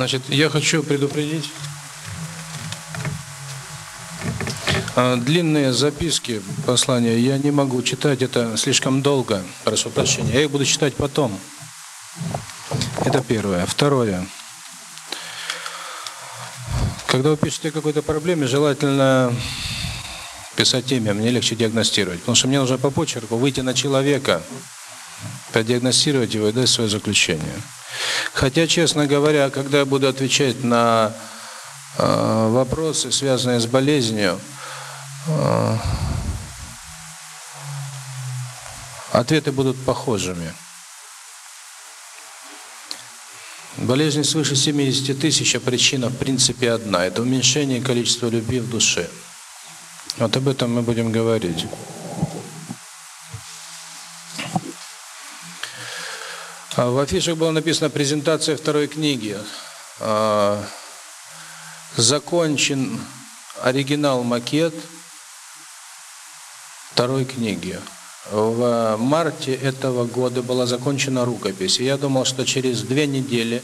Значит, я хочу предупредить. А, длинные записки, послания я не могу читать, это слишком долго, прошу прощения. Я их буду читать потом. Это первое. Второе. Когда вы пишете о какой-то проблеме, желательно писать имя, мне легче диагностировать. Потому что мне нужно по почерку выйти на человека, продиагностировать его и дать свое заключение. Хотя, честно говоря, когда я буду отвечать на э, вопросы, связанные с болезнью, э, ответы будут похожими. Болезнь свыше 70 тысяч, а причина в принципе одна – это уменьшение количества любви в душе. Вот об этом мы будем говорить. В афишах было написано презентация второй книги. А, закончен оригинал-макет второй книги. В марте этого года была закончена рукопись. И я думал, что через две недели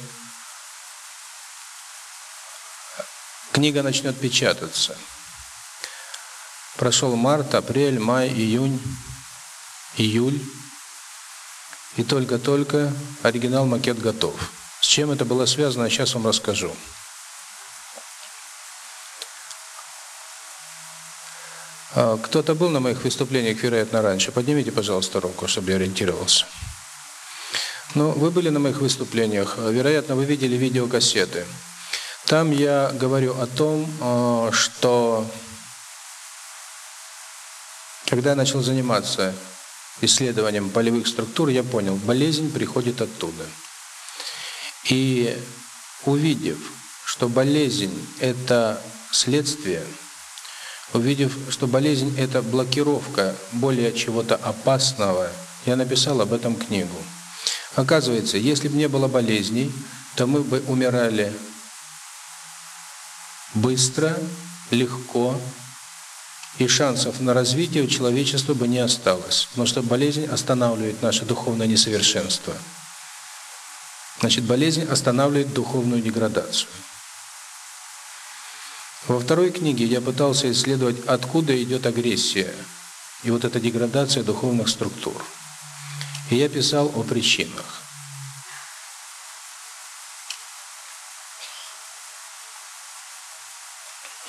книга начнет печататься. Прошел март, апрель, май, июнь, июль. И только-только оригинал-макет готов. С чем это было связано, сейчас вам расскажу. А, кто-то был на моих выступлениях, вероятно, раньше? Поднимите, пожалуйста, руку, чтобы я ориентировался. Ну, вы были на моих выступлениях, вероятно, вы видели видеокассеты. Там я говорю о том, а, что когда я начал заниматься исследованием полевых структур, я понял, болезнь приходит оттуда. И увидев, что болезнь – это следствие, увидев, что болезнь – это блокировка более чего-то опасного, я написал об этом книгу. Оказывается, если бы не было болезней, то мы бы умирали быстро, легко, и шансов на развитие у человечества бы не осталось, потому что болезнь останавливает наше духовное несовершенство. Значит, болезнь останавливает духовную деградацию. Во второй книге я пытался исследовать, откуда идет агрессия и вот эта деградация духовных структур. И я писал о причинах.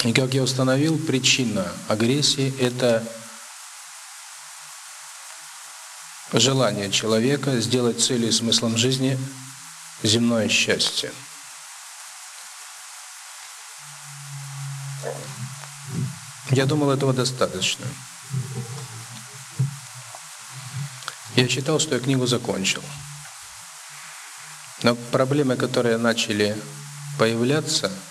И как я установил, причина агрессии – это желание человека сделать целью и смыслом жизни земное счастье. Я думал, этого достаточно. Я считал, что я книгу закончил. Но проблемы, которые начали появляться –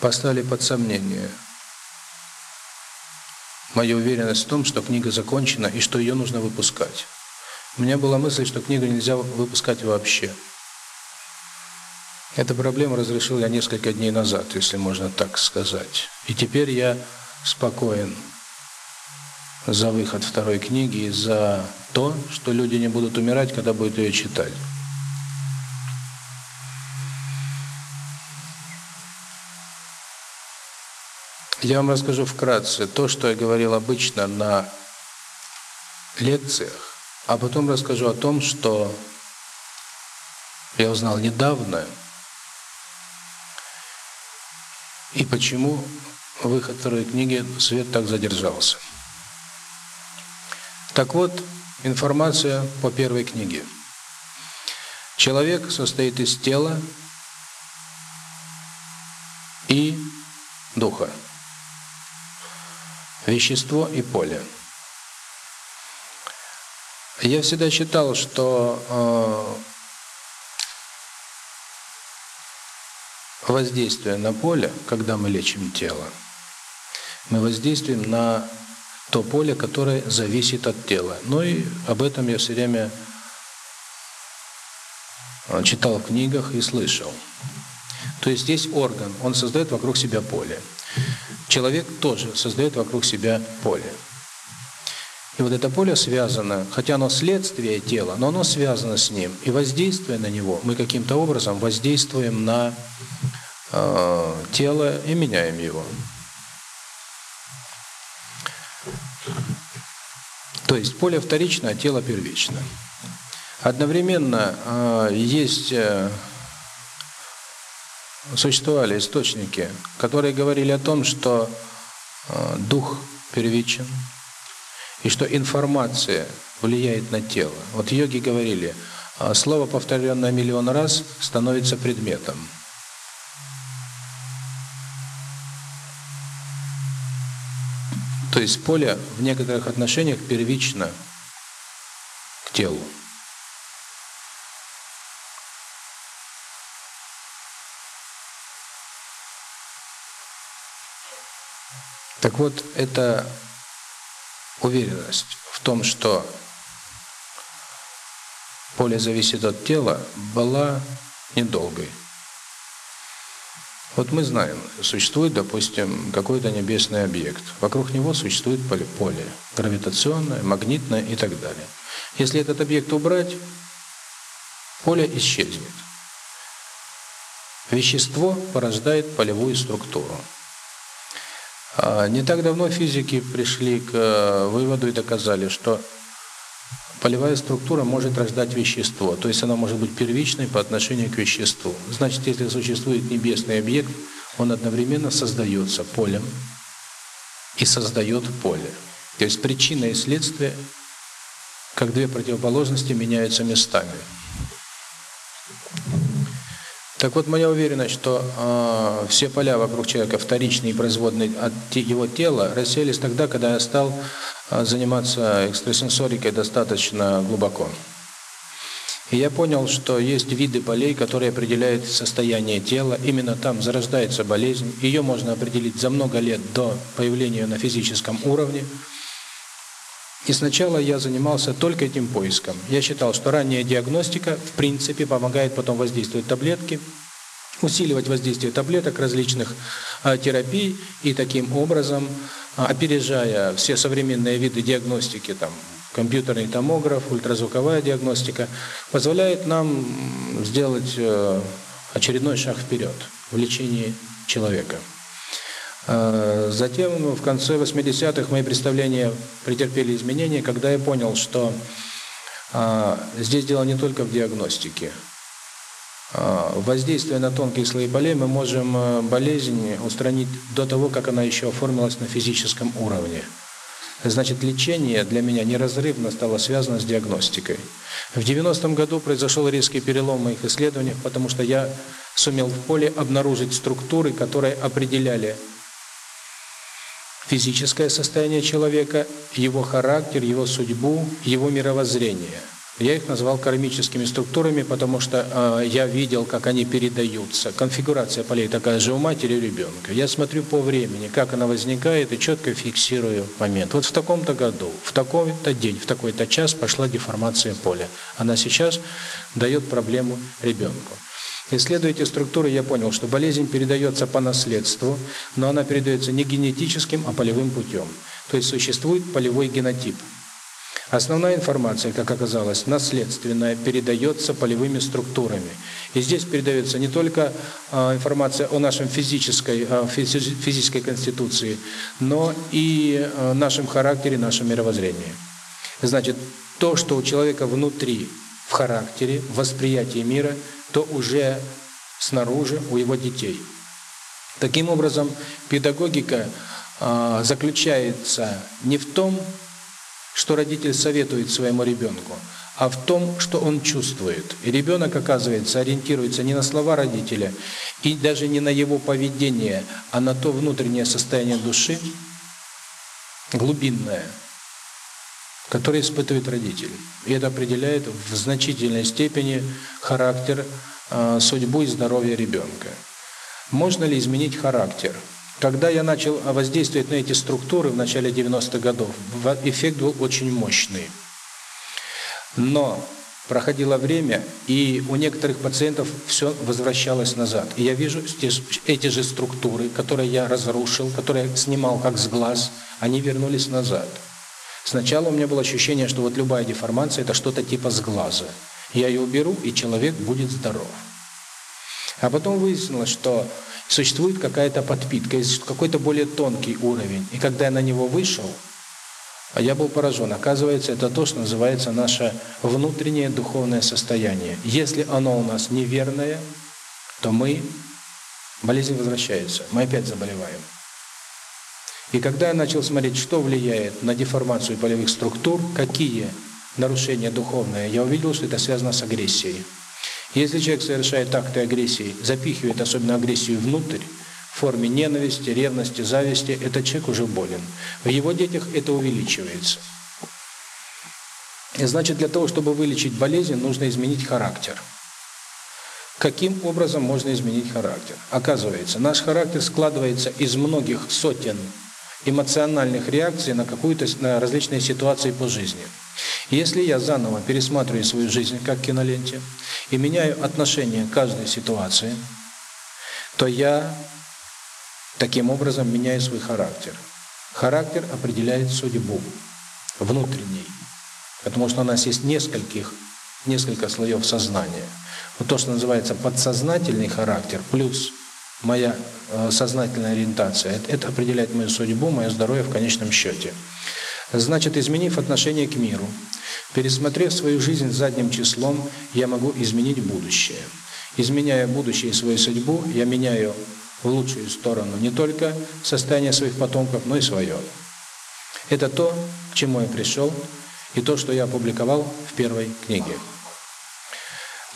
поставили под сомнение мою уверенность в том, что книга закончена и что ее нужно выпускать. У меня была мысль, что книгу нельзя выпускать вообще. Эту проблему разрешил я несколько дней назад, если можно так сказать. И теперь я спокоен за выход второй книги и за то, что люди не будут умирать, когда будут ее читать. Я вам расскажу вкратце то, что я говорил обычно на лекциях, а потом расскажу о том, что я узнал недавно и почему выход второй книги «Свет» так задержался. Так вот, информация по первой книге. Человек состоит из тела и духа вещество и поле. Я всегда считал, что э, воздействие на поле, когда мы лечим тело, мы воздействуем на то поле, которое зависит от тела. Ну и об этом я все время э, читал в книгах и слышал. То есть здесь орган, он создает вокруг себя поле. Человек тоже создает вокруг себя поле. И вот это поле связано, хотя оно следствие тела, но оно связано с ним. И воздействуя на него, мы каким-то образом воздействуем на э, тело и меняем его. То есть поле вторично, а тело первично. Одновременно э, есть э, существовали источники, которые говорили о том, что э, дух первичен, и что информация влияет на тело. Вот йоги говорили, «А слово, повторенное миллион раз, становится предметом. То есть поле в некоторых отношениях первично к телу. Так вот, это уверенность в том, что поле зависит от тела, была недолгой. Вот мы знаем, существует, допустим, какой-то небесный объект. Вокруг него существует поле, поле гравитационное, магнитное и так далее. Если этот объект убрать, поле исчезнет. Вещество порождает полевую структуру. А, не так давно физики пришли к э, выводу и доказали, что полевая структура может рождать вещество, то есть она может быть первичной по отношению к веществу. Значит, если существует небесный объект, он одновременно создается полем и создает поле. То есть причина и следствие, как две противоположности, меняются местами. Так вот, моя уверенность, что э, все поля вокруг человека, вторичные и производные от его тела, расселись тогда, когда я стал э, заниматься экстрасенсорикой достаточно глубоко. И я понял, что есть виды полей, которые определяют состояние тела. Именно там зарождается болезнь. Ее можно определить за много лет до появления на физическом уровне. И сначала я занимался только этим поиском. Я считал, что ранняя диагностика, в принципе, помогает потом воздействовать таблетки, усиливать воздействие таблеток, различных э, терапий, и таким образом, э, опережая все современные виды диагностики, там, компьютерный томограф, ультразвуковая диагностика, позволяет нам сделать э, очередной шаг вперед в лечении человека. Э, затем, в конце 80-х, мои представления претерпели изменения, когда я понял, что э, здесь дело не только в диагностике. Э, воздействуя на тонкие слои полей, мы можем болезнь устранить до того, как она еще оформилась на физическом уровне. Значит, лечение для меня неразрывно стало связано с диагностикой. В 90-м году произошел резкий перелом в моих исследованиях, потому что я сумел в поле обнаружить структуры, которые определяли физическое состояние человека, его характер, его судьбу, его мировоззрение. Я их назвал кармическими структурами, потому что э, я видел, как они передаются. Конфигурация полей такая же у матери и ребенка. Я смотрю по времени, как она возникает, и четко фиксирую момент. Вот в таком-то году, в такой-то день, в такой-то час пошла деформация поля. Она сейчас дает проблему ребенку. Исследуя эти структуры, я понял, что болезнь передается по наследству, но она передается не генетическим, а полевым путем. То есть существует полевой генотип. Основная информация, как оказалось, наследственная, передается полевыми структурами. И здесь передается не только э, информация о нашем физической, э, физической конституции, но и э, нашем характере, нашем мировоззрении. Значит, то, что у человека внутри, в характере, в восприятии мира – то уже снаружи у его детей. Таким образом, педагогика э, заключается не в том, что родитель советует своему ребенку, а в том, что он чувствует. И ребенок, оказывается, ориентируется не на слова родителя, и даже не на его поведение, а на то внутреннее состояние души, глубинное, который испытывает родитель. И это определяет в значительной степени характер, э, судьбу и здоровье ребенка. Можно ли изменить характер? Когда я начал воздействовать на эти структуры в начале 90-х годов, эффект был очень мощный. Но проходило время, и у некоторых пациентов все возвращалось назад. И я вижу эти же структуры, которые я разрушил, которые снимал как с глаз, они вернулись назад. Сначала у меня было ощущение, что вот любая деформация – это что-то типа сглаза. Я ее уберу, и человек будет здоров. А потом выяснилось, что существует какая-то подпитка, какой-то более тонкий уровень. И когда я на него вышел, а я был поражен. Оказывается, это то, что называется наше внутреннее духовное состояние. Если оно у нас неверное, то мы, болезнь возвращается, мы опять заболеваем. И когда я начал смотреть, что влияет на деформацию полевых структур, какие нарушения духовные, я увидел, что это связано с агрессией. Если человек совершает акты агрессии, запихивает особенно агрессию внутрь, в форме ненависти, ревности, зависти, этот человек уже болен. В его детях это увеличивается. И значит, для того, чтобы вылечить болезнь, нужно изменить характер. Каким образом можно изменить характер? Оказывается, наш характер складывается из многих сотен эмоциональных реакций на какую-то на различные ситуации по жизни. Если я заново пересматриваю свою жизнь как киноленте и меняю отношение к каждой ситуации, то я таким образом меняю свой характер. Характер определяет судьбу внутренний, потому что у нас есть нескольких, несколько слоев сознания. Вот то, что называется подсознательный характер, плюс моя э, сознательная ориентация, это, определяет мою судьбу, мое здоровье в конечном счете. Значит, изменив отношение к миру, пересмотрев свою жизнь задним числом, я могу изменить будущее. Изменяя будущее и свою судьбу, я меняю в лучшую сторону не только состояние своих потомков, но и свое. Это то, к чему я пришел, и то, что я опубликовал в первой книге.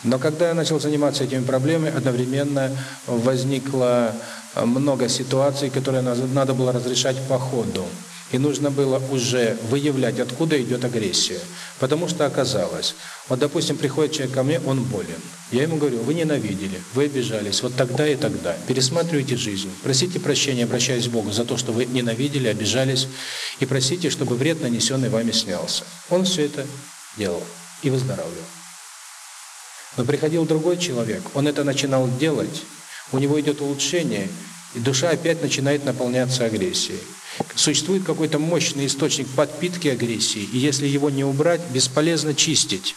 Но когда я начал заниматься этими проблемами, одновременно возникло много ситуаций, которые надо было разрешать по ходу. И нужно было уже выявлять, откуда идет агрессия. Потому что оказалось, вот, допустим, приходит человек ко мне, он болен. Я ему говорю, вы ненавидели, вы обижались, вот тогда и тогда. Пересматривайте жизнь, просите прощения, обращаясь к Богу за то, что вы ненавидели, обижались, и просите, чтобы вред, нанесенный вами, снялся. Он все это делал и выздоравливал. Но приходил другой человек, он это начинал делать, у него идет улучшение, и душа опять начинает наполняться агрессией. Существует какой-то мощный источник подпитки агрессии, и если его не убрать, бесполезно чистить.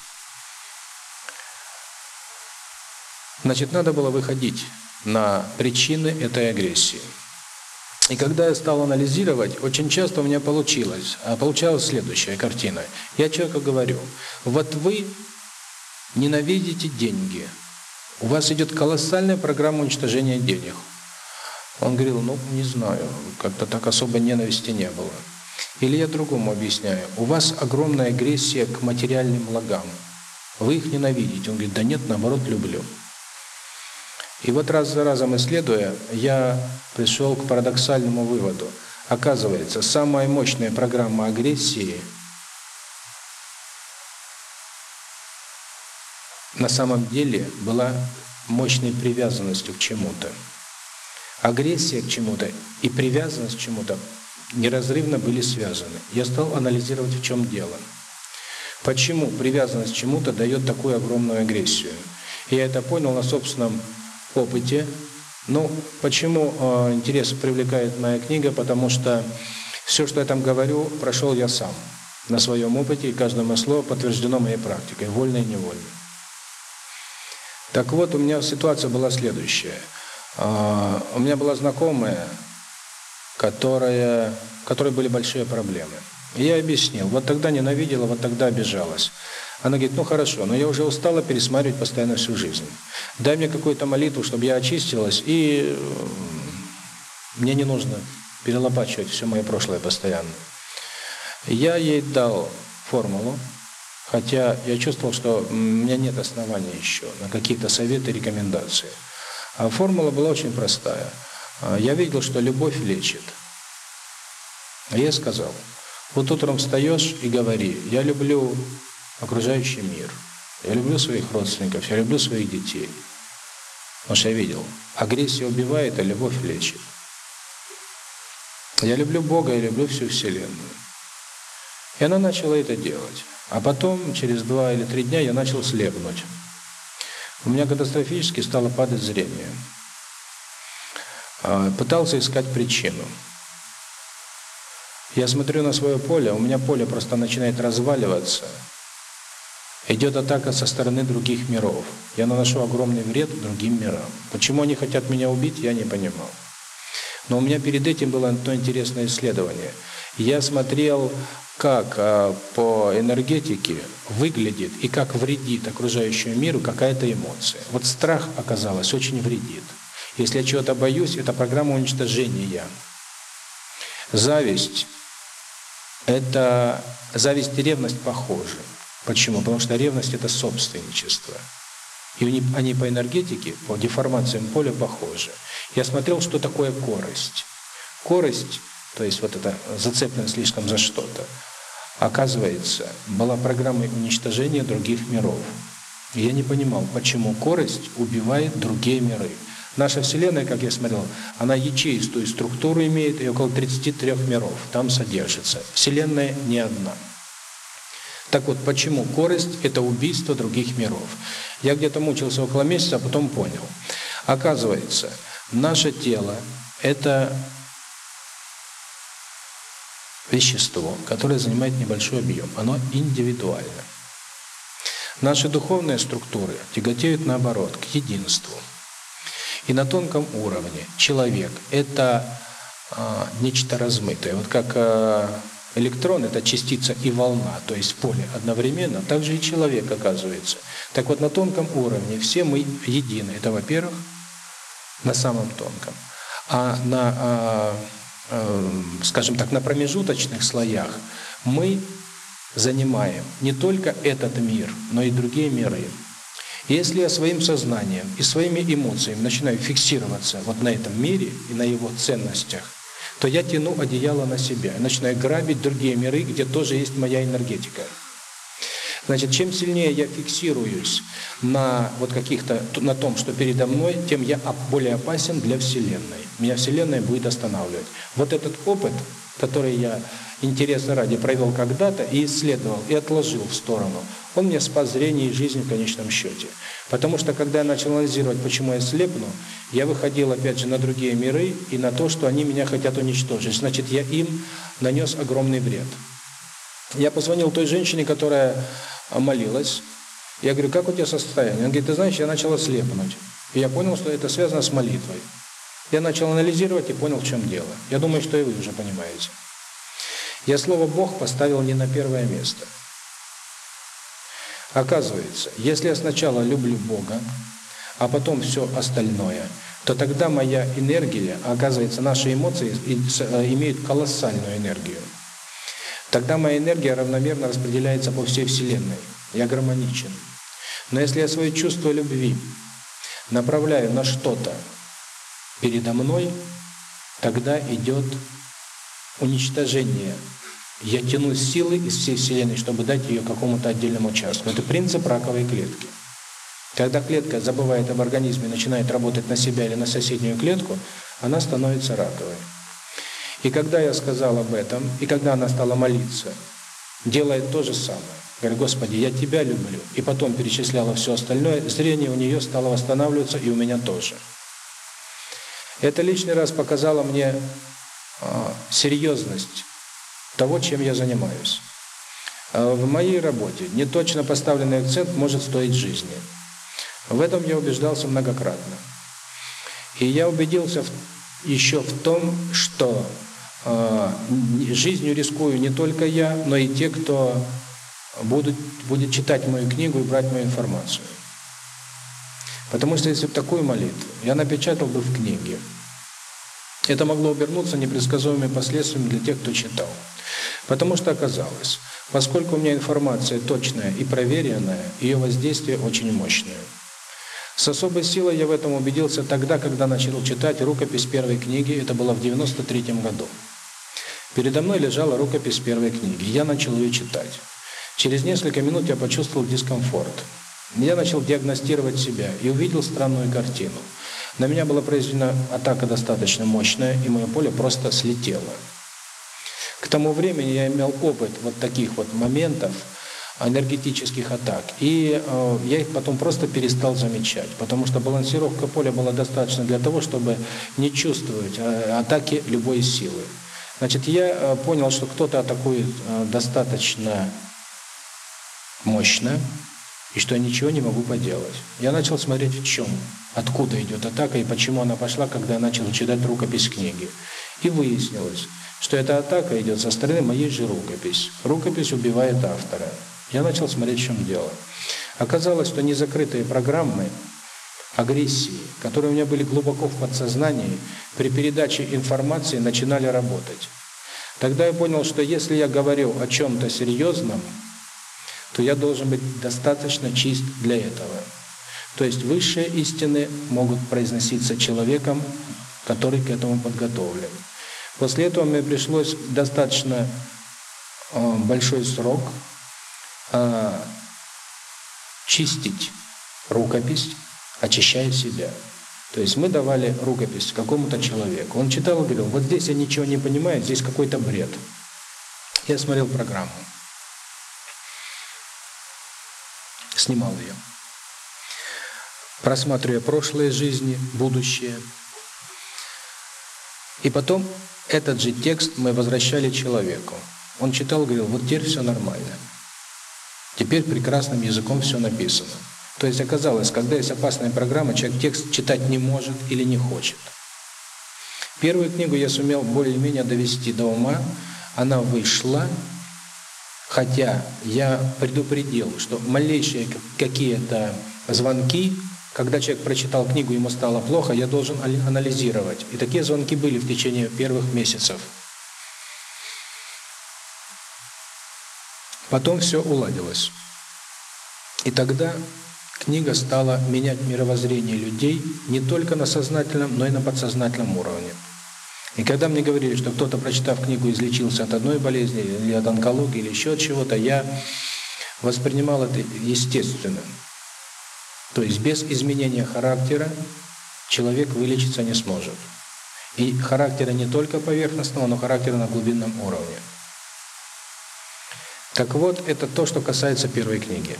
Значит, надо было выходить на причины этой агрессии. И когда я стал анализировать, очень часто у меня получилось, а получалась следующая картина. Я человеку говорю, вот вы ненавидите деньги, у вас идет колоссальная программа уничтожения денег – он говорил, ну, не знаю, как-то так особо ненависти не было. Или я другому объясняю, у вас огромная агрессия к материальным благам. Вы их ненавидите. Он говорит, да нет, наоборот, люблю. И вот раз за разом исследуя, я пришел к парадоксальному выводу. Оказывается, самая мощная программа агрессии на самом деле была мощной привязанностью к чему-то агрессия к чему-то и привязанность к чему-то неразрывно были связаны. Я стал анализировать, в чем дело. Почему привязанность к чему-то дает такую огромную агрессию? Я это понял на собственном опыте. Ну, почему э, интерес привлекает моя книга? Потому что все, что я там говорю, прошел я сам на своем опыте, и каждое мое слово подтверждено моей практикой, вольно и невольно. Так вот, у меня ситуация была следующая – а, у меня была знакомая, которая, которой были большие проблемы. И я объяснил, вот тогда ненавидела, вот тогда обижалась. Она говорит, ну хорошо, но я уже устала пересматривать постоянно всю жизнь. Дай мне какую-то молитву, чтобы я очистилась, и мне не нужно перелопачивать все мое прошлое постоянно. Я ей дал формулу, хотя я чувствовал, что у меня нет оснований еще на какие-то советы, рекомендации. А формула была очень простая. А, я видел, что любовь лечит. А я сказал, вот утром встаешь и говори, я люблю окружающий мир, я люблю своих родственников, я люблю своих детей. Потому что я видел, агрессия убивает, а любовь лечит. Я люблю Бога, я люблю всю Вселенную. И она начала это делать. А потом, через два или три дня, я начал слепнуть у меня катастрофически стало падать зрение. А, пытался искать причину. Я смотрю на свое поле, у меня поле просто начинает разваливаться. Идет атака со стороны других миров. Я наношу огромный вред другим мирам. Почему они хотят меня убить, я не понимал. Но у меня перед этим было одно интересное исследование. Я смотрел, как э, по энергетике выглядит и как вредит окружающему миру какая-то эмоция. Вот страх, оказалось, очень вредит. Если я чего-то боюсь, это программа уничтожения. Зависть – это зависть и ревность похожи. Почему? Потому что ревность – это собственничество. И они по энергетике, по деформациям поля похожи. Я смотрел, что такое корость. Корость, то есть вот это зацеплено слишком за что-то, оказывается, была программой уничтожения других миров. Я не понимал, почему корость убивает другие миры. Наша Вселенная, как я смотрел, она ячеистую структуру имеет и около 33 миров там содержится. Вселенная не одна. Так вот, почему корость – это убийство других миров? Я где-то мучился около месяца, а потом понял. Оказывается, наше тело – это вещество, которое занимает небольшой объем. Оно индивидуально. Наши духовные структуры тяготеют наоборот, к единству. И на тонком уровне человек – это а, нечто размытое. Вот как а, Электрон – это частица и волна, то есть поле одновременно, также и человек оказывается. Так вот, на тонком уровне все мы едины. Это, во-первых, на самом тонком. А на, а, а, скажем так, на промежуточных слоях мы занимаем не только этот мир, но и другие миры. Если я своим сознанием и своими эмоциями начинаю фиксироваться вот на этом мире и на его ценностях, то я тяну одеяло на себя и начинаю грабить другие миры, где тоже есть моя энергетика. Значит, чем сильнее я фиксируюсь на вот каких-то на том, что передо мной, тем я более опасен для Вселенной. Меня Вселенная будет останавливать. Вот этот опыт, который я интересно ради провел когда-то и исследовал, и отложил в сторону, он мне спас зрение и жизнь в конечном счете. Потому что, когда я начал анализировать, почему я слепну, я выходил, опять же, на другие миры и на то, что они меня хотят уничтожить. Значит, я им нанес огромный вред. Я позвонил той женщине, которая молилась. Я говорю, как у тебя состояние? Она говорит, ты знаешь, я начала слепнуть. И я понял, что это связано с молитвой. Я начал анализировать и понял, в чем дело. Я думаю, что и вы уже понимаете. Я слово «Бог» поставил не на первое место. Оказывается, если я сначала люблю Бога, а потом все остальное, то тогда моя энергия, оказывается, наши эмоции э, имеют колоссальную энергию. Тогда моя энергия равномерно распределяется по всей Вселенной. Я гармоничен. Но если я свои чувства любви направляю на что-то передо мной, тогда идет уничтожение. Я тяну силы из всей Вселенной, чтобы дать ее какому-то отдельному участку. Это принцип раковой клетки. Когда клетка забывает об организме, начинает работать на себя или на соседнюю клетку, она становится раковой. И когда я сказал об этом, и когда она стала молиться, делает то же самое. Говорит, Господи, я Тебя люблю. И потом перечисляла все остальное, зрение у нее стало восстанавливаться, и у меня тоже. Это лишний раз показало мне а, серьезность того, чем я занимаюсь. А в моей работе неточно поставленный акцент может стоить жизни. В этом я убеждался многократно. И я убедился в, еще в том, что жизнью рискую не только я, но и те, кто будут, будет читать мою книгу и брать мою информацию. Потому что если бы такую молитву я напечатал бы в книге, это могло обернуться непредсказуемыми последствиями для тех, кто читал. Потому что оказалось, поскольку у меня информация точная и проверенная, ее воздействие очень мощное. С особой силой я в этом убедился тогда, когда начал читать рукопись первой книги, это было в 93 году. Передо мной лежала рукопись первой книги, я начал ее читать. Через несколько минут я почувствовал дискомфорт. Я начал диагностировать себя и увидел странную картину – на меня была произведена атака достаточно мощная, и мое поле просто слетело. К тому времени я имел опыт вот таких вот моментов, энергетических атак. И э, я их потом просто перестал замечать, потому что балансировка поля была достаточно для того, чтобы не чувствовать э, атаки любой силы. Значит, я э, понял, что кто-то атакует э, достаточно мощно, и что я ничего не могу поделать. Я начал смотреть в чем, откуда идет атака и почему она пошла, когда я начал читать рукопись книги. И выяснилось, что эта атака идет со стороны моей же рукопись. Рукопись убивает автора. Я начал смотреть, в чем дело. Оказалось, что незакрытые программы агрессии, которые у меня были глубоко в подсознании, при передаче информации начинали работать. Тогда я понял, что если я говорю о чем-то серьезном, то я должен быть достаточно чист для этого. То есть высшие истины могут произноситься человеком, который к этому подготовлен. После этого мне пришлось достаточно э, большой срок э, чистить рукопись, очищая себя. То есть мы давали рукопись какому-то человеку. Он читал и говорил, вот здесь я ничего не понимаю, здесь какой-то бред. Я смотрел программу. Снимал ее. Просматривая прошлые жизни, будущее. И потом этот же текст мы возвращали человеку. Он читал говорил, вот теперь все нормально. Теперь прекрасным языком все написано. То есть оказалось, когда есть опасная программа, человек текст читать не может или не хочет. Первую книгу я сумел более-менее довести до ума. Она вышла, хотя я предупредил, что малейшие какие-то звонки, когда человек прочитал книгу, ему стало плохо, я должен анализировать. И такие звонки были в течение первых месяцев. Потом все уладилось. И тогда Книга стала менять мировоззрение людей не только на сознательном, но и на подсознательном уровне. И когда мне говорили, что кто-то, прочитав книгу, излечился от одной болезни, или от онкологии, или еще от чего-то, я воспринимал это естественно. То есть без изменения характера человек вылечиться не сможет. И характера не только поверхностного, но характера на глубинном уровне. Так вот, это то, что касается первой книги.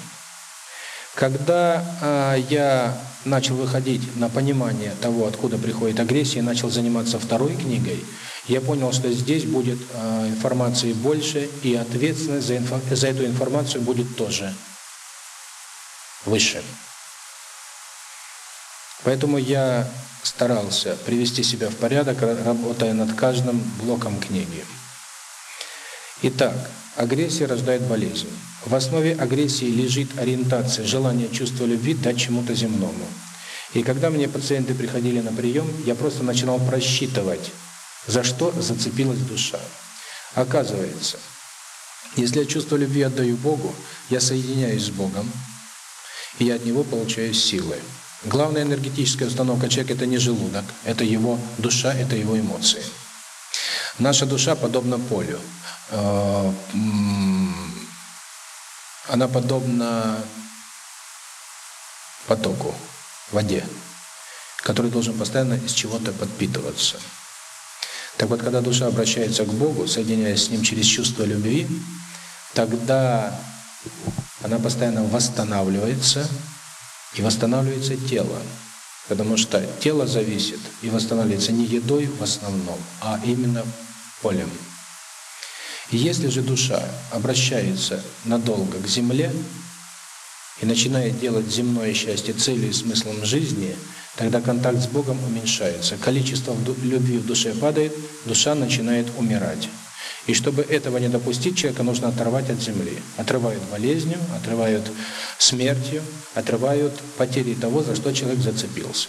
Когда э, я начал выходить на понимание того, откуда приходит агрессия, и начал заниматься второй книгой, я понял, что здесь будет э, информации больше, и ответственность за, за эту информацию будет тоже выше. Поэтому я старался привести себя в порядок, работая над каждым блоком книги. Итак, Агрессия рождает болезнь. В основе агрессии лежит ориентация, желание, чувство любви дать чему-то земному. И когда мне пациенты приходили на прием, я просто начинал просчитывать, за что зацепилась душа. Оказывается, если я чувство любви отдаю Богу, я соединяюсь с Богом, и я от Него получаю силы. Главная энергетическая установка человека – это не желудок, это его душа, это его эмоции. Наша душа подобна полю. Она подобна потоку, воде, который должен постоянно из чего-то подпитываться. Так вот, когда душа обращается к Богу, соединяясь с Ним через чувство любви, тогда она постоянно восстанавливается, и восстанавливается тело. Потому что тело зависит и восстанавливается не едой в основном, а именно полем. Если же душа обращается надолго к земле и начинает делать земное счастье целью и смыслом жизни, тогда контакт с Богом уменьшается, количество любви в душе падает, душа начинает умирать. И чтобы этого не допустить, человека нужно оторвать от земли. Отрывают болезнью, отрывают смертью, отрывают потерей того, за что человек зацепился.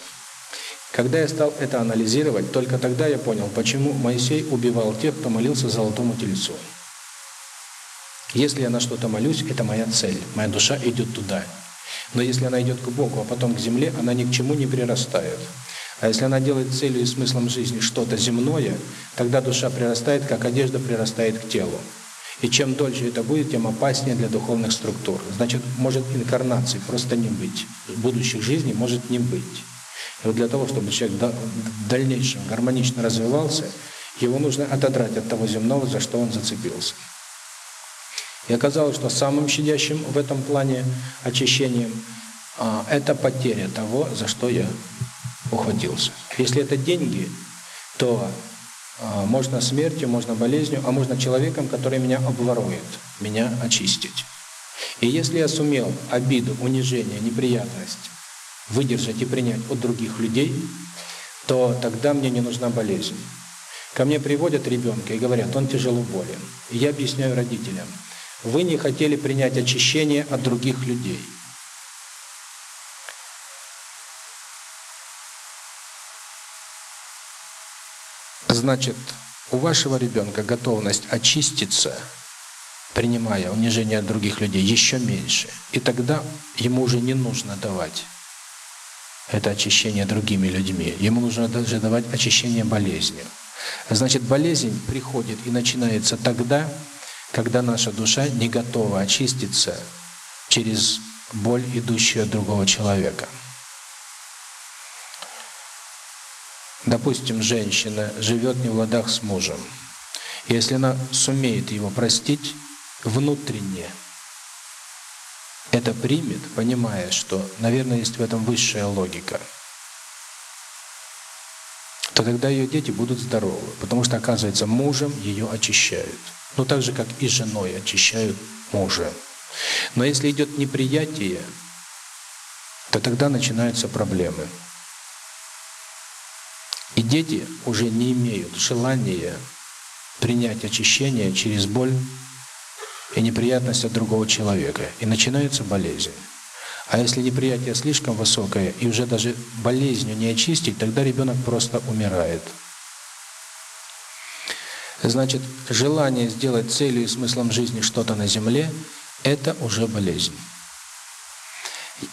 Когда я стал это анализировать, только тогда я понял, почему Моисей убивал тех, кто молился золотому тельцу. Если я на что-то молюсь, это моя цель, моя душа идет туда. Но если она идет к Богу, а потом к земле, она ни к чему не прирастает. А если она делает целью и смыслом жизни что-то земное, тогда душа прирастает, как одежда прирастает к телу. И чем дольше это будет, тем опаснее для духовных структур. Значит, может инкарнации просто не быть. Будущих жизней может не быть. И вот для того, чтобы человек в дальнейшем гармонично развивался, его нужно отодрать от того земного, за что он зацепился. И оказалось, что самым щадящим в этом плане очищением а, это потеря того, за что я ухватился. Если это деньги, то А, можно смертью, можно болезнью, а можно человеком, который меня обворует, меня очистить. И если я сумел обиду, унижение, неприятность выдержать и принять от других людей, то тогда мне не нужна болезнь. Ко мне приводят ребенка и говорят, он тяжело болен. И я объясняю родителям, вы не хотели принять очищение от других людей. Значит, у вашего ребенка готовность очиститься, принимая унижение от других людей, еще меньше. И тогда ему уже не нужно давать это очищение другими людьми. Ему нужно даже давать очищение болезнью. Значит, болезнь приходит и начинается тогда, когда наша душа не готова очиститься через боль, идущую от другого человека. Допустим, женщина живет не в ладах с мужем. Если она сумеет его простить внутренне, это примет, понимая, что, наверное, есть в этом высшая логика, то тогда ее дети будут здоровы, потому что, оказывается, мужем ее очищают. Ну, так же, как и женой очищают мужа. Но если идет неприятие, то тогда начинаются проблемы. И дети уже не имеют желания принять очищение через боль и неприятность от другого человека. И начинается болезнь. А если неприятие слишком высокое, и уже даже болезнью не очистить, тогда ребенок просто умирает. Значит, желание сделать целью и смыслом жизни что-то на земле – это уже болезнь.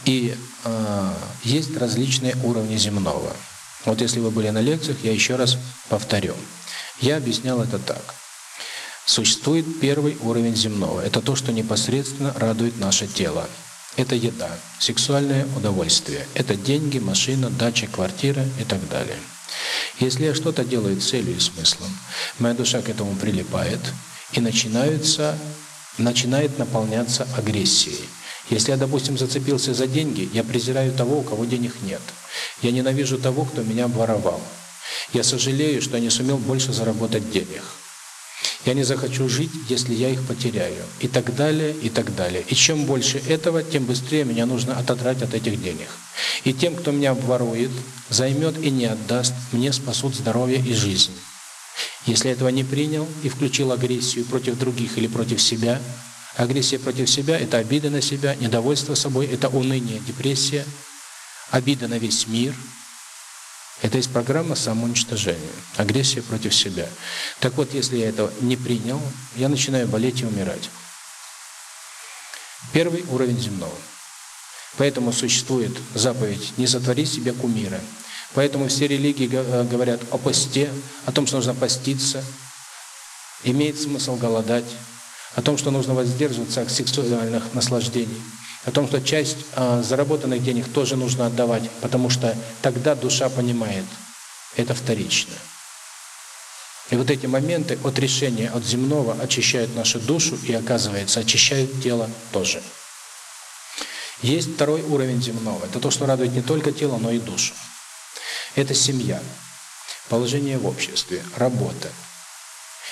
И э, есть различные уровни земного. Вот если вы были на лекциях, я еще раз повторю. Я объяснял это так. Существует первый уровень земного. Это то, что непосредственно радует наше тело. Это еда, сексуальное удовольствие. Это деньги, машина, дача, квартира и так далее. Если я что-то делаю целью и смыслом, моя душа к этому прилипает и начинается, начинает наполняться агрессией. Если я, допустим, зацепился за деньги, я презираю того, у кого денег нет. Я ненавижу того, кто меня обворовал. Я сожалею, что не сумел больше заработать денег. Я не захочу жить, если я их потеряю. И так далее, и так далее. И чем больше этого, тем быстрее меня нужно отодрать от этих денег. И тем, кто меня обворует, займет и не отдаст, мне спасут здоровье и жизнь. Если этого не принял и включил агрессию против других или против себя, агрессия против себя – это обида на себя, недовольство собой, это уныние, депрессия, обида на весь мир – это есть программа самоуничтожения, агрессия против себя. Так вот, если я этого не принял, я начинаю болеть и умирать. Первый уровень земного. Поэтому существует заповедь «не сотвори себе кумира». Поэтому все религии э, говорят о посте, о том, что нужно поститься, имеет смысл голодать, о том, что нужно воздерживаться от сексуальных наслаждений – о том, что часть э, заработанных денег тоже нужно отдавать, потому что тогда душа понимает, это вторично. И вот эти моменты от решения от земного очищают нашу душу и, оказывается, очищают тело тоже. Есть второй уровень земного. Это то, что радует не только тело, но и душу. Это семья, положение в обществе, работа,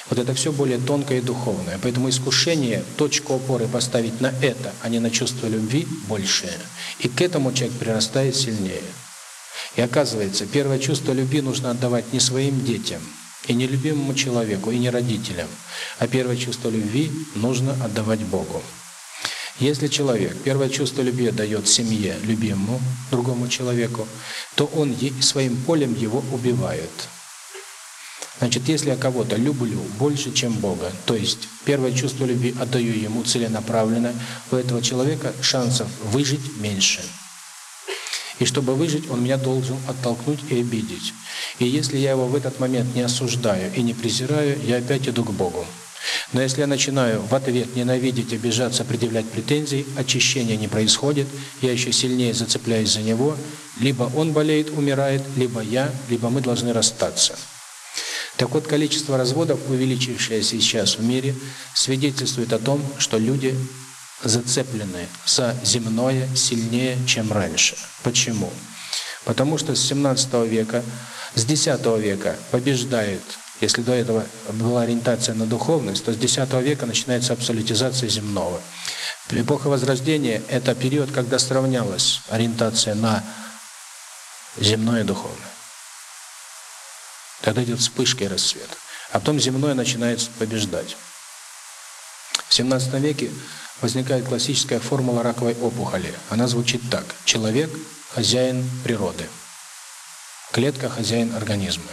вот это все более тонкое и духовное. Поэтому искушение, точку опоры поставить на это, а не на чувство любви, большее. И к этому человек прирастает сильнее. И оказывается, первое чувство любви нужно отдавать не своим детям, и не любимому человеку, и не родителям, а первое чувство любви нужно отдавать Богу. Если человек первое чувство любви дает семье, любимому, другому человеку, то он своим полем его убивает – Значит, если я кого-то люблю больше, чем Бога, то есть первое чувство любви отдаю ему целенаправленно, у этого человека шансов выжить меньше. И чтобы выжить, он меня должен оттолкнуть и обидеть. И если я его в этот момент не осуждаю и не презираю, я опять иду к Богу. Но если я начинаю в ответ ненавидеть, обижаться, предъявлять претензии, очищения не происходит, я еще сильнее зацепляюсь за него, либо он болеет, умирает, либо я, либо мы должны расстаться. Так вот, количество разводов, увеличившееся сейчас в мире, свидетельствует о том, что люди зацеплены за земное сильнее, чем раньше. Почему? Потому что с 17 века, с 10 века побеждают Если до этого была ориентация на духовность, то с X века начинается абсолютизация земного. Эпоха Возрождения – это период, когда сравнялась ориентация на земное и духовное. Тогда идет вспышка и рассвет. А потом земное начинает побеждать. В 17 веке возникает классическая формула раковой опухоли. Она звучит так. Человек – хозяин природы. Клетка – хозяин организма.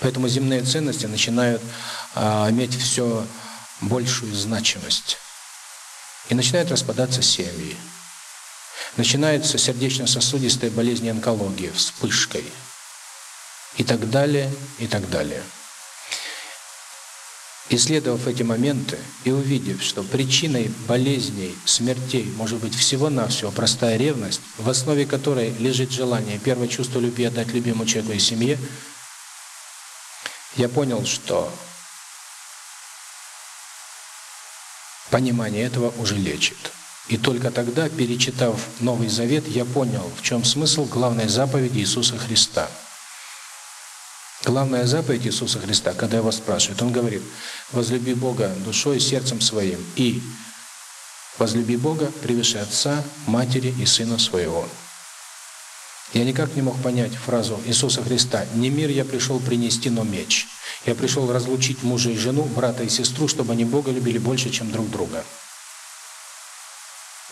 Поэтому земные ценности начинают а, иметь все большую значимость. И начинают распадаться семьи. Начинается сердечно-сосудистая болезнь онкологии вспышкой. И так далее, и так далее. Исследовав эти моменты и увидев, что причиной болезней, смертей может быть всего-навсего простая ревность, в основе которой лежит желание, первое чувство любви отдать любимому человеку и семье, я понял, что понимание этого уже лечит. И только тогда, перечитав Новый Завет, я понял, в чем смысл главной заповеди Иисуса Христа – Главная заповедь Иисуса Христа, когда его спрашивают, он говорит, возлюби Бога душой и сердцем своим, и возлюби Бога превыше отца, матери и сына своего. Я никак не мог понять фразу Иисуса Христа «Не мир я пришел принести, но меч». Я пришел разлучить мужа и жену, брата и сестру, чтобы они Бога любили больше, чем друг друга.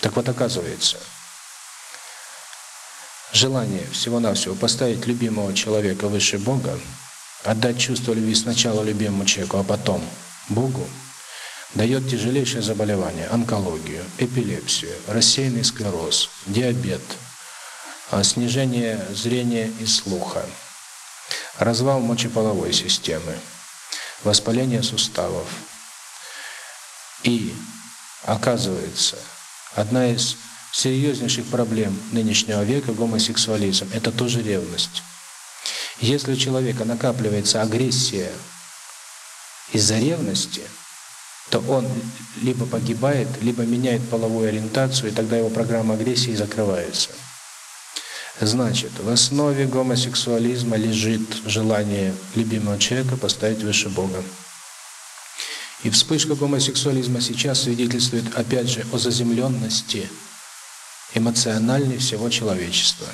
Так вот оказывается, желание всего-навсего поставить любимого человека выше Бога – Отдать чувство любви сначала любимому человеку, а потом Богу дает тяжелейшее заболевание – онкологию, эпилепсию, рассеянный склероз, диабет, а, снижение зрения и слуха, развал мочеполовой системы, воспаление суставов. И, оказывается, одна из серьезнейших проблем нынешнего века – гомосексуализм – это тоже ревность. Если у человека накапливается агрессия из-за ревности, то он либо погибает, либо меняет половую ориентацию, и тогда его программа агрессии закрывается. Значит, в основе гомосексуализма лежит желание любимого человека поставить выше Бога. И вспышка гомосексуализма сейчас свидетельствует, опять же, о заземленности эмоциональной всего человечества.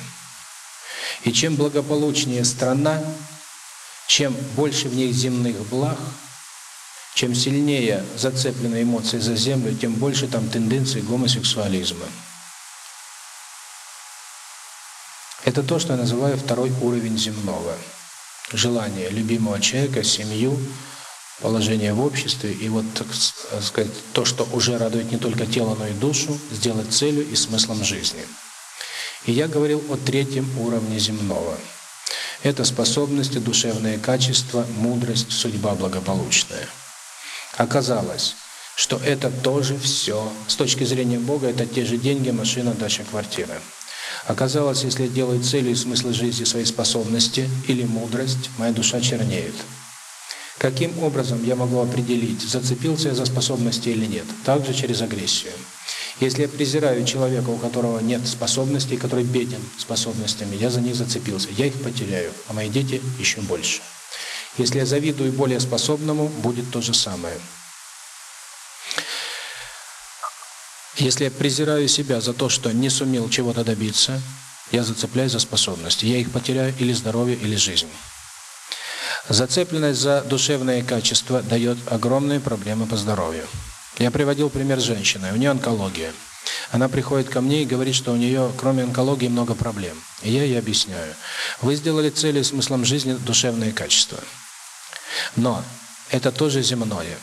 И чем благополучнее страна, чем больше в ней земных благ, чем сильнее зацеплены эмоции за землю, тем больше там тенденций гомосексуализма. Это то, что я называю второй уровень земного. Желание любимого человека, семью, положение в обществе и вот, так сказать, то, что уже радует не только тело, но и душу, сделать целью и смыслом жизни. И я говорил о третьем уровне земного. Это способности, душевные качества, мудрость, судьба благополучная. Оказалось, что это тоже все. С точки зрения Бога, это те же деньги, машина, дача, квартира. Оказалось, если делаю целью и смысл жизни свои способности или мудрость, моя душа чернеет. Каким образом я могу определить, зацепился я за способности или нет? Также через агрессию. Если я презираю человека, у которого нет способностей, который беден способностями, я за них зацепился, я их потеряю, а мои дети еще больше. Если я завидую более способному, будет то же самое. Если я презираю себя за то, что не сумел чего-то добиться, я зацепляюсь за способности. Я их потеряю или здоровье, или жизнь. Зацепленность за душевные качества дает огромные проблемы по здоровью. Я приводил пример женщины, у нее онкология. Она приходит ко мне и говорит, что у нее, кроме онкологии, много проблем. И я ей объясняю. Вы сделали целью и смыслом жизни душевные качества. Но это тоже земное.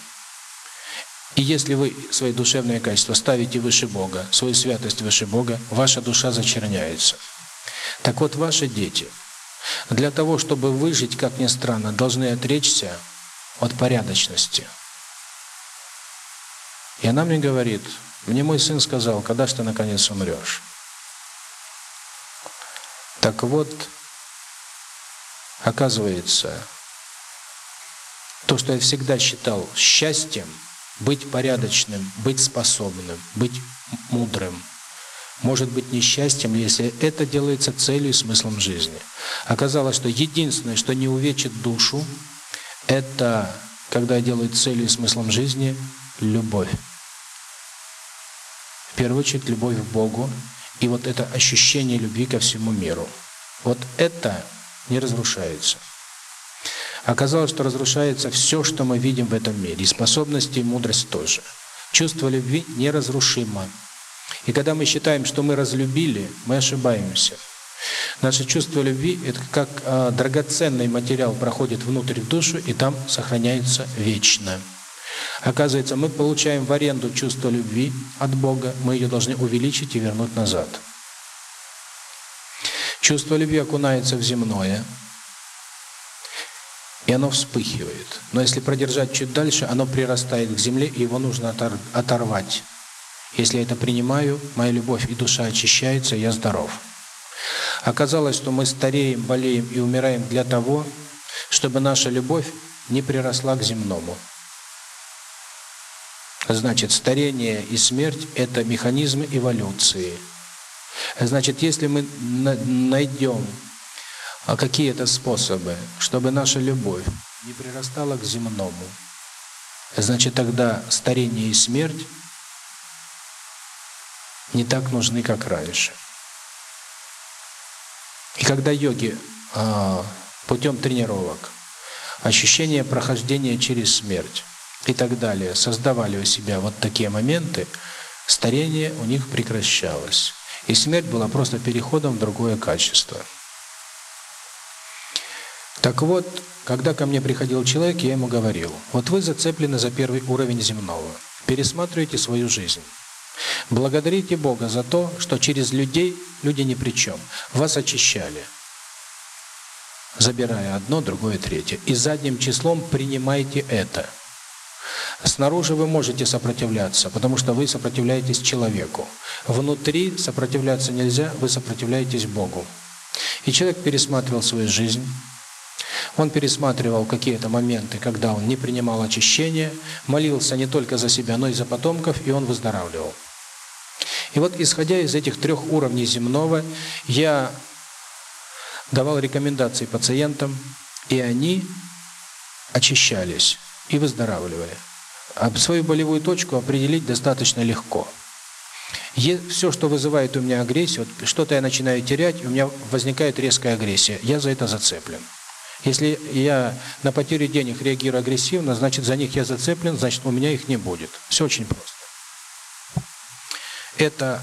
И если вы свои душевные качества ставите выше Бога, свою святость выше Бога, ваша душа зачерняется. Так вот, ваши дети для того, чтобы выжить, как ни странно, должны отречься от порядочности – и она мне говорит, мне мой сын сказал, когда же ты наконец умрешь? Так вот, оказывается, то, что я всегда считал счастьем, быть порядочным, быть способным, быть мудрым, может быть несчастьем, если это делается целью и смыслом жизни. Оказалось, что единственное, что не увечит душу, это, когда я делаю целью и смыслом жизни, любовь. В первую очередь, любовь к Богу и вот это ощущение любви ко всему миру. Вот это не разрушается. Оказалось, что разрушается все, что мы видим в этом мире, и способности, и мудрость тоже. Чувство любви неразрушимо. И когда мы считаем, что мы разлюбили, мы ошибаемся. Наше чувство любви – это как э, драгоценный материал проходит внутрь в душу, и там сохраняется вечно. Оказывается, мы получаем в аренду чувство любви от Бога, мы ее должны увеличить и вернуть назад. Чувство любви окунается в земное, и оно вспыхивает. Но если продержать чуть дальше, оно прирастает к земле, и его нужно оторвать. Если я это принимаю, моя любовь и душа очищаются, я здоров. Оказалось, что мы стареем, болеем и умираем для того, чтобы наша любовь не приросла к земному. Значит, старение и смерть – это механизмы эволюции. Значит, если мы найдем какие-то способы, чтобы наша любовь не прирастала к земному, значит, тогда старение и смерть не так нужны, как раньше. И когда йоги а, путем тренировок, ощущение прохождения через смерть и так далее создавали у себя вот такие моменты, старение у них прекращалось. И смерть была просто переходом в другое качество. Так вот, когда ко мне приходил человек, я ему говорил, вот вы зацеплены за первый уровень земного, пересматривайте свою жизнь. Благодарите Бога за то, что через людей, люди ни при чем, вас очищали, забирая одно, другое, третье. И задним числом принимайте это. Снаружи вы можете сопротивляться, потому что вы сопротивляетесь человеку. Внутри сопротивляться нельзя, вы сопротивляетесь Богу. И человек пересматривал свою жизнь, он пересматривал какие-то моменты, когда он не принимал очищения, молился не только за себя, но и за потомков, и он выздоравливал. И вот, исходя из этих трех уровней земного, я давал рекомендации пациентам, и они очищались и выздоравливали. А свою болевую точку определить достаточно легко. Все, что вызывает у меня агрессию, вот что-то я начинаю терять, у меня возникает резкая агрессия, я за это зацеплен. Если я на потерю денег реагирую агрессивно, значит, за них я зацеплен, значит, у меня их не будет. Все очень просто. Это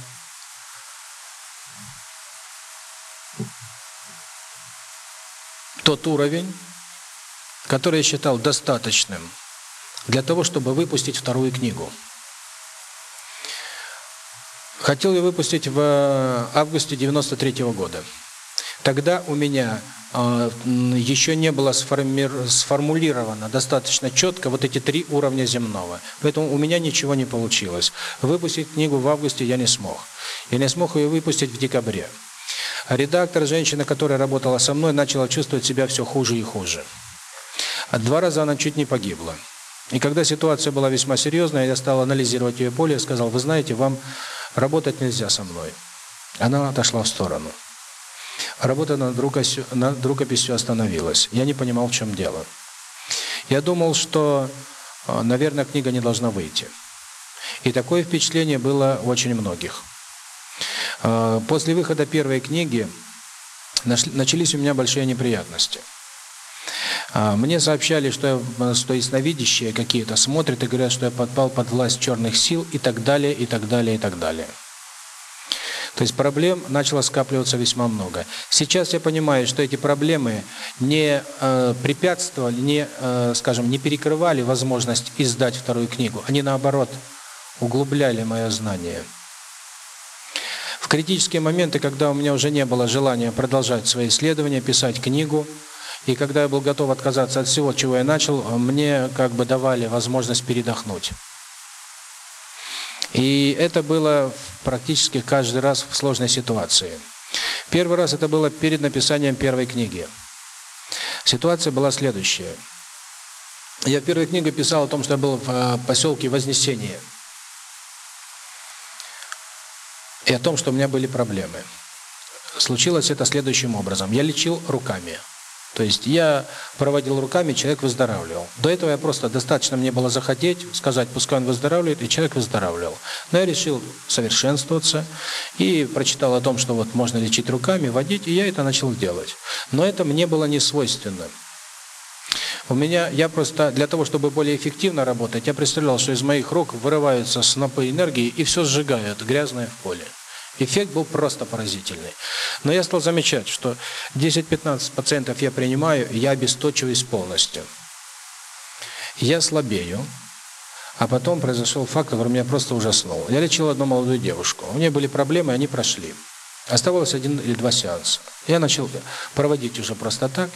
тот уровень, который я считал достаточным для того, чтобы выпустить вторую книгу. Хотел я выпустить в августе 93 -го года. Тогда у меня э, еще не было сформулировано достаточно четко вот эти три уровня земного. Поэтому у меня ничего не получилось. Выпустить книгу в августе я не смог. Я не смог ее выпустить в декабре. Редактор, женщина, которая работала со мной, начала чувствовать себя все хуже и хуже. А два раза она чуть не погибла. И когда ситуация была весьма серьезная, я стал анализировать ее поле и сказал, вы знаете, вам работать нельзя со мной. Она отошла в сторону. Работа над рукописью, над рукописью остановилась. Я не понимал, в чем дело. Я думал, что, э, наверное, книга не должна выйти. И такое впечатление было у очень многих. Э, после выхода первой книги начались у меня большие неприятности. Э, мне сообщали, что, я, что ясновидящие какие-то смотрят и говорят, что я подпал под власть черных сил и так далее, и так далее, и так далее. То есть проблем начало скапливаться весьма много. Сейчас я понимаю, что эти проблемы не э, препятствовали, не, э, скажем, не перекрывали возможность издать вторую книгу. Они, наоборот, углубляли мое знание. В критические моменты, когда у меня уже не было желания продолжать свои исследования, писать книгу, и когда я был готов отказаться от всего, чего я начал, мне как бы давали возможность передохнуть. И это было практически каждый раз в сложной ситуации. Первый раз это было перед написанием первой книги. Ситуация была следующая. Я в первой книге писал о том, что я был в э, поселке Вознесение. И о том, что у меня были проблемы. Случилось это следующим образом. Я лечил руками. То есть я проводил руками, человек выздоравливал. До этого я просто достаточно мне было захотеть, сказать, пускай он выздоравливает, и человек выздоравливал. Но я решил совершенствоваться и прочитал о том, что вот можно лечить руками, водить, и я это начал делать. Но это мне было не свойственно. У меня, я просто, для того, чтобы более эффективно работать, я представлял, что из моих рук вырываются снопы энергии и все сжигают, грязное в поле. Эффект был просто поразительный. Но я стал замечать, что 10-15 пациентов я принимаю, я обесточиваюсь полностью. Я слабею, а потом произошел факт, который меня просто ужаснул. Я лечил одну молодую девушку. У нее были проблемы, они прошли. Оставалось один или два сеанса. Я начал проводить уже просто так,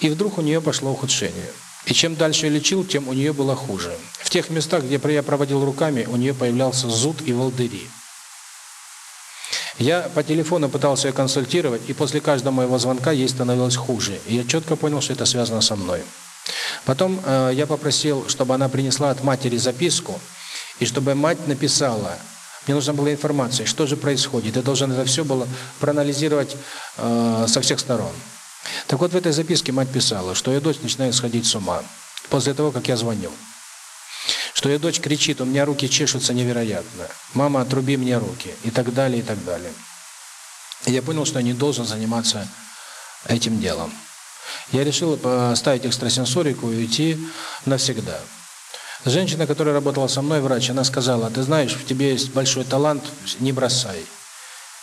и вдруг у нее пошло ухудшение. И чем дальше я лечил, тем у нее было хуже. В тех местах, где я проводил руками, у нее появлялся зуд и волдыри. Я по телефону пытался ее консультировать, и после каждого моего звонка ей становилось хуже. И я четко понял, что это связано со мной. Потом э, я попросил, чтобы она принесла от матери записку, и чтобы мать написала, мне нужна была информация, что же происходит. Я должен это все было проанализировать э, со всех сторон. Так вот, в этой записке мать писала, что ее дочь начинает сходить с ума после того, как я звоню что ее дочь кричит, у меня руки чешутся невероятно, мама, отруби мне руки, и так далее, и так далее. И я понял, что я не должен заниматься этим делом. Я решил поставить экстрасенсорику и уйти навсегда. Женщина, которая работала со мной, врач, она сказала, ты знаешь, в тебе есть большой талант, не бросай.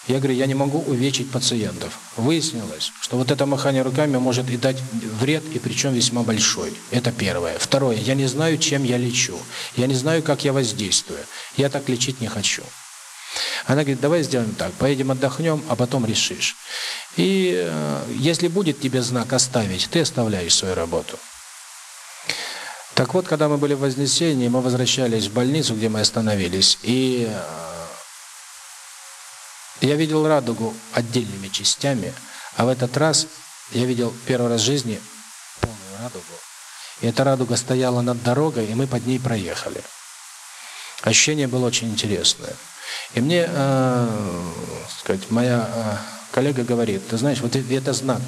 Я говорю, я не могу увечить пациентов. Выяснилось, что вот это махание руками может и дать вред, и причем весьма большой. Это первое. Второе, я не знаю, чем я лечу. Я не знаю, как я воздействую. Я так лечить не хочу. Она говорит, давай сделаем так, поедем отдохнем, а потом решишь. И э, если будет тебе знак оставить, ты оставляешь свою работу. Так вот, когда мы были в Вознесении, мы возвращались в больницу, где мы остановились, и э, я видел радугу отдельными частями, а в этот раз я видел первый раз в жизни полную радугу. И эта радуга стояла над дорогой, и мы под ней проехали. Ощущение было очень интересное. И мне, э, сказать, моя э, коллега говорит, ты знаешь, вот это знак.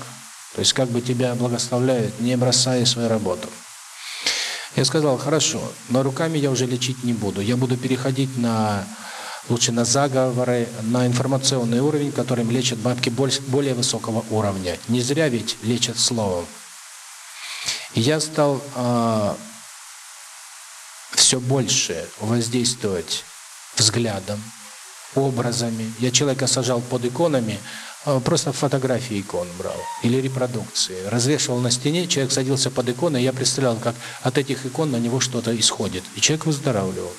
То есть как бы тебя благословляют, не бросая свою работу. Я сказал, хорошо, но руками я уже лечить не буду. Я буду переходить на лучше на заговоры, на информационный уровень, которым лечат бабки более высокого уровня. Не зря ведь лечат словом. И я стал э, все больше воздействовать взглядом, образами. Я человека сажал под иконами, э, просто фотографии икон брал или репродукции. Развешивал на стене, человек садился под иконы, я представлял, как от этих икон на него что-то исходит. И человек выздоравливал.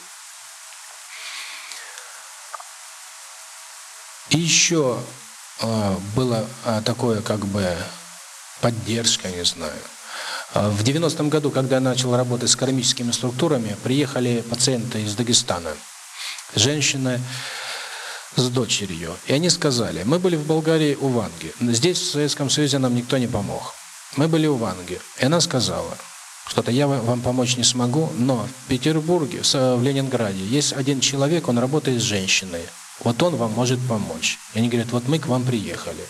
И еще э, было э, такое как бы поддержка, не знаю. Э, в 90-м году, когда я начал работать с кармическими структурами, приехали пациенты из Дагестана, женщины с дочерью. И они сказали, мы были в Болгарии у Ванги. Здесь, в Советском Союзе, нам никто не помог. Мы были у Ванги. И она сказала, что-то я вам помочь не смогу, но в Петербурге, в Ленинграде есть один человек, он работает с женщиной. Вот он вам может помочь. И они говорят, вот мы к вам приехали.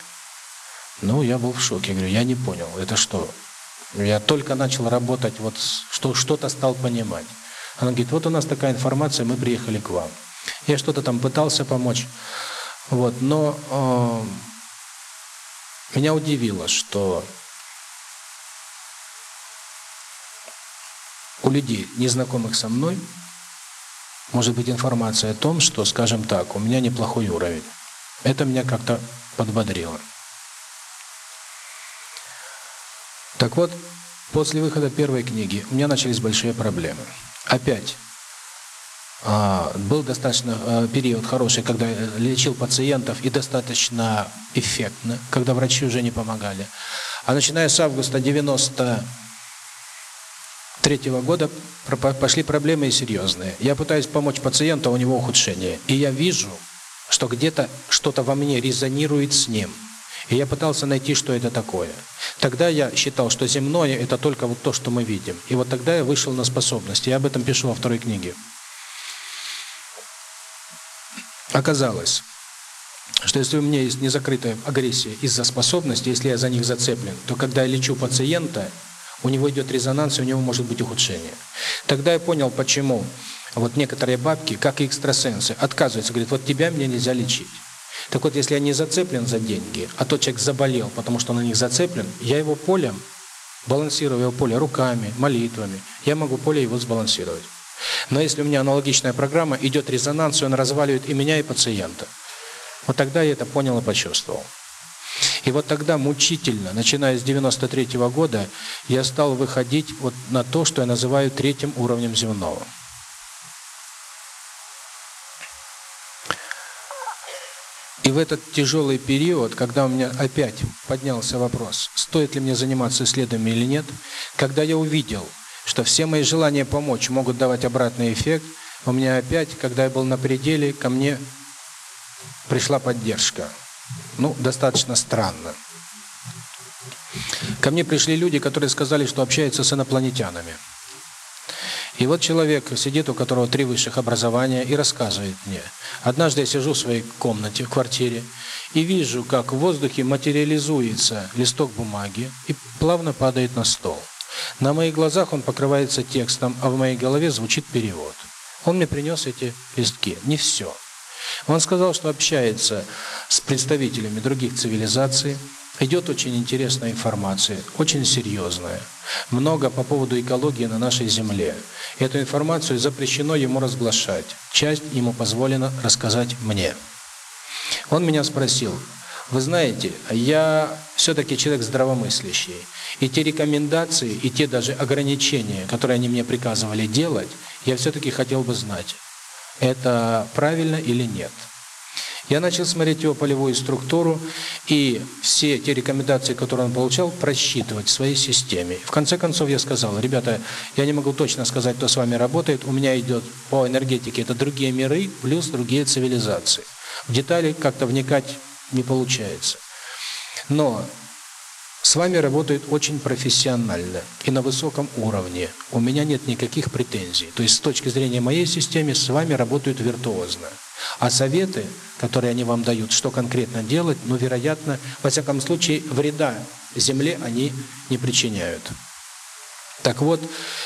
Ну, я был в шоке. Я говорю, я не понял, это что? Я только начал работать, вот что что-то стал понимать. Она говорит, вот у нас такая информация, мы приехали к вам. Я что-то там пытался помочь. Вот, но э, меня удивило, что у людей, незнакомых со мной, может быть информация о том, что, скажем так, у меня неплохой уровень. Это меня как-то подбодрило. Так вот, после выхода первой книги у меня начались большие проблемы. Опять а, был достаточно а, период хороший, когда лечил пациентов и достаточно эффектно, когда врачи уже не помогали. А начиная с августа 90 третьего года пошли проблемы серьезные. Я пытаюсь помочь пациенту, а у него ухудшение. И я вижу, что где-то что-то во мне резонирует с ним. И я пытался найти, что это такое. Тогда я считал, что земное – это только вот то, что мы видим. И вот тогда я вышел на способность. Я об этом пишу во второй книге. Оказалось, что если у меня есть незакрытая агрессия из-за способности, если я за них зацеплен, то когда я лечу пациента, у него идет резонанс, и у него может быть ухудшение. Тогда я понял, почему вот некоторые бабки, как и экстрасенсы, отказываются, говорят, вот тебя мне нельзя лечить. Так вот, если я не зацеплен за деньги, а тот человек заболел, потому что на них зацеплен, я его полем, балансирую его поле руками, молитвами, я могу поле его сбалансировать. Но если у меня аналогичная программа, идет резонанс, и он разваливает и меня, и пациента. Вот тогда я это понял и почувствовал. И вот тогда мучительно, начиная с 93 -го года, я стал выходить вот на то, что я называю третьим уровнем земного. И в этот тяжелый период, когда у меня опять поднялся вопрос, стоит ли мне заниматься исследованием или нет, когда я увидел, что все мои желания помочь могут давать обратный эффект, у меня опять, когда я был на пределе, ко мне пришла поддержка. Ну, достаточно странно. Ко мне пришли люди, которые сказали, что общаются с инопланетянами. И вот человек сидит, у которого три высших образования, и рассказывает мне. Однажды я сижу в своей комнате, в квартире, и вижу, как в воздухе материализуется листок бумаги и плавно падает на стол. На моих глазах он покрывается текстом, а в моей голове звучит перевод. Он мне принес эти листки. Не все. Он сказал, что общается с представителями других цивилизаций, идет очень интересная информация, очень серьезная. Много по поводу экологии на нашей Земле. Эту информацию запрещено ему разглашать. Часть ему позволено рассказать мне. Он меня спросил, вы знаете, я все-таки человек здравомыслящий. И те рекомендации, и те даже ограничения, которые они мне приказывали делать, я все-таки хотел бы знать, это правильно или нет. Я начал смотреть его полевую структуру и все те рекомендации, которые он получал, просчитывать в своей системе. В конце концов я сказал, ребята, я не могу точно сказать, кто с вами работает, у меня идет по энергетике, это другие миры плюс другие цивилизации. В детали как-то вникать не получается. Но с вами работают очень профессионально и на высоком уровне. У меня нет никаких претензий. То есть с точки зрения моей системы с вами работают виртуозно. А советы, которые они вам дают, что конкретно делать, ну, вероятно, во всяком случае, вреда Земле они не причиняют. Так вот,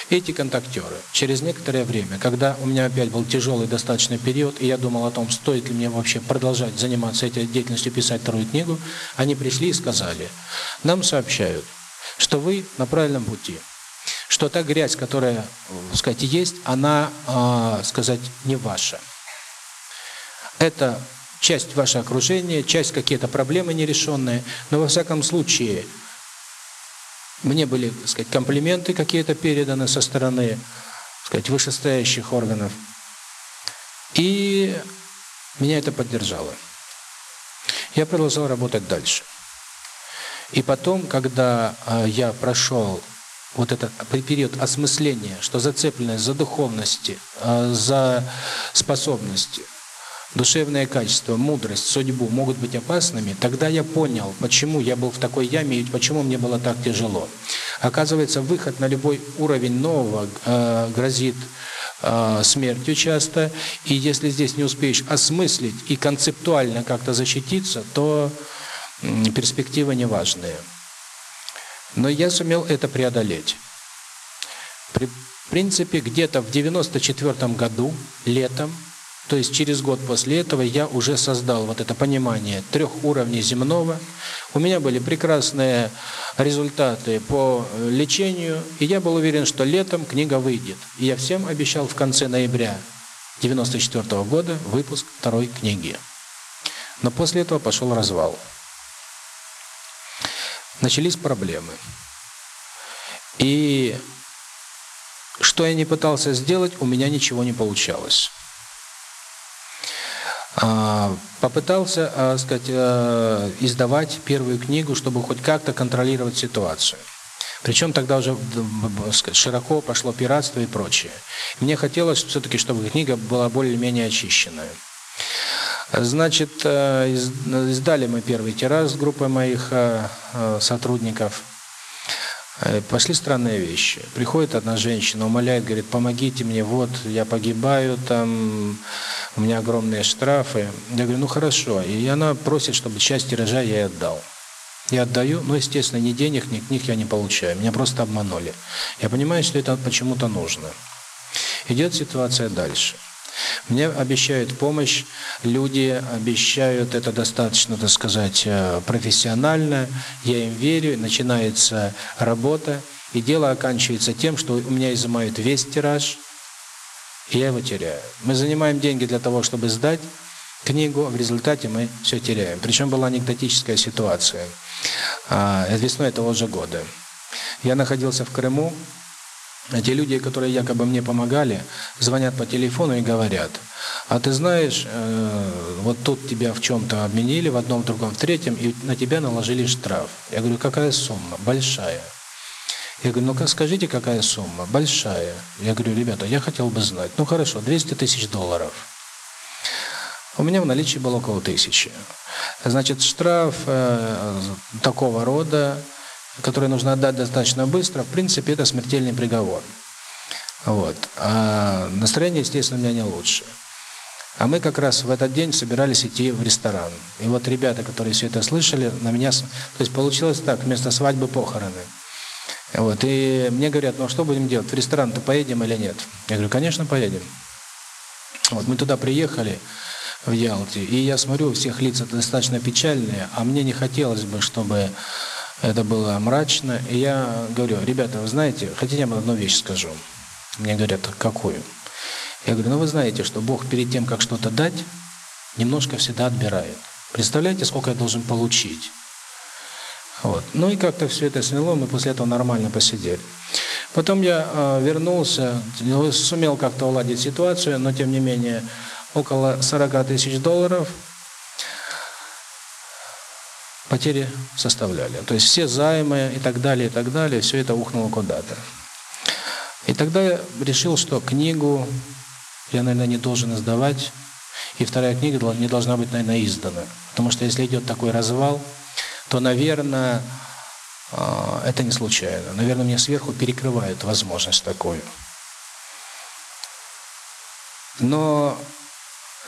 эти контактеры через некоторое время, когда у меня опять был тяжелый достаточно период, и я думал о том, стоит ли мне вообще продолжать заниматься этой деятельностью, писать вторую книгу, они пришли и сказали, нам сообщают, что вы на правильном пути, что та грязь, которая, сказать, есть, она, э, сказать, не ваша. Это часть вашего окружения, часть какие-то проблемы нерешенные, но во всяком случае мне были, так сказать, комплименты какие-то переданы со стороны, так сказать, вышестоящих органов. И меня это поддержало. Я продолжал работать дальше. И потом, когда э, я прошел вот этот период осмысления, что зацепленность за духовности, э, за способности, душевное качество, мудрость, судьбу могут быть опасными, тогда я понял, почему я был в такой яме и почему мне было так тяжело. Оказывается, выход на любой уровень нового э, грозит э, смертью часто, и если здесь не успеешь осмыслить и концептуально как-то защититься, то э, перспективы неважные. Но я сумел это преодолеть. При принципе, где-то в 94 году, летом, то есть через год после этого я уже создал вот это понимание трех уровней земного. У меня были прекрасные результаты по э, лечению, и я был уверен, что летом книга выйдет. И я всем обещал в конце ноября 94 -го года выпуск второй книги. Но после этого пошел развал. Начались проблемы. И что я не пытался сделать, у меня ничего не получалось. А, попытался, а, сказать, а, издавать первую книгу, чтобы хоть как-то контролировать ситуацию. Причем тогда уже сказать, широко пошло пиратство и прочее. Мне хотелось все-таки, чтобы книга была более-менее очищенная. Значит, издали мы первый тираж с группой моих сотрудников. Э, пошли странные вещи. Приходит одна женщина, умоляет, говорит, помогите мне, вот, я погибаю, там, у меня огромные штрафы. Я говорю, ну хорошо. И она просит, чтобы часть тиража я ей отдал. Я отдаю, но, естественно, ни денег, ни книг я не получаю. Меня просто обманули. Я понимаю, что это почему-то нужно. Идет ситуация дальше. Мне обещают помощь, люди обещают это достаточно, так сказать, э, профессионально, я им верю, начинается работа, и дело оканчивается тем, что у меня изымают весь тираж, и я его теряю. Мы занимаем деньги для того, чтобы сдать книгу, а в результате мы все теряем. Причем была анекдотическая ситуация. А, весной этого же года. Я находился в Крыму, те люди, которые якобы мне помогали, звонят по телефону и говорят, а ты знаешь, э, вот тут тебя в чем-то обменили, в одном, в другом, в третьем, и на тебя наложили штраф. Я говорю, какая сумма? Большая. Я говорю, ну-ка скажите, какая сумма? Большая. Я говорю, ребята, я хотел бы знать. Ну хорошо, 200 тысяч долларов. У меня в наличии было около тысячи. Значит, штраф э, такого рода, который нужно отдать достаточно быстро, в принципе, это смертельный приговор. Вот. А настроение, естественно, у меня не лучше. А мы как раз в этот день собирались идти в ресторан. И вот ребята, которые все это слышали, на меня... То есть получилось так, вместо свадьбы похороны. Вот. И мне говорят, ну а что будем делать, в ресторан-то поедем или нет? Я говорю, конечно, поедем. Вот мы туда приехали, в Ялте, и я смотрю, у всех лица достаточно печальные, а мне не хотелось бы, чтобы это было мрачно. И я говорю, ребята, вы знаете, хотите, я вам одну вещь скажу? Мне говорят, какую? Я говорю, ну вы знаете, что Бог перед тем, как что-то дать, немножко всегда отбирает. Представляете, сколько я должен получить? Вот. Ну и как-то все это сняло, мы после этого нормально посидели. Потом я э, вернулся, сумел как-то уладить ситуацию, но тем не менее около 40 тысяч долларов потери составляли. То есть все займы и так далее, и так далее, все это ухнуло куда-то. И тогда я решил, что книгу я, наверное, не должен издавать, и вторая книга не должна быть, наверное, издана. Потому что если идет такой развал, то, наверное, а, это не случайно. Наверное, мне сверху перекрывают возможность такую. Но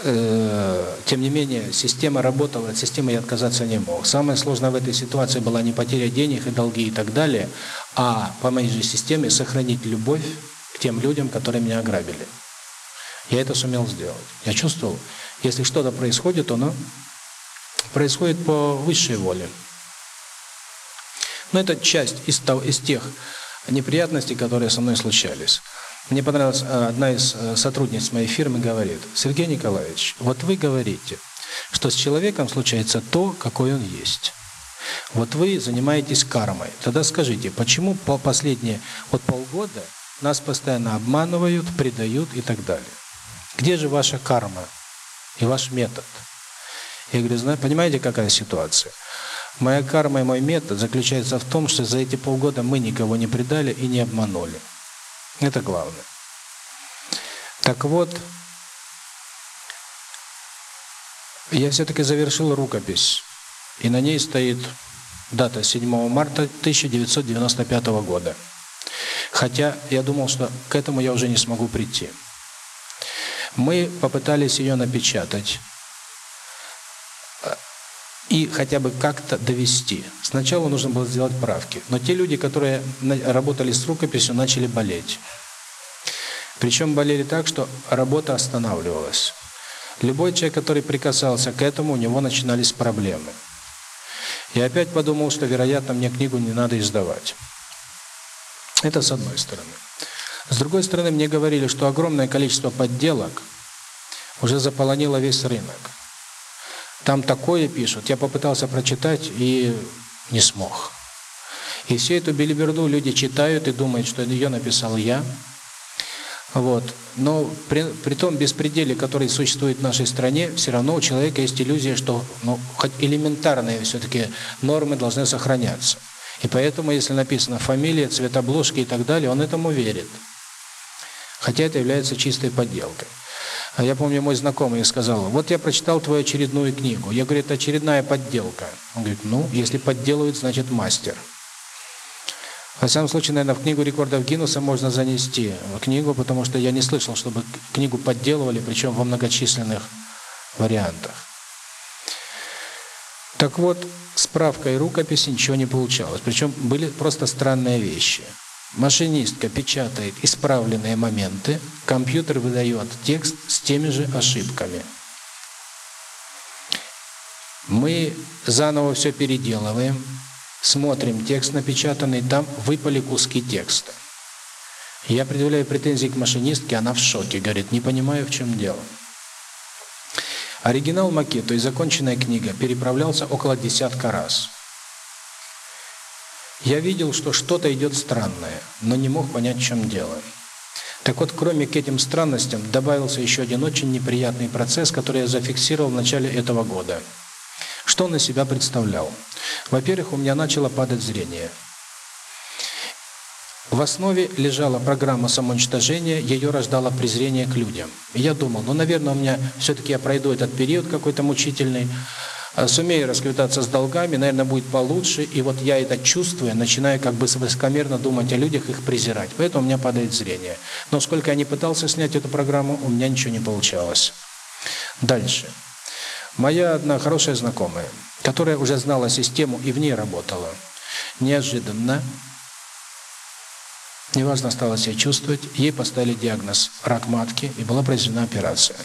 тем не менее, система работала, от системы я отказаться не мог. Самое сложное в этой ситуации была не потеря денег и долги и так далее, а по моей же системе сохранить любовь к тем людям, которые меня ограбили. Я это сумел сделать. Я чувствовал, если что-то происходит, оно происходит по высшей воле. Но это часть из, того, из тех неприятностей, которые со мной случались. Мне понравилась э, одна из э, сотрудниц моей фирмы говорит, Сергей Николаевич, вот вы говорите, что с человеком случается то, какой он есть. Вот вы занимаетесь кармой. Тогда скажите, почему по последние вот полгода нас постоянно обманывают, предают и так далее? Где же ваша карма и ваш метод? Я говорю, понимаете, какая ситуация? Моя карма и мой метод заключается в том, что за эти полгода мы никого не предали и не обманули. Это главное. Так вот, я все-таки завершил рукопись, и на ней стоит дата 7 марта 1995 года. Хотя я думал, что к этому я уже не смогу прийти. Мы попытались ее напечатать и хотя бы как-то довести. Сначала нужно было сделать правки. Но те люди, которые работали с рукописью, начали болеть. Причем болели так, что работа останавливалась. Любой человек, который прикасался к этому, у него начинались проблемы. Я опять подумал, что, вероятно, мне книгу не надо издавать. Это с одной стороны. С другой стороны, мне говорили, что огромное количество подделок уже заполонило весь рынок. Там такое пишут. Я попытался прочитать и не смог. И всю эту билиберду люди читают и думают, что ее написал я. Вот. Но при, при том беспределе, который существует в нашей стране, все равно у человека есть иллюзия, что ну, хоть элементарные все-таки нормы должны сохраняться. И поэтому, если написано фамилия, цвет обложки и так далее, он этому верит. Хотя это является чистой подделкой. А я помню, мой знакомый сказал, вот я прочитал твою очередную книгу. Я говорю, это очередная подделка. Он говорит, ну, если подделывают, значит мастер. Во всяком случае, наверное, в книгу рекордов Гиннесса можно занести книгу, потому что я не слышал, чтобы книгу подделывали, причем во многочисленных вариантах. Так вот, справка и рукописи ничего не получалось. Причем были просто странные вещи. Машинистка печатает исправленные моменты, компьютер выдает текст с теми же ошибками. Мы заново все переделываем, смотрим текст напечатанный, там выпали куски текста. Я предъявляю претензии к машинистке, она в шоке, говорит, не понимаю, в чем дело. Оригинал макет, то есть законченная книга, переправлялся около десятка раз. Я видел, что что-то идет странное, но не мог понять, в чем дело. Так вот, кроме к этим странностям, добавился еще один очень неприятный процесс, который я зафиксировал в начале этого года. Что он из себя представлял? Во-первых, у меня начало падать зрение. В основе лежала программа самоуничтожения, ее рождало презрение к людям. И я думал, ну, наверное, у меня все-таки я пройду этот период какой-то мучительный, сумею расквитаться с долгами, наверное, будет получше. И вот я это чувствуя, начинаю как бы высокомерно думать о людях, их презирать. Поэтому у меня падает зрение. Но сколько я не пытался снять эту программу, у меня ничего не получалось. Дальше. Моя одна хорошая знакомая, которая уже знала систему и в ней работала, неожиданно неважно стала себя чувствовать, ей поставили диагноз рак матки и была произведена операция.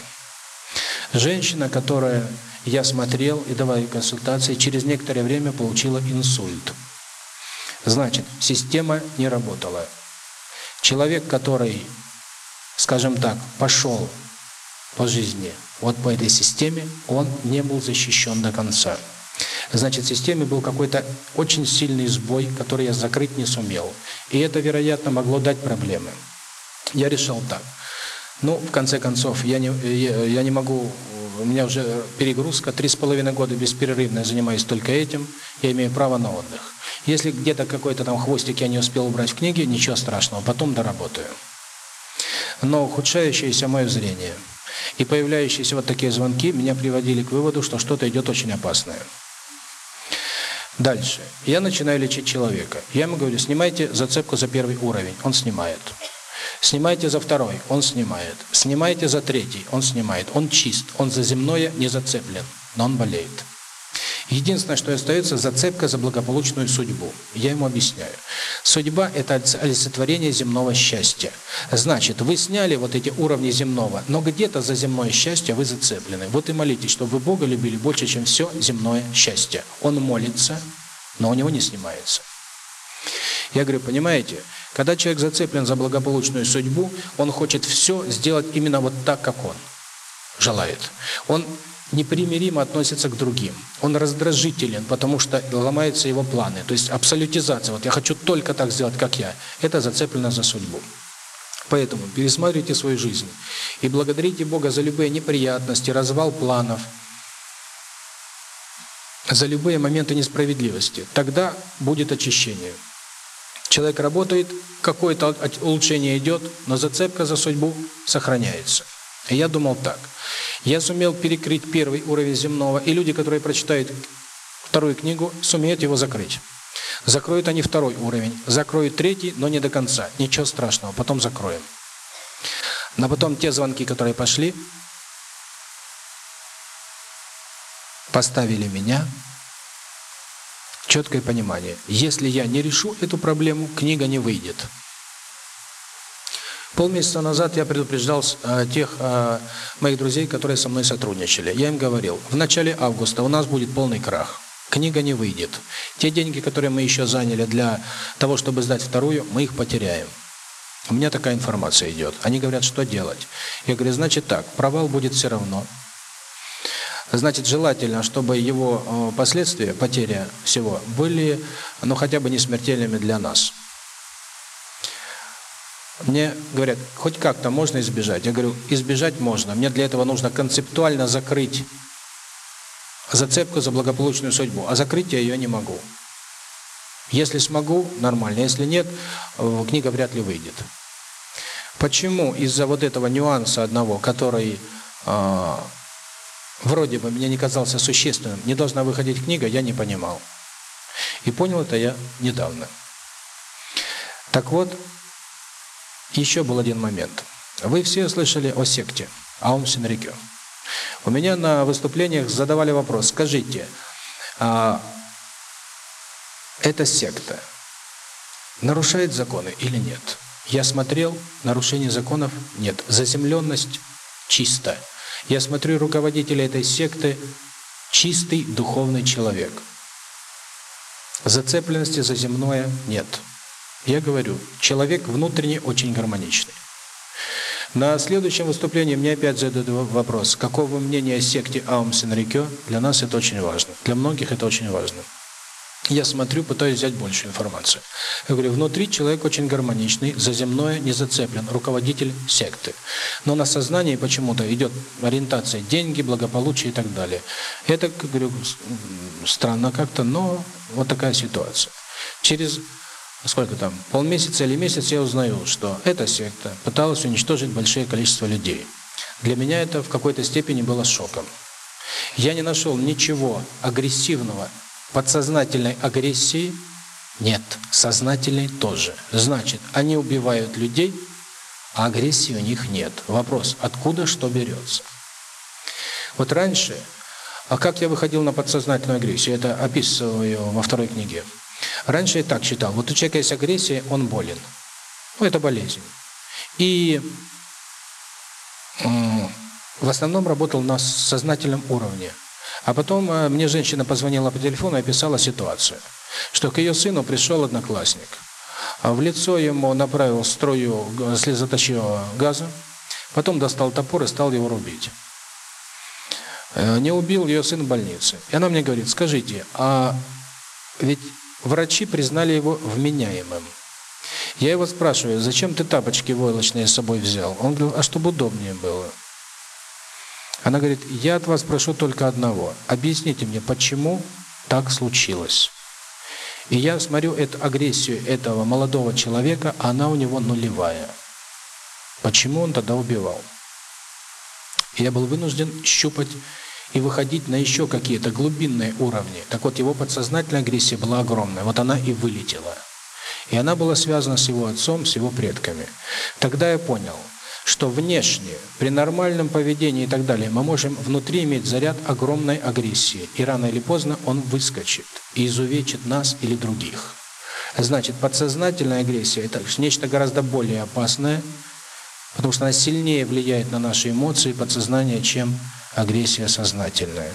Женщина, которая я смотрел и давал консультации, через некоторое время получила инсульт. Значит, система не работала. Человек, который, скажем так, пошел по жизни вот по этой системе, он не был защищен до конца. Значит, в системе был какой-то очень сильный сбой, который я закрыть не сумел. И это, вероятно, могло дать проблемы. Я решил так. Ну, в конце концов, я не, я, я не могу, у меня уже перегрузка, три с половиной года беспрерывно я занимаюсь только этим, я имею право на отдых. Если где-то какой-то там хвостик я не успел убрать в книге, ничего страшного, потом доработаю. Но ухудшающееся мое зрение и появляющиеся вот такие звонки меня приводили к выводу, что что-то идет очень опасное. Дальше. Я начинаю лечить человека. Я ему говорю, снимайте зацепку за первый уровень. Он снимает. Снимайте за второй. Он снимает. Снимайте за третий. Он снимает. Он чист. Он за земное не зацеплен. Но он болеет. Единственное, что остается, зацепка за благополучную судьбу. Я ему объясняю. Судьба – это олицетворение земного счастья. Значит, вы сняли вот эти уровни земного, но где-то за земное счастье вы зацеплены. Вот и молитесь, чтобы вы Бога любили больше, чем все земное счастье. Он молится, но у него не снимается. Я говорю, понимаете, когда человек зацеплен за благополучную судьбу, он хочет все сделать именно вот так, как он желает. Он непримиримо относится к другим. Он раздражителен, потому что ломаются его планы. То есть абсолютизация. Вот я хочу только так сделать, как я. Это зацеплено за судьбу. Поэтому пересматривайте свою жизнь и благодарите Бога за любые неприятности, развал планов, за любые моменты несправедливости. Тогда будет очищение. Человек работает, какое-то улучшение идет, но зацепка за судьбу сохраняется. И я думал так – я сумел перекрыть первый уровень земного, и люди, которые прочитают вторую книгу, сумеют его закрыть. Закроют они второй уровень, закроют третий, но не до конца. Ничего страшного, потом закроем. Но потом те звонки, которые пошли, поставили меня четкое понимание. Если я не решу эту проблему, книга не выйдет. Полмесяца назад я предупреждал э, тех э, моих друзей, которые со мной сотрудничали. Я им говорил, в начале августа у нас будет полный крах. Книга не выйдет. Те деньги, которые мы еще заняли для того, чтобы сдать вторую, мы их потеряем. У меня такая информация идет. Они говорят, что делать. Я говорю, значит так, провал будет все равно. Значит, желательно, чтобы его э, последствия, потеря всего, были, ну, хотя бы не смертельными для нас. Мне говорят, хоть как-то можно избежать? Я говорю, избежать можно. Мне для этого нужно концептуально закрыть зацепку за благополучную судьбу, а закрыть я ее не могу. Если смогу, нормально. Если нет, э, книга вряд ли выйдет. Почему из-за вот этого нюанса одного, который э, вроде бы мне не казался существенным, не должна выходить книга, я не понимал. И понял это я недавно. Так вот, еще был один момент. Вы все слышали о секте Аум Синрикё. У меня на выступлениях задавали вопрос, скажите, а эта секта нарушает законы или нет? Я смотрел, нарушений законов нет. Заземленность чисто. Я смотрю, руководитель этой секты чистый духовный человек. Зацепленности за земное нет. Я говорю, человек внутренне очень гармоничный. На следующем выступлении мне опять задают вопрос, какого мнения о секте Аум Синрикё? Для нас это очень важно. Для многих это очень важно. Я смотрю, пытаюсь взять больше информации. Я говорю, внутри человек очень гармоничный, за земное не зацеплен, руководитель секты. Но на сознании почему-то идет ориентация деньги, благополучие и так далее. Это, говорю, странно как-то, но вот такая ситуация. Через сколько там, полмесяца или месяц я узнаю, что эта секта пыталась уничтожить большое количество людей. Для меня это в какой-то степени было шоком. Я не нашел ничего агрессивного, подсознательной агрессии нет, сознательной тоже. Значит, они убивают людей, а агрессии у них нет. Вопрос, откуда что берется? Вот раньше, а как я выходил на подсознательную агрессию, это описываю во второй книге. Раньше я так считал, вот у человека есть агрессия, он болен. Ну, это болезнь. И в основном работал на сознательном уровне. А потом э, мне женщина позвонила по телефону и описала ситуацию, что к ее сыну пришел одноклассник. А в лицо ему направил струю слезоточивого газа, потом достал топор и стал его рубить. Э, не убил ее сын в больнице. И она мне говорит, скажите, а ведь Врачи признали его вменяемым. Я его спрашиваю, зачем ты тапочки войлочные с собой взял? Он говорил, а чтобы удобнее было. Она говорит, я от вас прошу только одного. Объясните мне, почему так случилось? И я смотрю эту агрессию этого молодого человека, она у него нулевая. Почему он тогда убивал? Я был вынужден щупать и выходить на еще какие-то глубинные уровни. Так вот, его подсознательная агрессия была огромная. Вот она и вылетела. И она была связана с его отцом, с его предками. Тогда я понял, что внешне, при нормальном поведении и так далее, мы можем внутри иметь заряд огромной агрессии. И рано или поздно он выскочит и изувечит нас или других. Значит, подсознательная агрессия – это нечто гораздо более опасное, потому что она сильнее влияет на наши эмоции, подсознание, чем агрессия сознательная.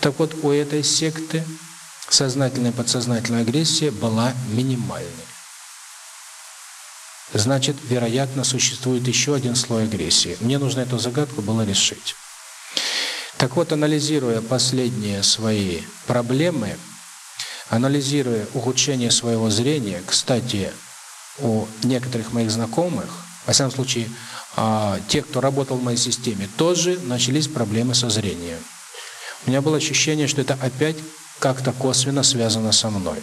Так вот, у этой секты сознательная и подсознательная агрессия была минимальной. Значит, вероятно, существует еще один слой агрессии. Мне нужно эту загадку было решить. Так вот, анализируя последние свои проблемы, анализируя ухудшение своего зрения, кстати, у некоторых моих знакомых, во всяком случае, а те, кто работал в моей системе, тоже начались проблемы со зрением. У меня было ощущение, что это опять как-то косвенно связано со мной.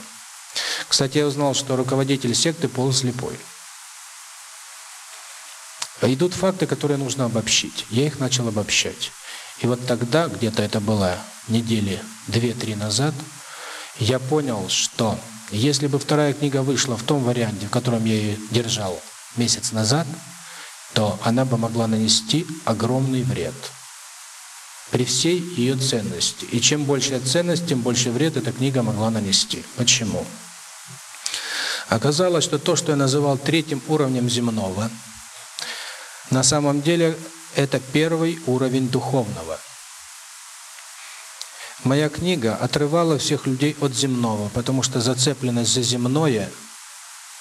Кстати, я узнал, что руководитель секты полуслепой. Идут факты, которые нужно обобщить. Я их начал обобщать. И вот тогда, где-то это было недели две-три назад, я понял, что если бы вторая книга вышла в том варианте, в котором я ее держал месяц назад, то она бы могла нанести огромный вред при всей ее ценности. И чем больше ценность, тем больше вред эта книга могла нанести. Почему? Оказалось, что то, что я называл третьим уровнем земного, на самом деле это первый уровень духовного. Моя книга отрывала всех людей от земного, потому что зацепленность за земное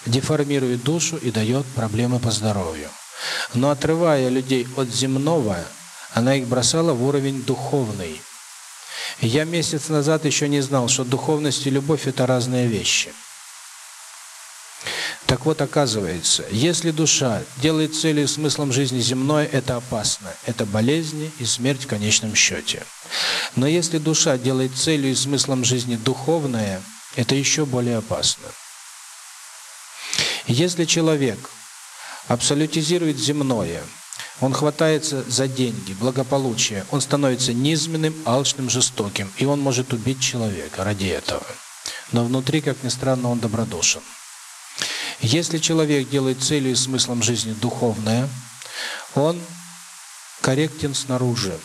деформирует душу и дает проблемы по здоровью. Но отрывая людей от земного, она их бросала в уровень духовный. Я месяц назад еще не знал, что духовность и любовь – это разные вещи. Так вот, оказывается, если душа делает целью и смыслом жизни земное, это опасно. Это болезни и смерть в конечном счете. Но если душа делает целью и смыслом жизни духовное, это еще более опасно. Если человек абсолютизирует земное, он хватается за деньги, благополучие, он становится низменным, алчным, жестоким, и он может убить человека ради этого. Но внутри, как ни странно, он добродушен. Если человек делает целью и смыслом жизни духовное, он корректен снаружи,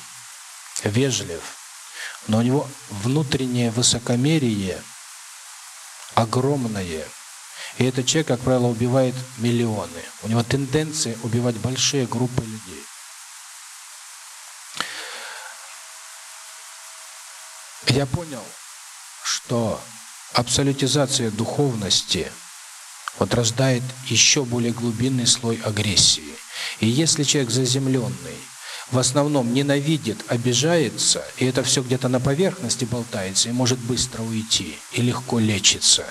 вежлив, но у него внутреннее высокомерие огромное. И этот человек, как правило, убивает миллионы. У него тенденция убивать большие группы людей. Я понял, что абсолютизация духовности вот рождает еще более глубинный слой агрессии. И если человек заземленный, в основном ненавидит, обижается, и это все где-то на поверхности болтается и может быстро уйти, и легко лечится,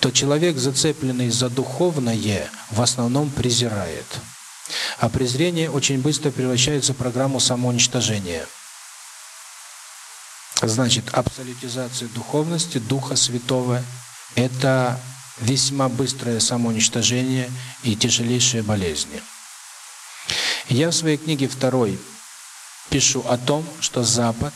то человек, зацепленный за духовное, в основном презирает. А презрение очень быстро превращается в программу самоуничтожения. Значит, абсолютизация духовности, Духа Святого – это весьма быстрое самоуничтожение и тяжелейшие болезни. Я в своей книге второй пишу о том, что Запад,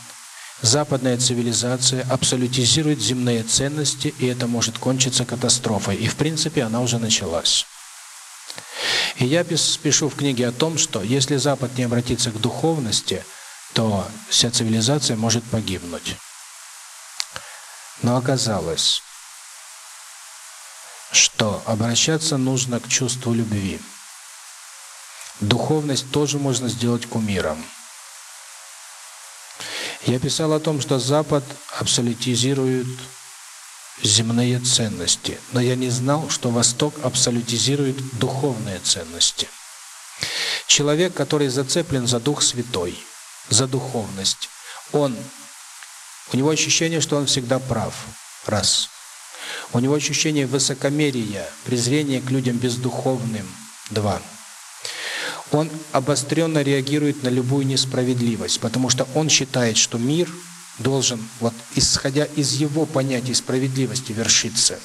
западная цивилизация абсолютизирует земные ценности, и это может кончиться катастрофой. И в принципе она уже началась. И я пишу в книге о том, что если Запад не обратится к духовности, то вся цивилизация может погибнуть. Но оказалось, что обращаться нужно к чувству любви. Духовность тоже можно сделать кумиром. Я писал о том, что Запад абсолютизирует земные ценности, но я не знал, что Восток абсолютизирует духовные ценности. Человек, который зацеплен за Дух Святой, за духовность, он, у него ощущение, что он всегда прав, раз. У него ощущение высокомерия, презрения к людям бездуховным, два он обостренно реагирует на любую несправедливость, потому что он считает, что мир должен, вот исходя из его понятий справедливости, вершиться.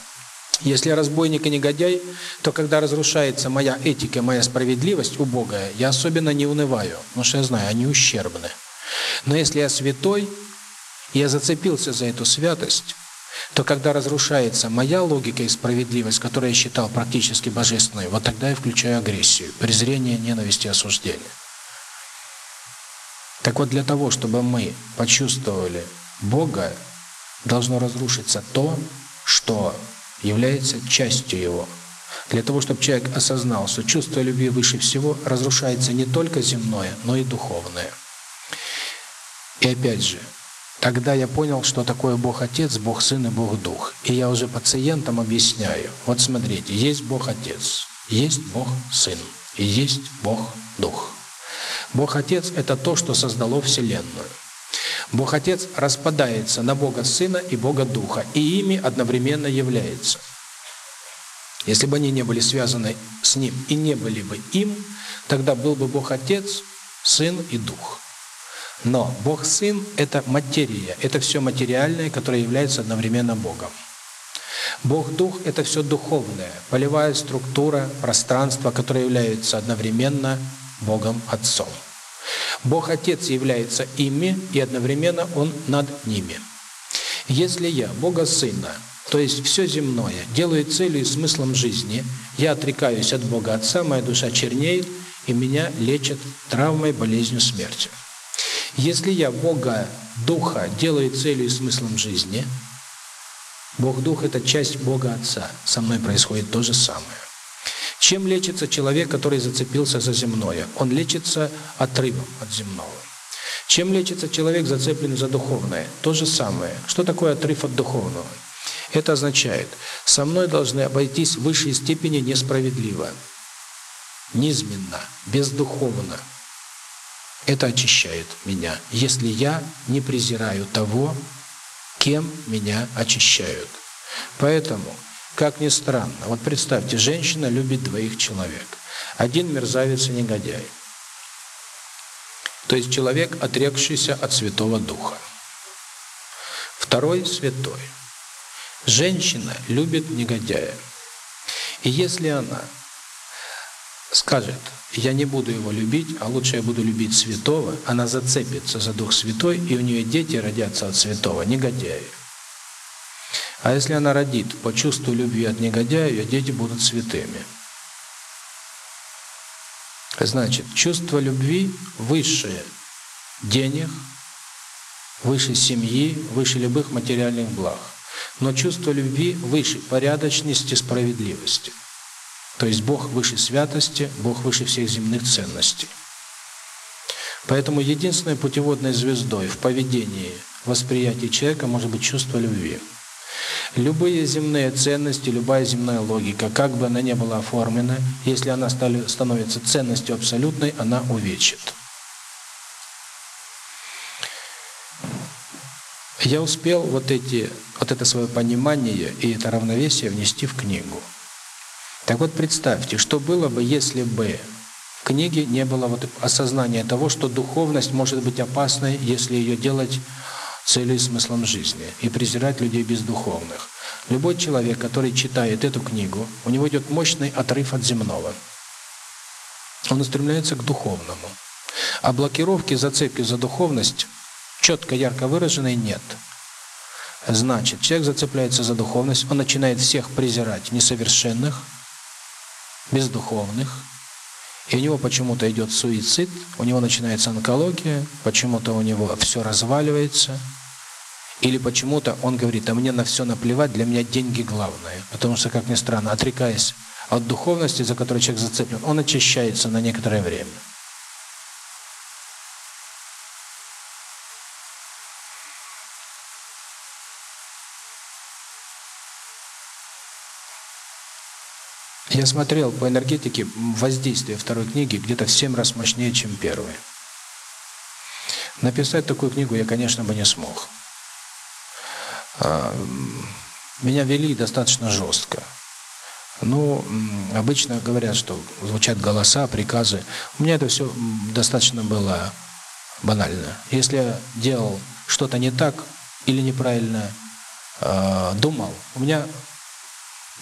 Если я разбойник и негодяй, то когда разрушается моя этика, моя справедливость убогая, я особенно не унываю, потому что я знаю, они ущербны. Но если я святой, я зацепился за эту святость, то когда разрушается моя логика и справедливость, которую я считал практически божественной, вот тогда я включаю агрессию, презрение, ненависть и осуждение. Так вот, для того, чтобы мы почувствовали Бога, должно разрушиться то, что является частью Его. Для того, чтобы человек осознал, что чувство любви выше всего, разрушается не только земное, но и духовное. И опять же, Тогда я понял, что такое Бог Отец, Бог Сын и Бог Дух. И я уже пациентам объясняю. Вот смотрите, есть Бог Отец, есть Бог Сын и есть Бог Дух. Бог Отец – это то, что создало Вселенную. Бог Отец распадается на Бога Сына и Бога Духа, и ими одновременно является. Если бы они не были связаны с Ним и не были бы им, тогда был бы Бог Отец, Сын и Дух. Но Бог Сын – это материя, это все материальное, которое является одновременно Богом. Бог Дух – это все духовное, полевая структура, пространство, которое является одновременно Богом Отцом. Бог Отец является ими, и одновременно Он над ними. Если я, Бога Сына, то есть все земное, делаю целью и смыслом жизни, я отрекаюсь от Бога Отца, моя душа чернеет, и меня лечат травмой, болезнью, смертью. Если я Бога Духа делаю целью и смыслом жизни, Бог Дух – это часть Бога Отца. Со мной происходит то же самое. Чем лечится человек, который зацепился за земное? Он лечится отрывом от земного. Чем лечится человек, зацепленный за духовное? То же самое. Что такое отрыв от духовного? Это означает, со мной должны обойтись в высшей степени несправедливо, низменно, бездуховно, это очищает меня, если я не презираю того, кем меня очищают. Поэтому, как ни странно, вот представьте, женщина любит двоих человек. Один мерзавец и негодяй. То есть человек, отрекшийся от Святого Духа. Второй – святой. Женщина любит негодяя. И если она скажет, я не буду его любить, а лучше я буду любить святого, она зацепится за Дух Святой, и у нее дети родятся от святого, негодяи. А если она родит по чувству любви от негодяя, ее дети будут святыми. Значит, чувство любви высшее денег, выше семьи, выше любых материальных благ. Но чувство любви выше порядочности, справедливости. То есть Бог выше святости, Бог выше всех земных ценностей. Поэтому единственной путеводной звездой в поведении, восприятии человека может быть чувство любви. Любые земные ценности, любая земная логика, как бы она ни была оформлена, если она становится ценностью абсолютной, она увечит. Я успел вот эти, вот это свое понимание и это равновесие внести в книгу. Так вот представьте, что было бы, если бы в книге не было вот осознания того, что духовность может быть опасной, если ее делать целью и смыслом жизни, и презирать людей бездуховных. Любой человек, который читает эту книгу, у него идет мощный отрыв от земного. Он устремляется к духовному. А блокировки, зацепки за духовность четко, ярко выраженной нет. Значит, человек зацепляется за духовность, он начинает всех презирать несовершенных, бездуховных, и у него почему-то идет суицид, у него начинается онкология, почему-то у него все разваливается, или почему-то он говорит, а мне на все наплевать, для меня деньги главное. Потому что, как ни странно, отрекаясь от духовности, за которой человек зацеплен, он очищается на некоторое время. Я смотрел по энергетике воздействие второй книги где-то в семь раз мощнее, чем первой. Написать такую книгу я, конечно, бы не смог. А, меня вели достаточно жестко. Ну, обычно говорят, что звучат голоса, приказы. У меня это все достаточно было банально. Если я делал что-то не так или неправильно э, думал, у меня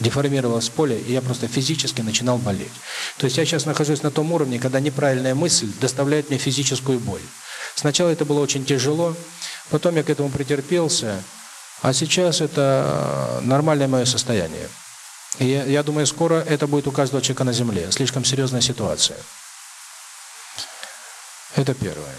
деформировалось поле, и я просто физически начинал болеть. То есть я сейчас нахожусь на том уровне, когда неправильная мысль доставляет мне физическую боль. Сначала это было очень тяжело, потом я к этому претерпелся, а сейчас это нормальное мое состояние. И я, я думаю, скоро это будет у каждого человека на Земле. Слишком серьезная ситуация. Это первое.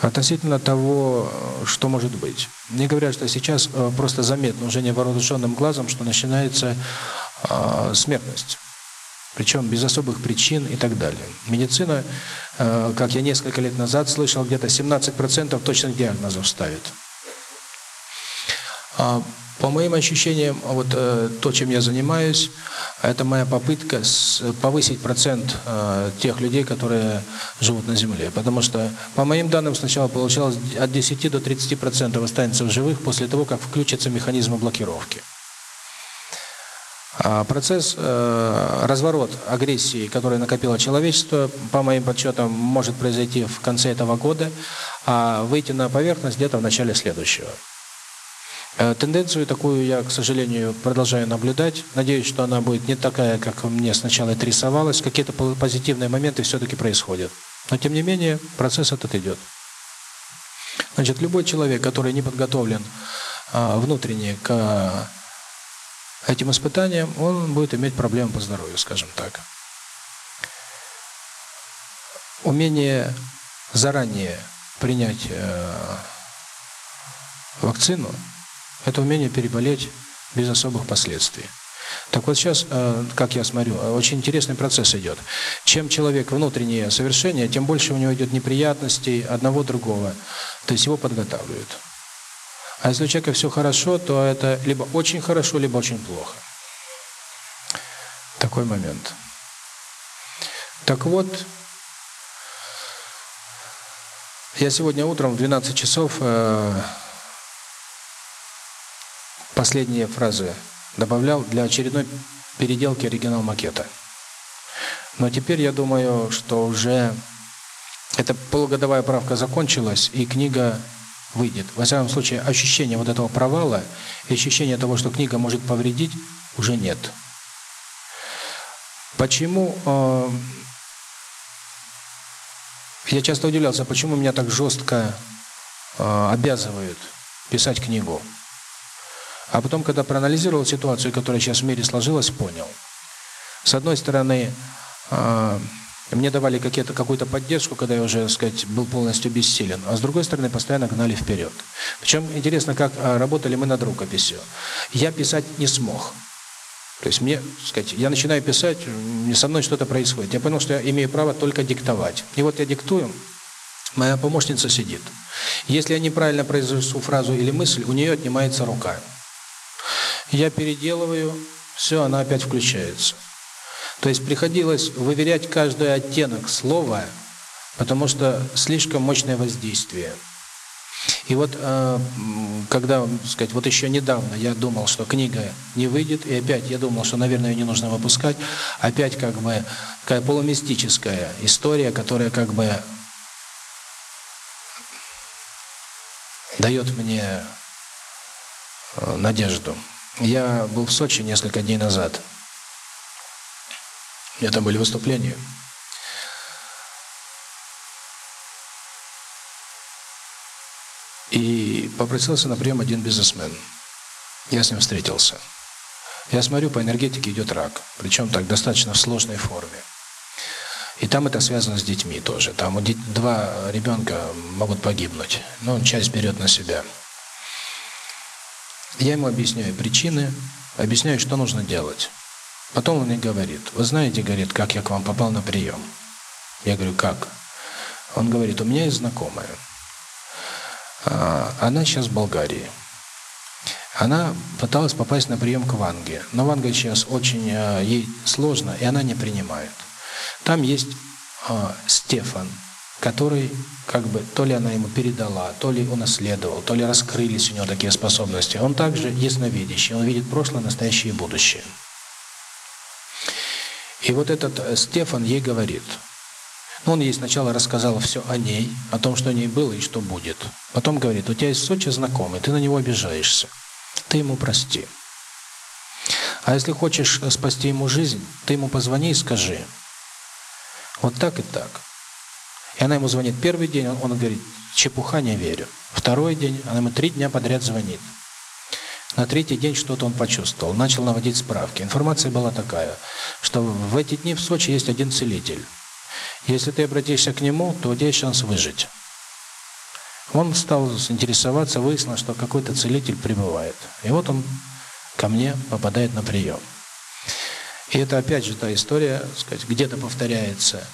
Относительно того, что может быть. Мне говорят, что сейчас э, просто заметно уже невооруженным глазом, что начинается э, смертность. Причем без особых причин и так далее. Медицина, э, как я несколько лет назад слышал, где-то 17% точных диагнозов ставит. А по моим ощущениям, вот э, то, чем я занимаюсь, это моя попытка с, повысить процент э, тех людей, которые живут на Земле. Потому что, по моим данным, сначала получалось от 10 до 30 процентов останется в живых после того, как включатся механизмы блокировки. А процесс, э, разворот агрессии, который накопило человечество, по моим подсчетам, может произойти в конце этого года, а выйти на поверхность где-то в начале следующего. Э, тенденцию такую я, к сожалению, продолжаю наблюдать. Надеюсь, что она будет не такая, как мне сначала это рисовалось. Какие-то позитивные моменты все-таки происходят. Но, тем не менее, процесс этот идет. Значит, любой человек, который не подготовлен а, внутренне к этим испытаниям, он будет иметь проблемы по здоровью, скажем так. Умение заранее принять э, вакцину – это умение переболеть без особых последствий. Так вот сейчас, э, как я смотрю, очень интересный процесс идет. Чем человек внутреннее совершение, тем больше у него идет неприятностей одного другого. То есть его подготавливают. А если у человека все хорошо, то это либо очень хорошо, либо очень плохо. Такой момент. Так вот, я сегодня утром в 12 часов э, последние фразы добавлял для очередной переделки оригинал макета. Но теперь я думаю, что уже эта полугодовая правка закончилась, и книга выйдет. Во всяком случае, ощущение вот этого провала и ощущение того, что книга может повредить, уже нет. Почему э, я часто удивлялся, почему меня так жестко э, обязывают писать книгу. А потом, когда проанализировал ситуацию, которая сейчас в мире сложилась, понял. С одной стороны, э, мне давали какую-то поддержку, когда я уже, так сказать, был полностью бессилен, а с другой стороны, постоянно гнали вперед. Причем интересно, как а, работали мы над рукописью. Я писать не смог. То есть мне, так сказать, я начинаю писать, со мной что-то происходит. Я понял, что я имею право только диктовать. И вот я диктую, моя помощница сидит. Если я неправильно произнесу фразу или мысль, у нее отнимается рука. Я переделываю, все, она опять включается. То есть приходилось выверять каждый оттенок слова, потому что слишком мощное воздействие. И вот, э, когда, сказать, вот еще недавно я думал, что книга не выйдет, и опять я думал, что, наверное, ее не нужно выпускать, опять как бы такая полумистическая история, которая как бы дает мне э, надежду. Я был в Сочи несколько дней назад. У меня там были выступления. И попросился на прием один бизнесмен. Я с ним встретился. Я смотрю, по энергетике идет рак. Причем так, достаточно в сложной форме. И там это связано с детьми тоже. Там два ребенка могут погибнуть. Но он часть берет на себя. Я ему объясняю причины, объясняю, что нужно делать. Потом он мне говорит, вы знаете, говорит, как я к вам попал на прием? Я говорю, как? Он говорит, у меня есть знакомая. А, она сейчас в Болгарии. Она пыталась попасть на прием к Ванге, но Ванга сейчас очень а, ей сложно, и она не принимает. Там есть а, Стефан, который как бы то ли она ему передала, то ли унаследовал, то ли раскрылись у него такие способности. Он также ясновидящий, он видит прошлое, настоящее и будущее. И вот этот э, Стефан ей говорит, ну, он ей сначала рассказал все о ней, о том, что о ней было и что будет. Потом говорит, у тебя есть Сочи знакомый, ты на него обижаешься, ты ему прости. А если хочешь э, спасти ему жизнь, ты ему позвони и скажи, вот так и так. И она ему звонит первый день, он, говорит, чепуха, не верю. Второй день, она ему три дня подряд звонит. На третий день что-то он почувствовал, начал наводить справки. Информация была такая, что в эти дни в Сочи есть один целитель. Если ты обратишься к нему, то у тебя есть шанс выжить. Он стал интересоваться, выяснил, что какой-то целитель прибывает. И вот он ко мне попадает на прием. И это опять же та история, сказать, где-то повторяется,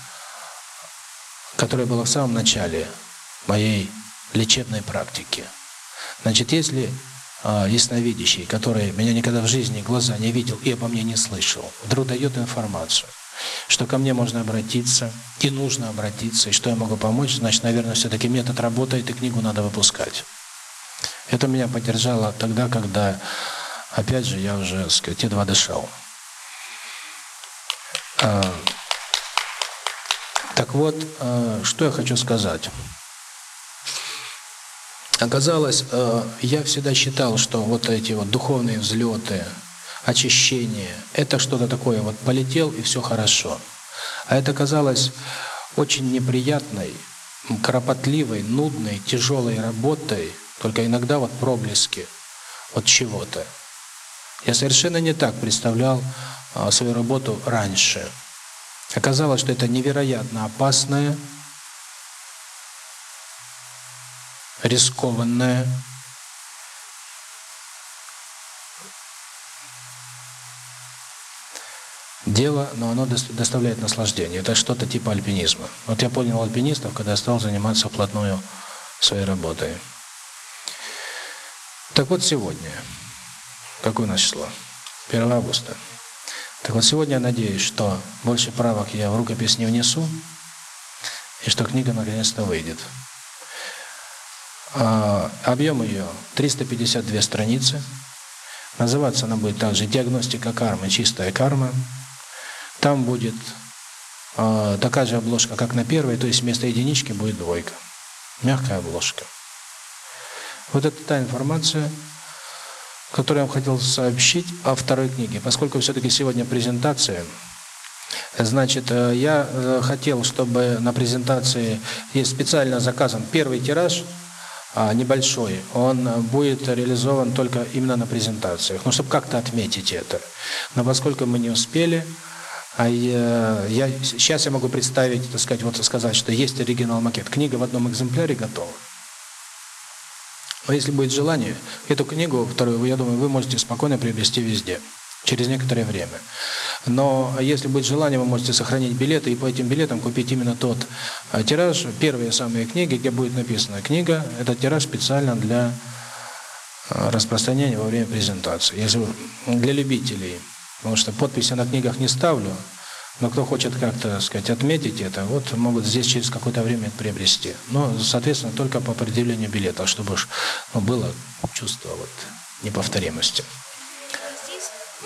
которая была в самом начале моей лечебной практики. Значит, если а, ясновидящий, который меня никогда в жизни глаза не видел и обо мне не слышал, вдруг дает информацию, что ко мне можно обратиться и нужно обратиться, и что я могу помочь, значит, наверное, все-таки метод работает и книгу надо выпускать. Это меня поддержало тогда, когда, опять же, я уже, так сказать, едва дышал. Так вот, а, что я хочу сказать. Оказалось, э, я всегда считал, что вот эти вот духовные взлеты, очищение – это что-то такое, вот полетел и все хорошо. А это казалось очень неприятной, кропотливой, нудной, тяжелой работой, только иногда вот проблески от чего-то. Я совершенно не так представлял э, свою работу раньше. Оказалось, что это невероятно опасная, рискованное, дело, но оно доставляет наслаждение. Это что-то типа альпинизма. Вот я понял альпинистов, когда стал заниматься вплотную своей работой. Так вот сегодня, какое у нас число? 1 августа. Так вот сегодня я надеюсь, что больше правок я в рукопись не внесу, и что книга наконец-то выйдет. А, объем ее 352 страницы. Называться она будет также «Диагностика кармы. Чистая карма». Там будет э, такая же обложка, как на первой, то есть вместо единички будет двойка. Мягкая обложка. Вот это та информация, которую я хотел сообщить о второй книге. Поскольку все-таки сегодня презентация, Значит, э, я э, хотел, чтобы на презентации есть специально заказан первый тираж, а, небольшой, он будет реализован только именно на презентациях, ну, чтобы как-то отметить это. Но поскольку мы не успели, а я, я сейчас я могу представить, так сказать, вот сказать, что есть оригинал макет. Книга в одном экземпляре готова. Но если будет желание, эту книгу, вторую, я думаю, вы можете спокойно приобрести везде, через некоторое время. Но если будет желание, вы можете сохранить билеты и по этим билетам купить именно тот а, тираж, первые самые книги, где будет написана книга, этот тираж специально для а, распространения во время презентации. Если для любителей, потому что подписи на книгах не ставлю, но кто хочет как-то, сказать, отметить это, вот могут здесь через какое-то время это приобрести. Но, соответственно, только по определению билета, чтобы уж ну, было чувство вот неповторимости.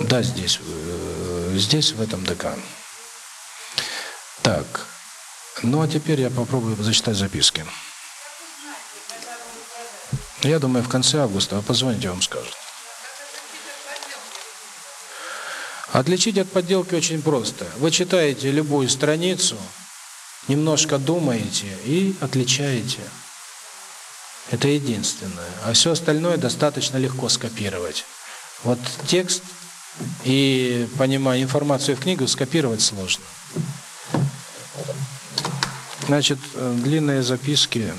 Да, здесь, э, здесь, в этом ДК. Так, ну а теперь я попробую зачитать записки. Я думаю, в конце августа, вы позвоните, вам скажут. Отличить от подделки очень просто. Вы читаете любую страницу, немножко думаете и отличаете. Это единственное. А все остальное достаточно легко скопировать. Вот текст и понимая информацию в книгу скопировать сложно. Значит, длинные записки.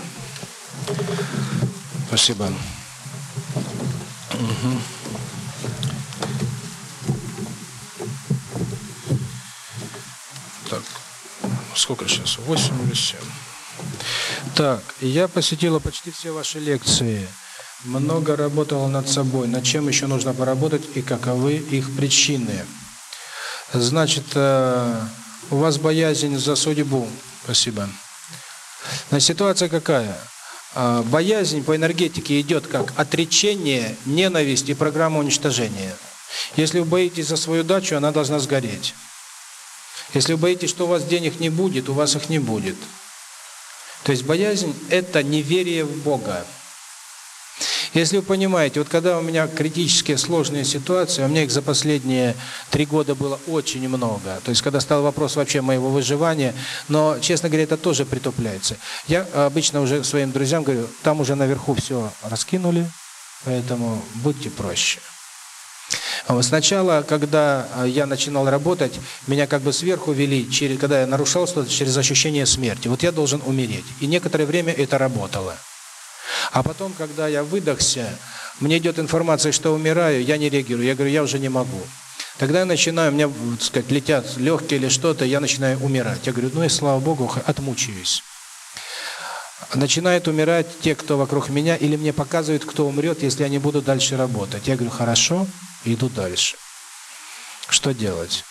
Спасибо. Угу. Сколько сейчас? 8 или 7. Так, я посетила почти все ваши лекции. Много работала над собой. Над чем еще нужно поработать и каковы их причины? Значит, э, у вас боязнь за судьбу. Спасибо. Значит, ситуация какая? Э, боязнь по энергетике идет как отречение, ненависть и программа уничтожения. Если вы боитесь за свою дачу, она должна сгореть. Если вы боитесь, что у вас денег не будет, у вас их не будет. То есть боязнь – это неверие в Бога. Если вы понимаете, вот когда у меня критические сложные ситуации, у меня их за последние три года было очень много, то есть когда стал вопрос вообще моего выживания, но, честно говоря, это тоже притупляется. Я обычно уже своим друзьям говорю, там уже наверху все раскинули, поэтому будьте проще. Сначала, когда а, я начинал работать, меня как бы сверху вели, через, когда я нарушал что-то, через ощущение смерти. Вот я должен умереть. И некоторое время это работало. А потом, когда я выдохся, мне идет информация, что умираю, я не реагирую. Я говорю, я уже не могу. Тогда я начинаю, у меня, так сказать, летят легкие или что-то, я начинаю умирать. Я говорю, ну и слава Богу, отмучаюсь. Начинают умирать те, кто вокруг меня, или мне показывают, кто умрет, если я не буду дальше работать. Я говорю, хорошо, иду дальше. Что делать?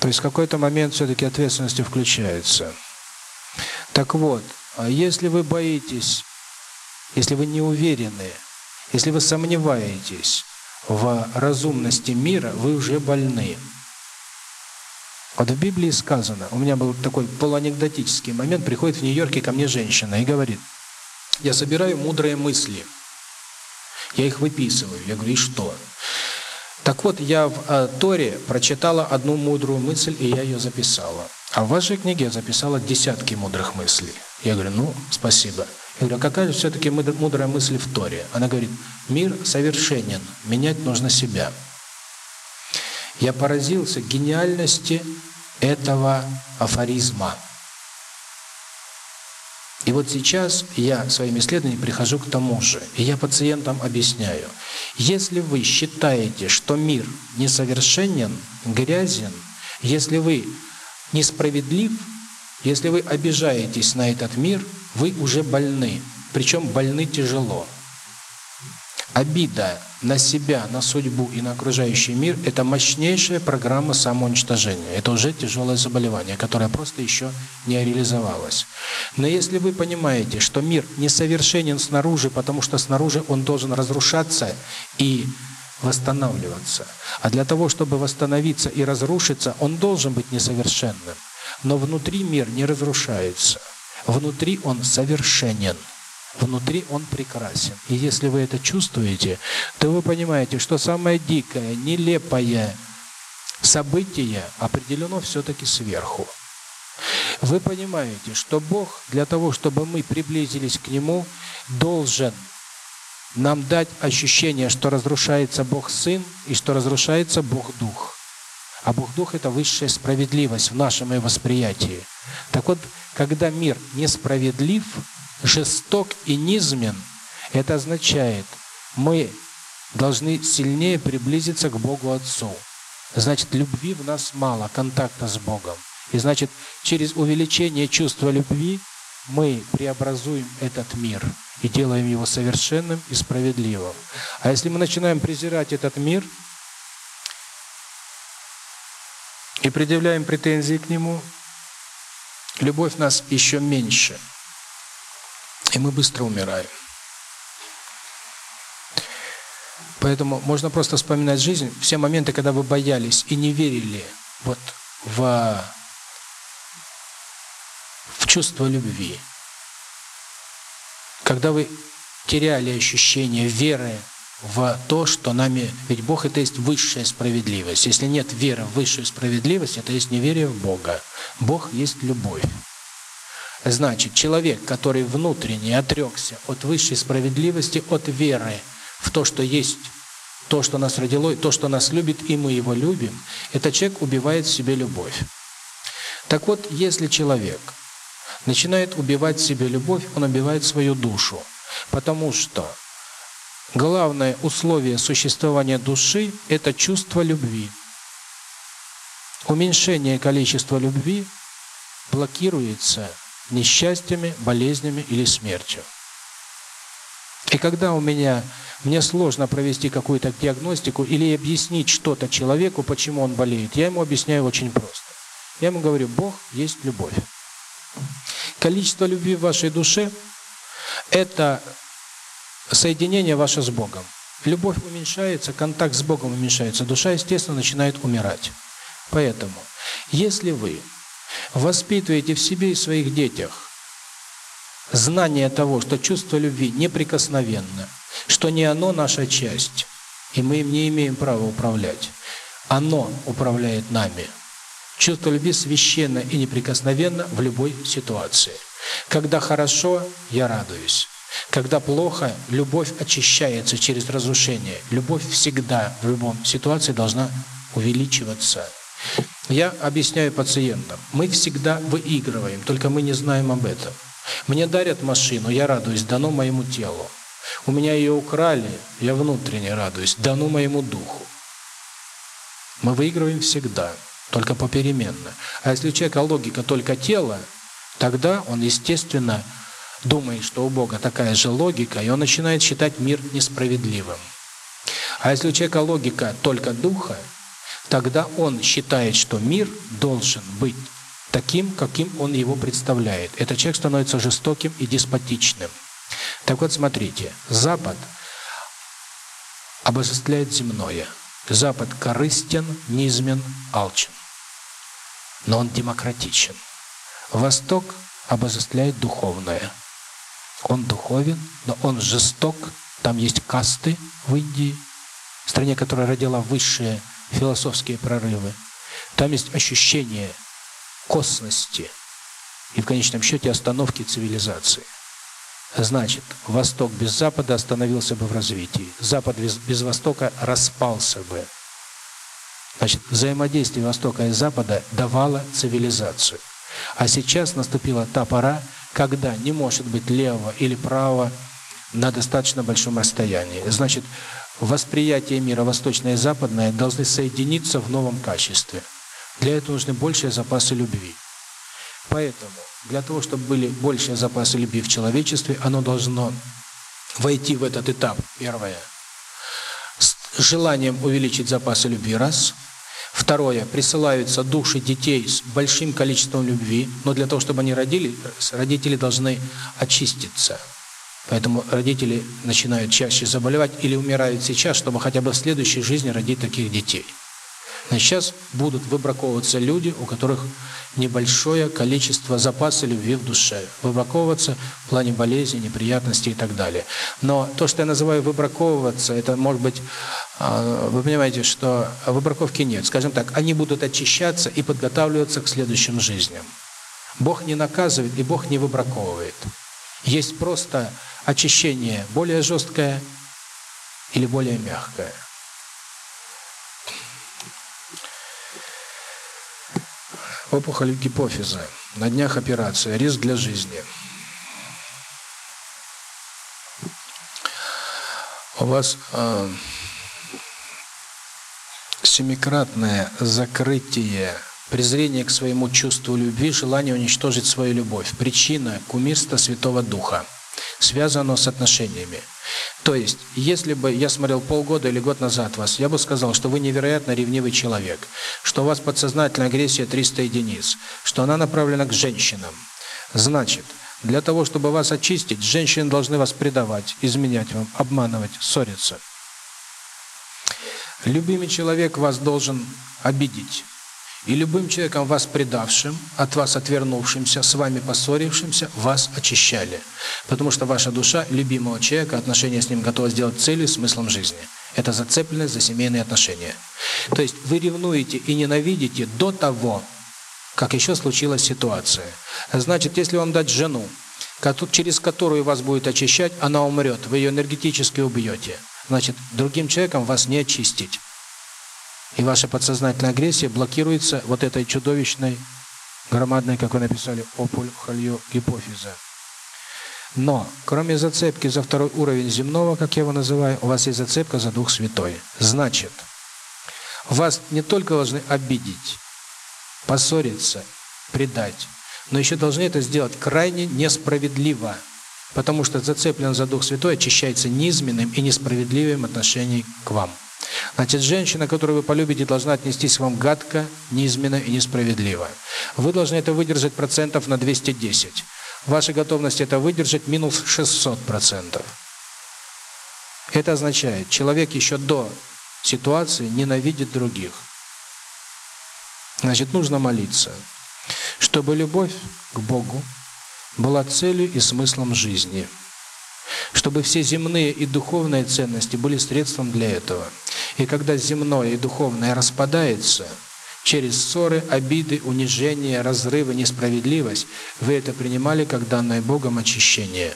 То есть в какой-то момент все-таки ответственности включается. Так вот, а если вы боитесь, если вы не уверены, если вы сомневаетесь в разумности мира, вы уже больны. Вот в Библии сказано, у меня был такой полуанекдотический момент, приходит в Нью-Йорке ко мне женщина и говорит, я собираю мудрые мысли, я их выписываю. Я говорю, и что? Так вот, я в э, Торе прочитала одну мудрую мысль, и я ее записала. А в вашей книге я записала десятки мудрых мыслей. Я говорю, ну, спасибо. Я говорю, а какая все-таки мудрая мысль в Торе? Она говорит, мир совершенен, менять нужно себя. Я поразился гениальности этого афоризма. И вот сейчас я своими исследованиями прихожу к тому же. И я пациентам объясняю. Если вы считаете, что мир несовершенен, грязен, если вы несправедлив, если вы обижаетесь на этот мир, вы уже больны. Причем больны тяжело. Обида на себя, на судьбу и на окружающий мир – это мощнейшая программа самоуничтожения. Это уже тяжелое заболевание, которое просто еще не реализовалось. Но если вы понимаете, что мир несовершенен снаружи, потому что снаружи он должен разрушаться и восстанавливаться, а для того, чтобы восстановиться и разрушиться, он должен быть несовершенным. Но внутри мир не разрушается. Внутри он совершенен. Внутри он прекрасен. И если вы это чувствуете, то вы понимаете, что самая дикая, нелепая событие определено все-таки сверху. Вы понимаете, что Бог для того, чтобы мы приблизились к Нему, должен нам дать ощущение, что разрушается Бог Сын и что разрушается Бог Дух. А Бог Дух – это высшая справедливость в нашем и восприятии. Так вот, когда мир несправедлив, жесток и низмен, это означает, мы должны сильнее приблизиться к Богу Отцу. Значит, любви в нас мало, контакта с Богом. И значит, через увеличение чувства любви мы преобразуем этот мир и делаем его совершенным и справедливым. А если мы начинаем презирать этот мир и предъявляем претензии к нему, любовь нас еще меньше, и мы быстро умираем. Поэтому можно просто вспоминать жизнь, все моменты, когда вы боялись и не верили вот в, в чувство любви. Когда вы теряли ощущение веры в то, что нами... Ведь Бог – это есть высшая справедливость. Если нет веры в высшую справедливость, это есть неверие в Бога. Бог есть любовь. Значит, человек, который внутренне отрекся от высшей справедливости, от веры в то, что есть то, что нас родило, то, что нас любит, и мы его любим, этот человек убивает в себе любовь. Так вот, если человек начинает убивать в себе любовь, он убивает свою душу. Потому что главное условие существования души – это чувство любви. Уменьшение количества любви блокируется несчастьями, болезнями или смертью. И когда у меня мне сложно провести какую-то диагностику или объяснить что-то человеку, почему он болеет, я ему объясняю очень просто. Я ему говорю, Бог есть любовь. Количество любви в вашей душе – это соединение ваше с Богом. Любовь уменьшается, контакт с Богом уменьшается, душа, естественно, начинает умирать. Поэтому, если вы воспитываете в себе и своих детях знание того, что чувство любви неприкосновенно, что не оно наша часть, и мы им не имеем права управлять. Оно управляет нами. Чувство любви священно и неприкосновенно в любой ситуации. Когда хорошо, я радуюсь. Когда плохо, любовь очищается через разрушение. Любовь всегда в любом ситуации должна увеличиваться. Я объясняю пациентам, мы всегда выигрываем, только мы не знаем об этом. Мне дарят машину, я радуюсь, дано моему телу. У меня ее украли, я внутренне радуюсь, дано моему духу. Мы выигрываем всегда, только попеременно. А если у человека логика только тело, тогда он, естественно, думает, что у Бога такая же логика, и он начинает считать мир несправедливым. А если у человека логика только духа, тогда он считает, что мир должен быть таким, каким он его представляет. Этот человек становится жестоким и деспотичным. Так вот, смотрите, Запад обожествляет земное. Запад корыстен, низмен, алчен. Но он демократичен. Восток обожествляет духовное. Он духовен, но он жесток. Там есть касты в Индии, стране, которая родила высшие философские прорывы. Там есть ощущение косности и в конечном счете остановки цивилизации. Значит, Восток без Запада остановился бы в развитии. Запад без, Востока распался бы. Значит, взаимодействие Востока и Запада давало цивилизацию. А сейчас наступила та пора, когда не может быть левого или правого на достаточно большом расстоянии. Значит, восприятие мира восточное и западное должны соединиться в новом качестве. Для этого нужны большие запасы любви. Поэтому для того, чтобы были большие запасы любви в человечестве, оно должно войти в этот этап, первое, с желанием увеличить запасы любви, раз. Второе, присылаются души детей с большим количеством любви, но для того, чтобы они родили, родители должны очиститься. Поэтому родители начинают чаще заболевать или умирают сейчас, чтобы хотя бы в следующей жизни родить таких детей. Значит, сейчас будут выбраковываться люди, у которых небольшое количество запаса любви в душе. Выбраковываться в плане болезни, неприятностей и так далее. Но то, что я называю выбраковываться, это может быть, а, вы понимаете, что выбраковки нет. Скажем так, они будут очищаться и подготавливаться к следующим жизням. Бог не наказывает и Бог не выбраковывает. Есть просто очищение более жесткое или более мягкое. Опухоль гипофиза. На днях операция. Риск для жизни. У вас э, семикратное закрытие, презрение к своему чувству любви, желание уничтожить свою любовь. Причина – кумирство Святого Духа. Связано с отношениями. То есть, если бы я смотрел полгода или год назад вас, я бы сказал, что вы невероятно ревнивый человек, что у вас подсознательная агрессия 300 единиц, что она направлена к женщинам. Значит, для того, чтобы вас очистить, женщины должны вас предавать, изменять вам, обманывать, ссориться. Любимый человек вас должен обидеть. И любым человеком, вас предавшим, от вас отвернувшимся, с вами поссорившимся, вас очищали. Потому что ваша душа любимого человека, отношения с ним готова сделать целью, смыслом жизни. Это зацепленность за семейные отношения. То есть вы ревнуете и ненавидите до того, как еще случилась ситуация. Значит, если вам дать жену, через которую вас будет очищать, она умрет, вы ее энергетически убьете. Значит, другим человеком вас не очистить. И ваша подсознательная агрессия блокируется вот этой чудовищной, громадной, как вы написали, опухолью гипофиза. Но, кроме зацепки за второй уровень земного, как я его называю, у вас есть зацепка за Дух Святой. Значит, вас не только должны обидеть, поссориться, предать, но еще должны это сделать крайне несправедливо, потому что зацеплен за Дух Святой очищается низменным и несправедливым отношением к вам. Значит, женщина, которую вы полюбите, должна отнестись к вам гадко, низменно и несправедливо. Вы должны это выдержать процентов на 210. Ваша готовность это выдержать минус 600 процентов. Это означает, человек еще до ситуации ненавидит других. Значит, нужно молиться, чтобы любовь к Богу была целью и смыслом жизни. Чтобы все земные и духовные ценности были средством для этого – и когда земное и духовное распадается через ссоры, обиды, унижение, разрывы, несправедливость, вы это принимали как данное Богом очищение,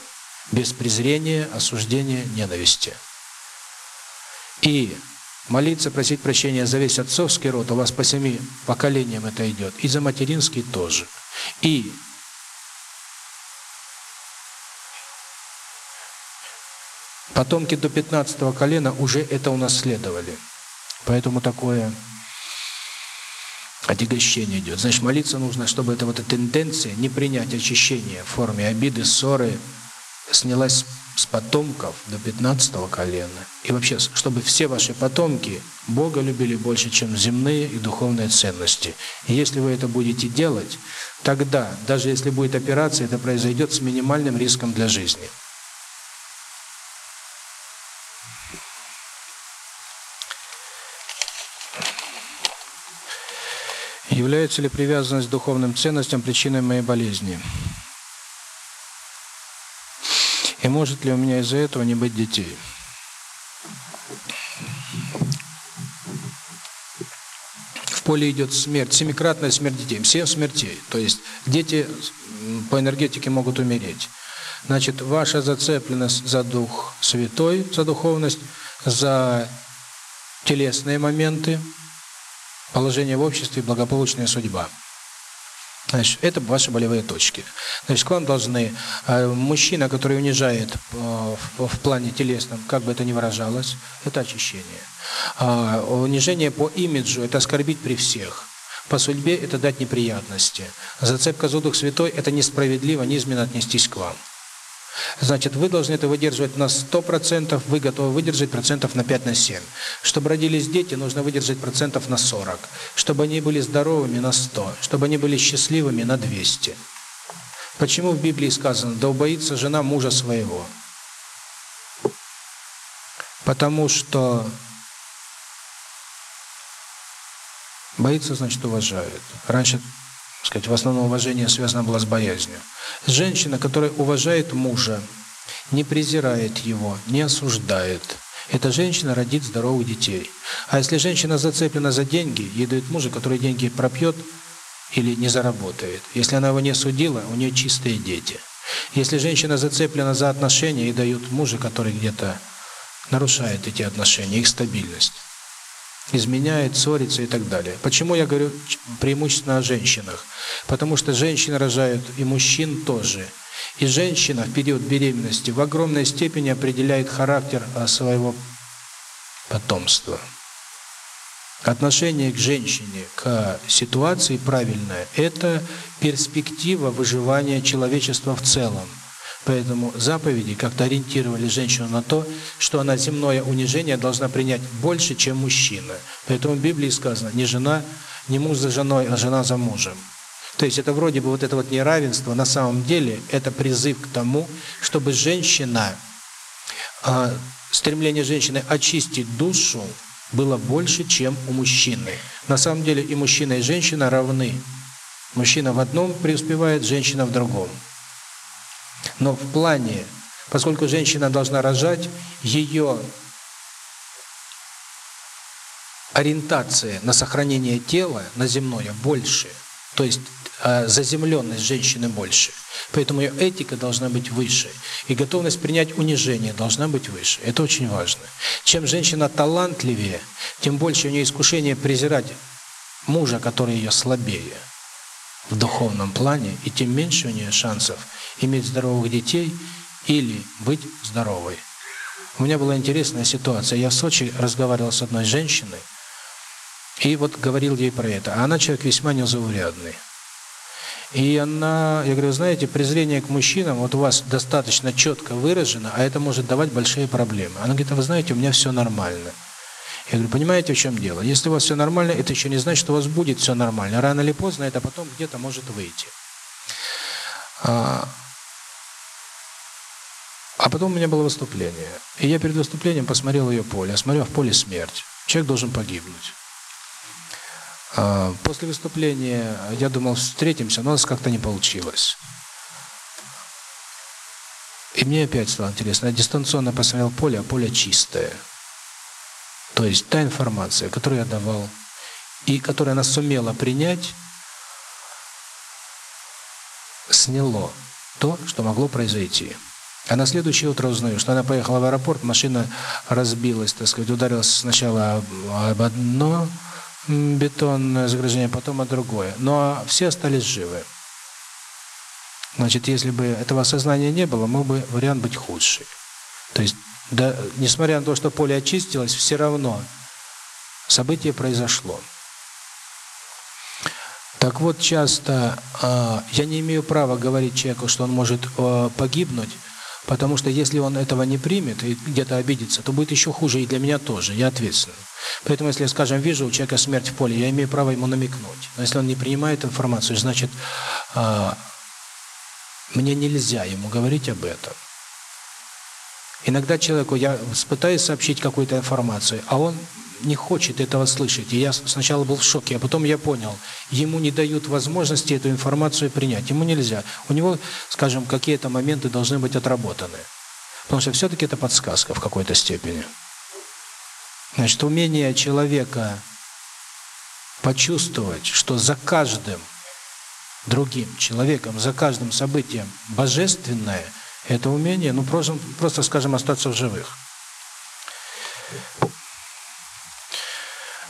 без презрения, осуждения, ненависти. И молиться, просить прощения за весь отцовский род, у вас по семи поколениям это идет, и за материнский тоже. И Потомки до 15 колена уже это унаследовали. Поэтому такое отягощение идет. Значит, молиться нужно, чтобы эта вот эта тенденция не принять очищение в форме обиды, ссоры снялась с потомков до 15 колена. И вообще, чтобы все ваши потомки Бога любили больше, чем земные и духовные ценности. И если вы это будете делать, тогда, даже если будет операция, это произойдет с минимальным риском для жизни. Является ли привязанность к духовным ценностям причиной моей болезни? И может ли у меня из-за этого не быть детей? В поле идет смерть, семикратная смерть детей, семь смертей. То есть дети по энергетике могут умереть. Значит, ваша зацепленность за Дух Святой, за духовность, за телесные моменты – положение в обществе и благополучная судьба. Значит, это ваши болевые точки. Значит, к вам должны э, мужчина, который унижает э, в, в плане телесном, как бы это ни выражалось, это очищение. Э, унижение по имиджу это оскорбить при всех. По судьбе это дать неприятности. Зацепка за Дух Святой это несправедливо, низменно отнестись к вам. Значит, вы должны это выдерживать на 100%, вы готовы выдержать процентов на 5 на 7. Чтобы родились дети, нужно выдержать процентов на 40. Чтобы они были здоровыми на 100, чтобы они были счастливыми на 200. Почему в Библии сказано: "Да убоится жена мужа своего"? Потому что Боится, значит, уважает. Раньше, сказать, в основном уважение связано было с боязнью. Женщина, которая уважает мужа, не презирает его, не осуждает, эта женщина родит здоровых детей. А если женщина зацеплена за деньги, ей дают мужа, который деньги пропьет или не заработает. Если она его не судила, у нее чистые дети. Если женщина зацеплена за отношения и дают мужа, который где-то нарушает эти отношения, их стабильность, изменяет, ссорится и так далее. Почему я говорю преимущественно о женщинах? Потому что женщины рожают и мужчин тоже. И женщина в период беременности в огромной степени определяет характер а, своего потомства. Отношение к женщине, к ситуации правильное – это перспектива выживания человечества в целом. Поэтому заповеди как-то ориентировали женщину на то, что она земное унижение должна принять больше, чем мужчина. Поэтому в Библии сказано не жена, не муж за женой, а жена за мужем. То есть это вроде бы вот это вот неравенство, на самом деле это призыв к тому, чтобы женщина, э, стремление женщины очистить душу было больше, чем у мужчины. На самом деле и мужчина, и женщина равны. Мужчина в одном преуспевает, женщина в другом. Но в плане, поскольку женщина должна рожать, ее ориентация на сохранение тела, на земное, больше. То есть а заземленность женщины больше. Поэтому ее этика должна быть выше. И готовность принять унижение должна быть выше. Это очень важно. Чем женщина талантливее, тем больше у нее искушение презирать мужа, который ее слабее в духовном плане, и тем меньше у нее шансов иметь здоровых детей или быть здоровой. У меня была интересная ситуация. Я в Сочи разговаривал с одной женщиной, и вот говорил ей про это. А она человек весьма незаурядный. И она, я говорю, знаете, презрение к мужчинам вот у вас достаточно четко выражено, а это может давать большие проблемы. Она говорит, а вы знаете, у меня все нормально. Я говорю, понимаете, в чем дело? Если у вас все нормально, это еще не значит, что у вас будет все нормально. Рано или поздно это потом где-то может выйти. А, потом у меня было выступление. И я перед выступлением посмотрел ее поле. Я смотрю, в поле смерть. Человек должен погибнуть. А, после выступления я думал, встретимся, но у нас как-то не получилось. И мне опять стало интересно. Я дистанционно посмотрел поле, а поле чистое. То есть та информация, которую я давал, и которую она сумела принять, сняло то, что могло произойти. А на следующее утро узнаю, что она поехала в аэропорт, машина разбилась, так сказать, ударилась сначала об одно бетонное заграждение, потом от другое. Но все остались живы. Значит, если бы этого осознания не было, мог бы вариант быть худший. То есть, да, несмотря на то, что поле очистилось, все равно событие произошло. Так вот, часто э, я не имею права говорить человеку, что он может э, погибнуть, потому что если он этого не примет и где-то обидится, то будет еще хуже и для меня тоже, я ответственный. Поэтому, если, скажем, вижу у человека смерть в поле, я имею право ему намекнуть. Но если он не принимает информацию, значит, э, мне нельзя ему говорить об этом. Иногда человеку я пытаюсь сообщить какую-то информацию, а он не хочет этого слышать. И я сначала был в шоке, а потом я понял, ему не дают возможности эту информацию принять. Ему нельзя. У него, скажем, какие-то моменты должны быть отработаны. Потому что все-таки это подсказка в какой-то степени. Значит, умение человека почувствовать, что за каждым другим человеком, за каждым событием божественное, это умение, ну просто, просто скажем, остаться в живых.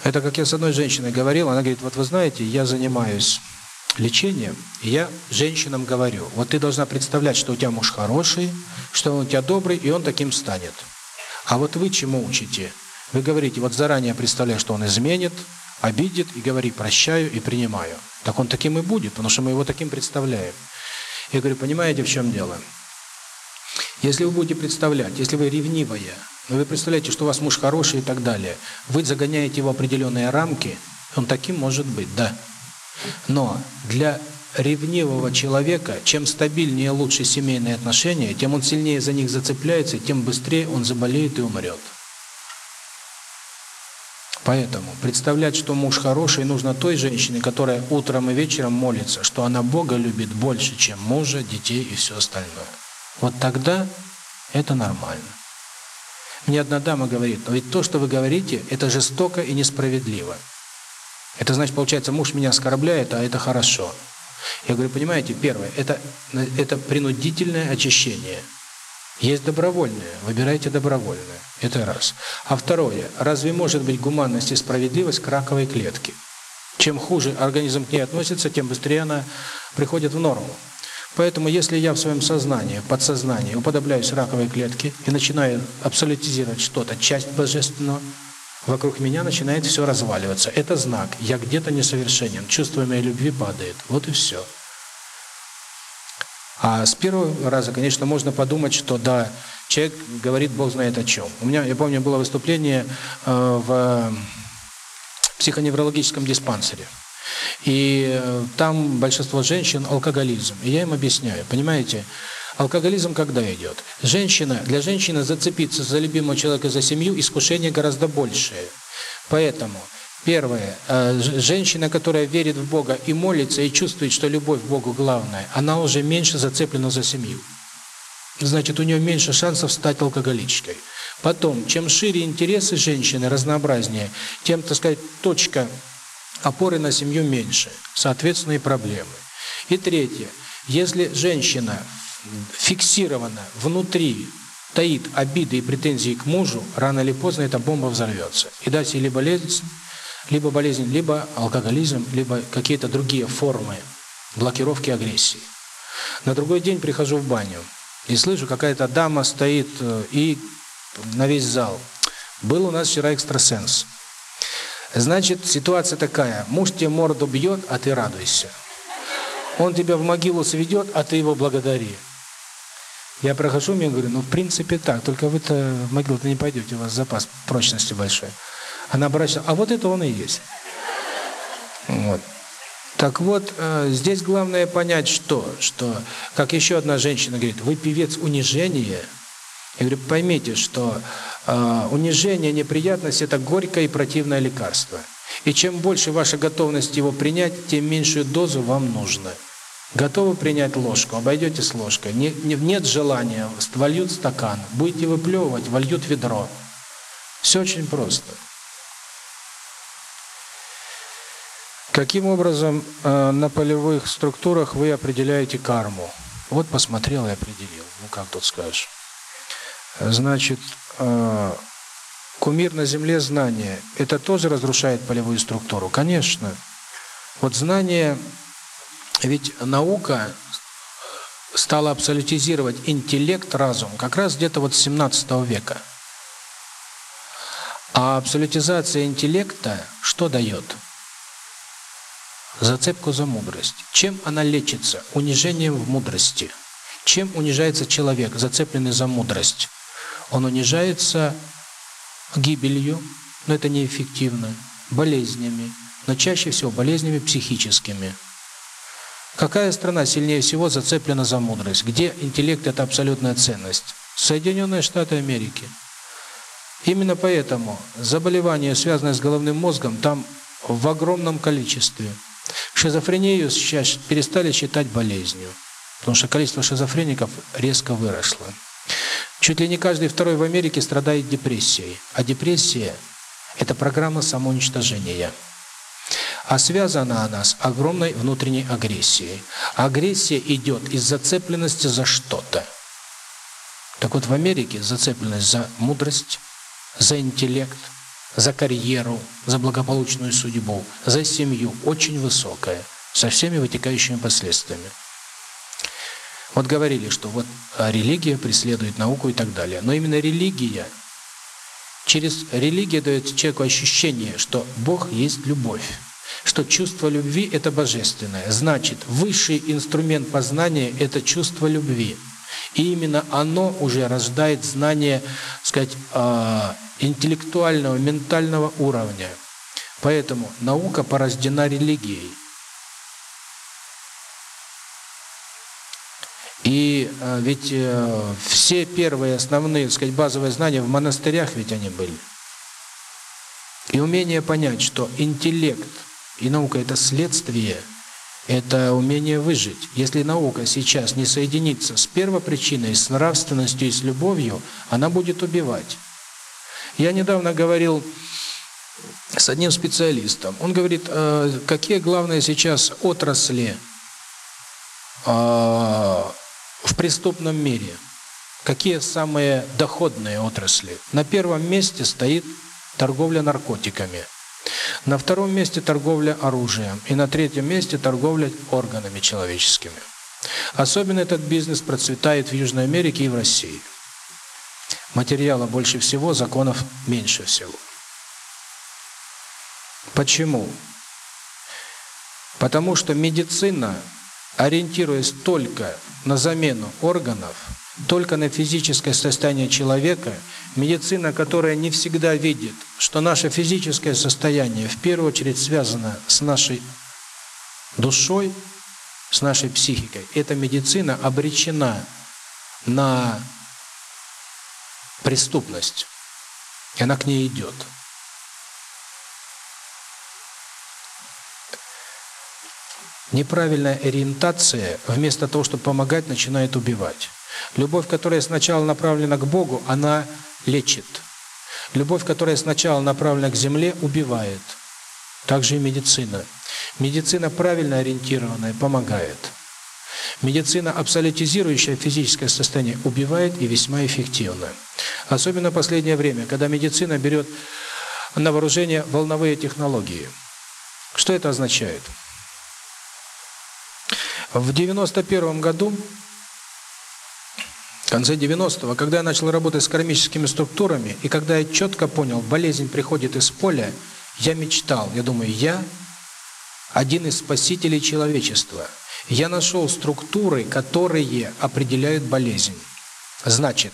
Это как я с одной женщиной говорил, она говорит, вот вы знаете, я занимаюсь лечением, и я женщинам говорю, вот ты должна представлять, что у тебя муж хороший, что он у тебя добрый, и он таким станет. А вот вы чему учите? Вы говорите, вот заранее представляю, что он изменит, обидит, и говори, прощаю и принимаю. Так он таким и будет, потому что мы его таким представляем. Я говорю, понимаете, в чем дело? Если вы будете представлять, если вы ревнивая, но вы представляете, что у вас муж хороший и так далее, вы загоняете его в определенные рамки, он таким может быть, да. Но для ревнивого человека, чем стабильнее и лучше семейные отношения, тем он сильнее за них зацепляется, тем быстрее он заболеет и умрет. Поэтому представлять, что муж хороший, нужно той женщине, которая утром и вечером молится, что она Бога любит больше, чем мужа, детей и все остальное. Вот тогда это нормально. Мне одна дама говорит, но ведь то, что вы говорите, это жестоко и несправедливо. Это значит, получается, муж меня оскорбляет, а это хорошо. Я говорю, понимаете, первое, это, это принудительное очищение. Есть добровольное, выбирайте добровольное. Это раз. А второе, разве может быть гуманность и справедливость к раковой клетке? Чем хуже организм к ней относится, тем быстрее она приходит в норму. Поэтому, если я в своем сознании, подсознании уподобляюсь раковой клетке и начинаю абсолютизировать что-то, часть божественного, вокруг меня начинает все разваливаться. Это знак. Я где-то несовершенен. Чувство моей любви падает. Вот и все. А с первого раза, конечно, можно подумать, что да, человек говорит Бог знает о чем. У меня, я помню, было выступление э, в психоневрологическом диспансере. И э, там большинство женщин алкоголизм. И я им объясняю, понимаете, алкоголизм когда идет? Женщина, для женщины зацепиться за любимого человека, за семью, искушение гораздо большее. Поэтому, первое, э, женщина, которая верит в Бога и молится, и чувствует, что любовь к Богу главная, она уже меньше зацеплена за семью. Значит, у нее меньше шансов стать алкоголичкой. Потом, чем шире интересы женщины, разнообразнее, тем, так сказать, точка опоры на семью меньше, соответственно и проблемы. И третье, если женщина фиксирована внутри, таит обиды и претензии к мужу, рано или поздно эта бомба взорвется. И дальше либо болезнь, либо болезнь, либо алкоголизм, либо какие-то другие формы блокировки агрессии. На другой день прихожу в баню и слышу, какая-то дама стоит э, и на весь зал. Был у нас вчера экстрасенс. Значит, ситуация такая. Муж тебе морду бьет, а ты радуйся. Он тебя в могилу сведет, а ты его благодари. Я прохожу, мне говорю, ну, в принципе, так, только вы-то в могилу-то не пойдете, у вас запас прочности большой. Она обращается, а вот это он и есть. Вот. Так вот, э, здесь главное понять, что, что, как еще одна женщина говорит, вы певец унижения. Я говорю, поймите, что унижение, неприятность – это горькое и противное лекарство. И чем больше ваша готовность его принять, тем меньшую дозу вам нужно. Готовы принять ложку, обойдете с ложкой. Не, не, нет желания, вольют стакан. Будете выплевывать, вольют ведро. Все очень просто. Каким образом э, на полевых структурах вы определяете карму? Вот посмотрел и определил. Ну как тут скажешь? Значит, э, кумир на земле знание. Это тоже разрушает полевую структуру? Конечно. Вот знание ведь наука стала абсолютизировать интеллект, разум как раз где-то вот с 17 века. А абсолютизация интеллекта что дает? Зацепку за мудрость. Чем она лечится? Унижением в мудрости. Чем унижается человек, зацепленный за мудрость? Он унижается гибелью, но это неэффективно, болезнями, но чаще всего болезнями психическими. Какая страна сильнее всего зацеплена за мудрость? Где интеллект – это абсолютная ценность? Соединенные Штаты Америки. Именно поэтому заболевания, связанные с головным мозгом, там в огромном количестве. Шизофрению сейчас перестали считать болезнью, потому что количество шизофреников резко выросло. Чуть ли не каждый второй в Америке страдает депрессией, а депрессия – это программа самоуничтожения. А связана она с огромной внутренней агрессией. Агрессия идет из зацепленности за что-то. Так вот, в Америке зацепленность за мудрость, за интеллект, за карьеру, за благополучную судьбу, за семью очень высокая, со всеми вытекающими последствиями. Вот говорили, что вот религия преследует науку и так далее. Но именно религия, через религию дает человеку ощущение, что Бог есть любовь что чувство любви – это божественное. Значит, высший инструмент познания – это чувство любви. И именно оно уже рождает знание, сказать, а, интеллектуального, ментального уровня. Поэтому наука порождена религией. И а, ведь э, все первые основные, сказать, базовые знания в монастырях ведь они были. И умение понять, что интеллект и наука – это следствие, это умение выжить. Если наука сейчас не соединится с первопричиной, с нравственностью и с любовью, она будет убивать. Я недавно говорил с одним специалистом. Он говорит, э, какие главные сейчас отрасли э, в преступном мире, какие самые доходные отрасли. На первом месте стоит торговля наркотиками. На втором месте торговля оружием. И на третьем месте торговля органами человеческими. Особенно этот бизнес процветает в Южной Америке и в России. Материала больше всего, законов меньше всего. Почему? Потому что медицина, ориентируясь только на замену органов, только на физическое состояние человека, медицина, которая не всегда видит, что наше физическое состояние в первую очередь связано с нашей душой, с нашей психикой, эта медицина обречена на преступность, и она к ней идет. Неправильная ориентация, вместо того, чтобы помогать, начинает убивать. Любовь, которая сначала направлена к Богу, она лечит. Любовь, которая сначала направлена к земле, убивает. Также и медицина. Медицина правильно ориентированная помогает. Медицина, абсолютизирующая физическое состояние, убивает и весьма эффективно. Особенно в последнее время, когда медицина берет на вооружение волновые технологии. Что это означает? В 91 году, в конце 90-го, когда я начал работать с кармическими структурами, и когда я четко понял, болезнь приходит из поля, я мечтал, я думаю, я один из спасителей человечества. Я нашел структуры, которые определяют болезнь. Значит,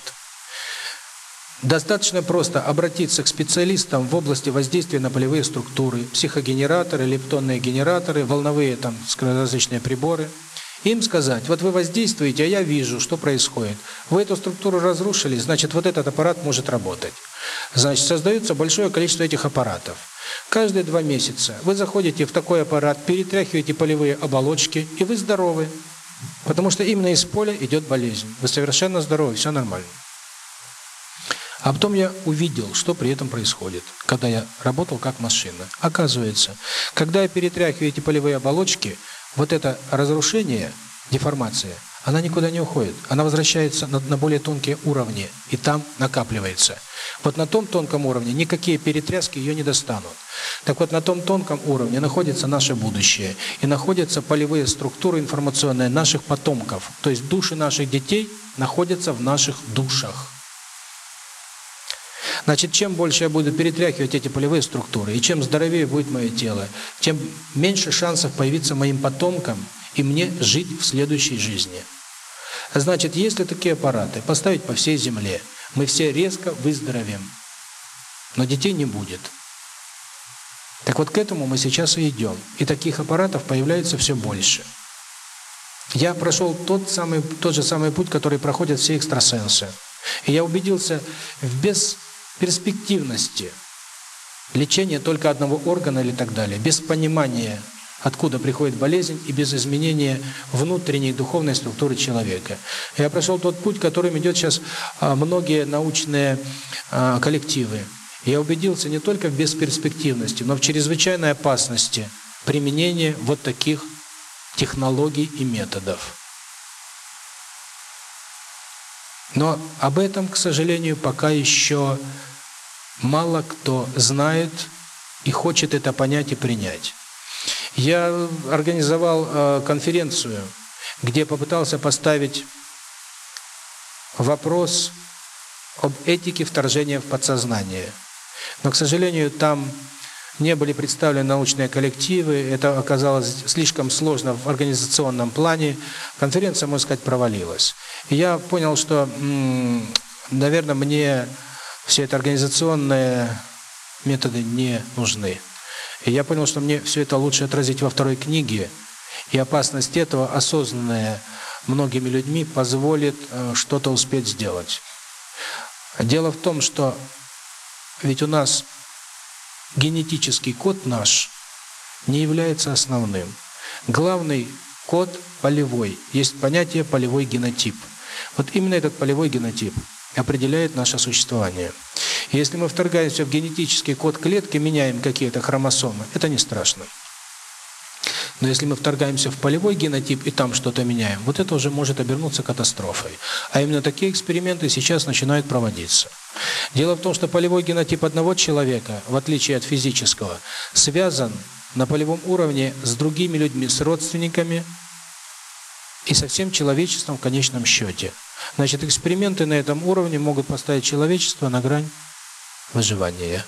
Достаточно просто обратиться к специалистам в области воздействия на полевые структуры, психогенераторы, лептонные генераторы, волновые там различные приборы. Им сказать, вот вы воздействуете, а я вижу, что происходит. Вы эту структуру разрушили, значит, вот этот аппарат может работать. Значит, создается большое количество этих аппаратов. Каждые два месяца вы заходите в такой аппарат, перетряхиваете полевые оболочки, и вы здоровы. Потому что именно из поля идет болезнь. Вы совершенно здоровы, все нормально. А потом я увидел, что при этом происходит, когда я работал как машина. Оказывается, когда я перетряхиваю эти полевые оболочки, вот это разрушение, деформация, она никуда не уходит. Она возвращается на, на более тонкие уровни, и там накапливается. Вот на том тонком уровне никакие перетряски ее не достанут. Так вот, на том тонком уровне находится наше будущее, и находятся полевые структуры информационные наших потомков. То есть души наших детей находятся в наших душах. Значит, чем больше я буду перетряхивать эти полевые структуры, и чем здоровее будет мое тело, тем меньше шансов появиться моим потомкам и мне жить в следующей жизни. Значит, если такие аппараты поставить по всей Земле, мы все резко выздоровеем, но детей не будет. Так вот к этому мы сейчас и идем. И таких аппаратов появляется все больше. Я прошел тот самый тот же самый путь, который проходят все экстрасенсы. И я убедился в без перспективности лечения только одного органа или так далее, без понимания, откуда приходит болезнь, и без изменения внутренней духовной структуры человека. Я прошел тот путь, которым идет сейчас а, многие научные а, коллективы. Я убедился не только в бесперспективности, но в чрезвычайной опасности применения вот таких технологий и методов. Но об этом, к сожалению, пока еще мало кто знает и хочет это понять и принять. Я организовал э, конференцию, где попытался поставить вопрос об этике вторжения в подсознание. Но, к сожалению, там не были представлены научные коллективы, это оказалось слишком сложно в организационном плане. Конференция, можно сказать, провалилась. И я понял, что, наверное, мне все это организационные методы не нужны. И я понял, что мне все это лучше отразить во второй книге, и опасность этого, осознанная многими людьми, позволит э, что-то успеть сделать. Дело в том, что ведь у нас генетический код наш не является основным. Главный код полевой. Есть понятие полевой генотип. Вот именно этот полевой генотип определяет наше существование. Если мы вторгаемся в генетический код клетки, меняем какие-то хромосомы, это не страшно. Но если мы вторгаемся в полевой генотип и там что-то меняем, вот это уже может обернуться катастрофой. А именно такие эксперименты сейчас начинают проводиться. Дело в том, что полевой генотип одного человека, в отличие от физического, связан на полевом уровне с другими людьми, с родственниками и со всем человечеством в конечном счете. Значит, эксперименты на этом уровне могут поставить человечество на грань выживания.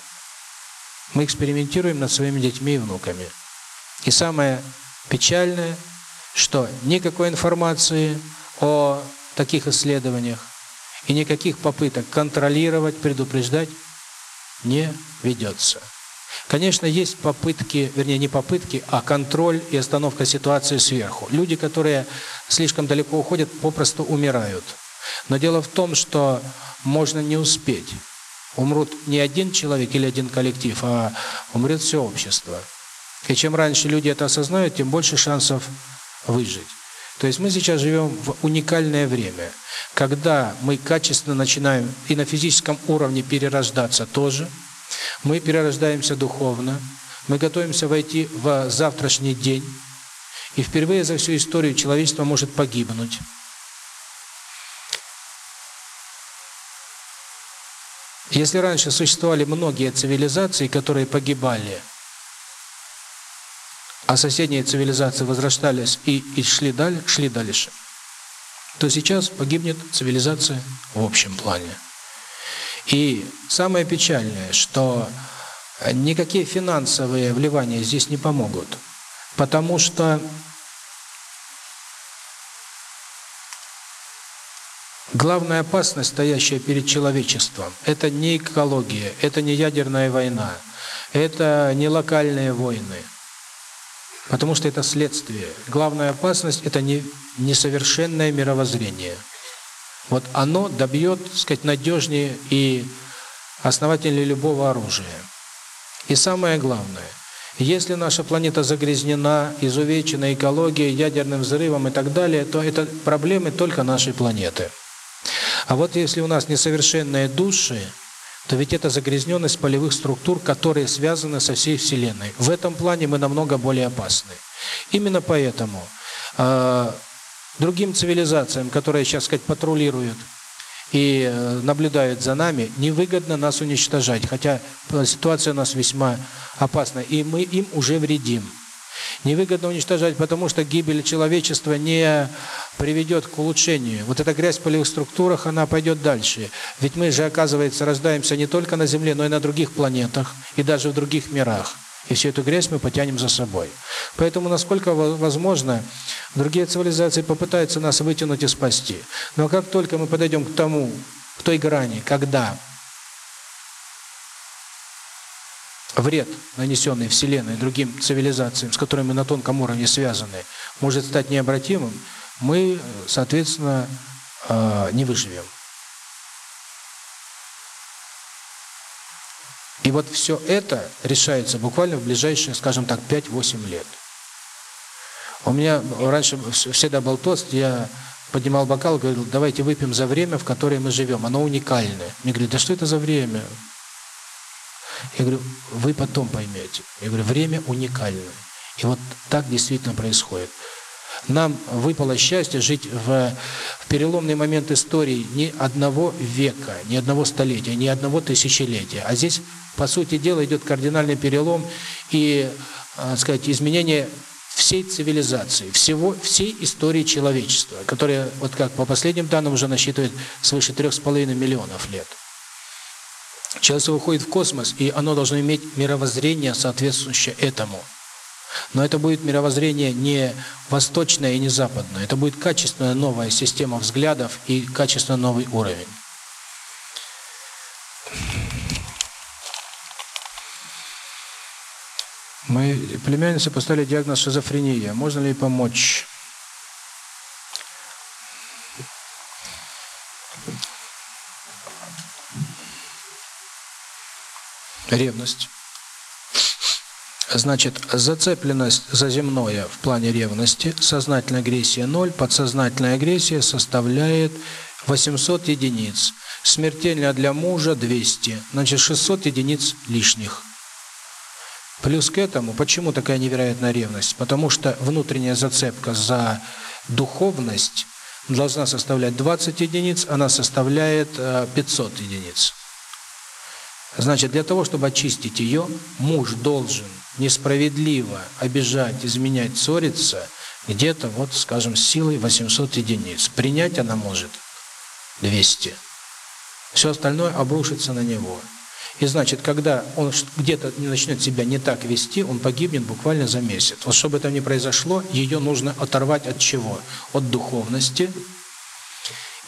Мы экспериментируем над своими детьми и внуками. И самое печальное, что никакой информации о таких исследованиях и никаких попыток контролировать, предупреждать не ведется. Конечно, есть попытки, вернее, не попытки, а контроль и остановка ситуации сверху. Люди, которые слишком далеко уходят, попросту умирают. Но дело в том, что можно не успеть. Умрут не один человек или один коллектив, а умрет все общество. И чем раньше люди это осознают, тем больше шансов выжить. То есть мы сейчас живем в уникальное время, когда мы качественно начинаем и на физическом уровне перерождаться тоже, мы перерождаемся духовно, мы готовимся войти в завтрашний день, и впервые за всю историю человечество может погибнуть. Если раньше существовали многие цивилизации, которые погибали, а соседние цивилизации возрождались и, и шли, дальше, шли дальше, то сейчас погибнет цивилизация в общем плане. И самое печальное, что никакие финансовые вливания здесь не помогут, потому что главная опасность, стоящая перед человечеством, это не экология, это не ядерная война, это не локальные войны – Потому что это следствие. Главная опасность – это не, несовершенное мировоззрение. Вот оно добьет, так сказать, надежнее и основательнее любого оружия. И самое главное, если наша планета загрязнена, изувечена экологией, ядерным взрывом и так далее, то это проблемы только нашей планеты. А вот если у нас несовершенные души, то ведь это загрязненность полевых структур, которые связаны со всей Вселенной. В этом плане мы намного более опасны. Именно поэтому э, другим цивилизациям, которые сейчас, сказать, патрулируют и э, наблюдают за нами, невыгодно нас уничтожать, хотя ситуация у нас весьма опасна, и мы им уже вредим. Невыгодно уничтожать, потому что гибель человечества не приведет к улучшению. Вот эта грязь в полевых структурах, она пойдет дальше. Ведь мы же, оказывается, рождаемся не только на Земле, но и на других планетах, и даже в других мирах. И всю эту грязь мы потянем за собой. Поэтому, насколько возможно, другие цивилизации попытаются нас вытянуть и спасти. Но как только мы подойдем к тому, к той грани, когда вред, нанесенный Вселенной другим цивилизациям, с которыми на тонком уровне связаны, может стать необратимым, мы, соответственно, э, не выживем. И вот все это решается буквально в ближайшие, скажем так, 5-8 лет. У меня раньше всегда был тост, я поднимал бокал говорил, давайте выпьем за время, в которое мы живем, оно уникальное. Мне говорят, да что это за время? Я говорю, вы потом поймете. Я говорю, время уникальное. И вот так действительно происходит. Нам выпало счастье жить в, в переломный момент истории ни одного века, ни одного столетия, ни одного тысячелетия. А здесь, по сути дела, идет кардинальный перелом и, э, сказать, изменение всей цивилизации, всего, всей истории человечества, которая, вот как по последним данным, уже насчитывает свыше трех с половиной миллионов лет. Человечество выходит в космос, и оно должно иметь мировоззрение, соответствующее этому. Но это будет мировоззрение не восточное и не западное. Это будет качественная новая система взглядов и качественно новый уровень. Мы племяннице поставили диагноз шизофрения. Можно ли помочь? Ревность. Значит, зацепленность за земное в плане ревности, сознательная агрессия 0, подсознательная агрессия составляет 800 единиц. Смертельно для мужа 200, значит 600 единиц лишних. Плюс к этому, почему такая невероятная ревность? Потому что внутренняя зацепка за духовность должна составлять 20 единиц, она составляет 500 э, единиц. Значит, для того, чтобы очистить ее, муж должен несправедливо обижать, изменять, ссориться где-то, вот, скажем, с силой 800 единиц. Принять она может 200. Все остальное обрушится на него. И значит, когда он где-то начнет себя не так вести, он погибнет буквально за месяц. Вот чтобы это не произошло, ее нужно оторвать от чего? От духовности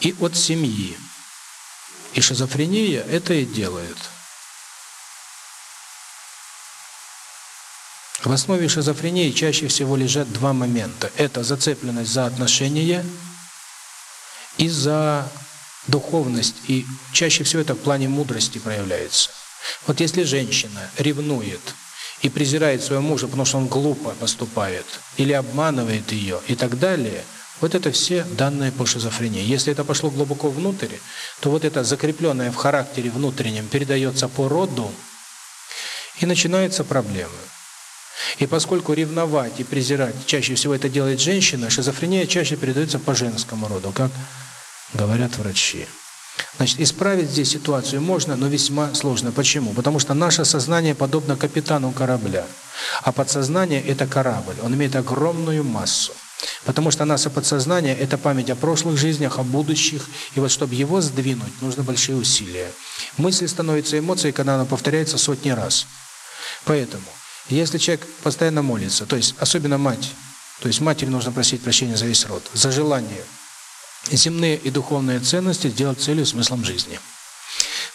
и от семьи. И шизофрения это и делает. В основе шизофрении чаще всего лежат два момента. Это зацепленность за отношения и за духовность. И чаще всего это в плане мудрости проявляется. Вот если женщина ревнует и презирает своего мужа, потому что он глупо поступает, или обманывает ее и так далее, вот это все данные по шизофрении. Если это пошло глубоко внутрь, то вот это закрепленное в характере внутреннем передается по роду, и начинаются проблемы. И поскольку ревновать и презирать чаще всего это делает женщина, шизофрения чаще передается по женскому роду, как говорят врачи. Значит, исправить здесь ситуацию можно, но весьма сложно. Почему? Потому что наше сознание подобно капитану корабля, а подсознание – это корабль, он имеет огромную массу. Потому что наше подсознание – это память о прошлых жизнях, о будущих, и вот чтобы его сдвинуть, нужно большие усилия. Мысль становится эмоцией, когда она повторяется сотни раз. Поэтому если человек постоянно молится, то есть особенно мать, то есть матери нужно просить прощения за весь род, за желание земные и духовные ценности сделать целью смыслом жизни.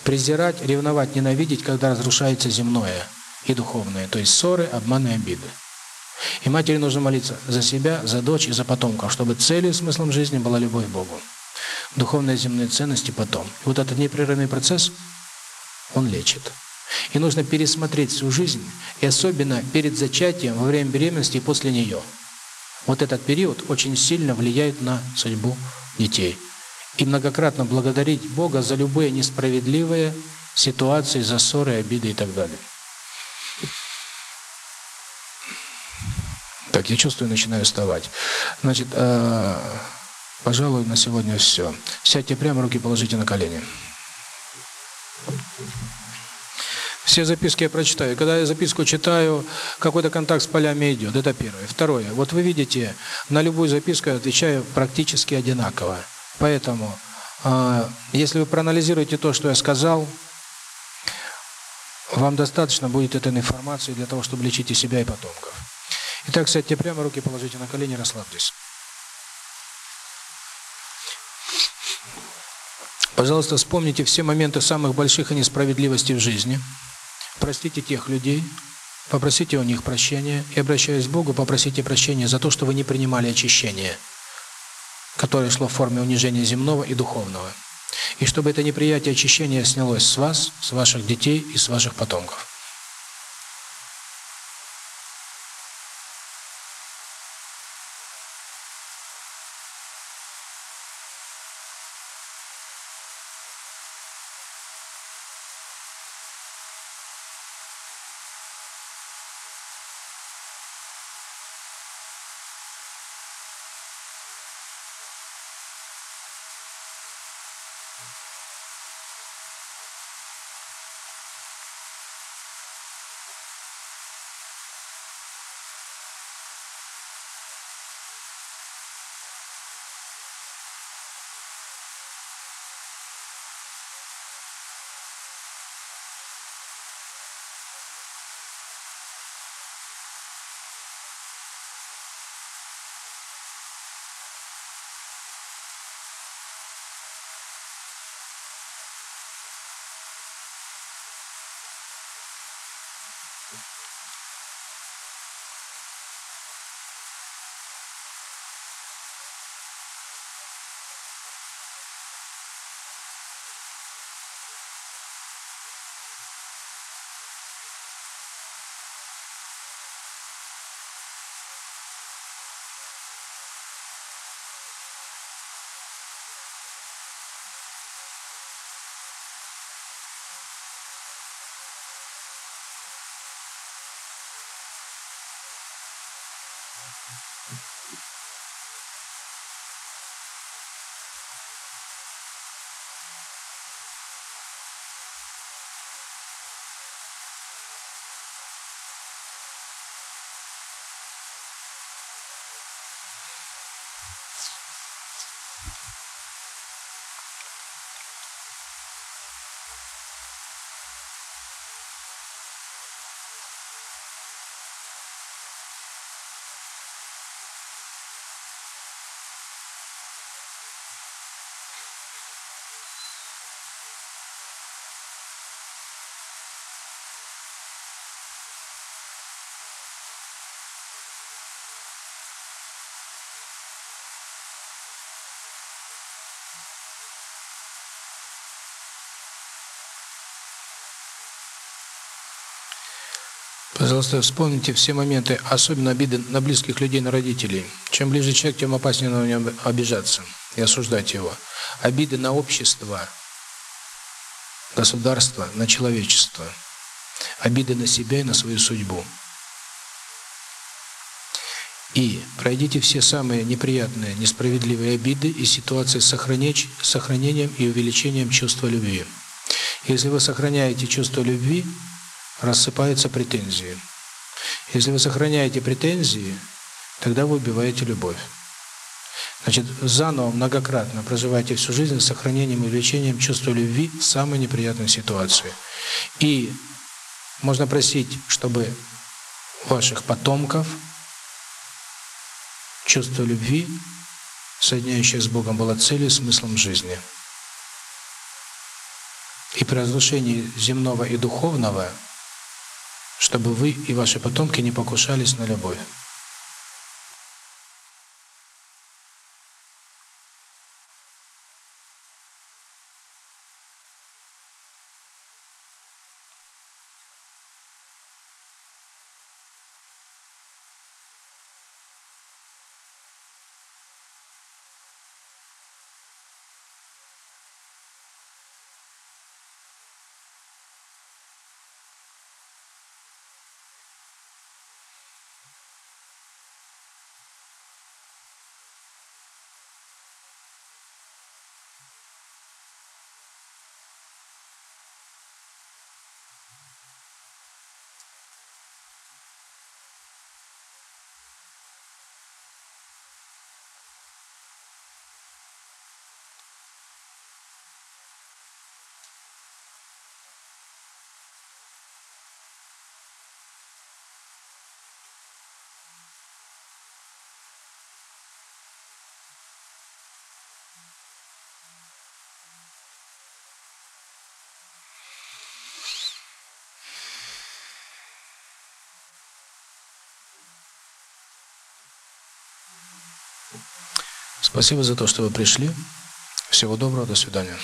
Презирать, ревновать, ненавидеть, когда разрушается земное и духовное, то есть ссоры, обманы, обиды. И матери нужно молиться за себя, за дочь и за потомков, чтобы целью и смыслом жизни была любовь к Богу. Духовные земные ценности потом. И вот этот непрерывный процесс, он лечит. И нужно пересмотреть всю жизнь, и особенно перед зачатием, во время беременности и после нее. Вот этот период очень сильно влияет на судьбу детей. И многократно благодарить Бога за любые несправедливые ситуации, за ссоры, обиды и так далее. Так, я чувствую, начинаю вставать. Значит, э, пожалуй, на сегодня все. Сядьте прямо, руки положите на колени. Все записки я прочитаю. Когда я записку читаю, какой-то контакт с полями идет. Это первое. Второе. Вот вы видите, на любую записку я отвечаю практически одинаково. Поэтому, э, если вы проанализируете то, что я сказал, вам достаточно будет этой информации для того, чтобы лечить и себя, и потомков. Итак, сядьте прямо, руки положите на колени, расслабьтесь. Пожалуйста, вспомните все моменты самых больших несправедливостей в жизни – Простите тех людей, попросите у них прощения, и, обращаясь к Богу, попросите прощения за то, что вы не принимали очищение, которое шло в форме унижения земного и духовного. И чтобы это неприятие очищения снялось с вас, с ваших детей и с ваших потомков. Пожалуйста, вспомните все моменты, особенно обиды на близких людей, на родителей. Чем ближе человек, тем опаснее на него обижаться и осуждать его. Обиды на общество, государство, на человечество. Обиды на себя и на свою судьбу. И пройдите все самые неприятные, несправедливые обиды и ситуации с сохранением и увеличением чувства любви. Если вы сохраняете чувство любви, рассыпаются претензии. Если вы сохраняете претензии, тогда вы убиваете любовь. Значит, заново, многократно проживайте всю жизнь с сохранением и увеличением чувства любви в самой неприятной ситуации. И можно просить, чтобы ваших потомков чувство любви, соединяющее с Богом, было целью, смыслом жизни. И при разрушении земного и духовного – чтобы вы и ваши потомки не покушались на любовь. Спасибо за то, что вы пришли. Всего доброго, до свидания.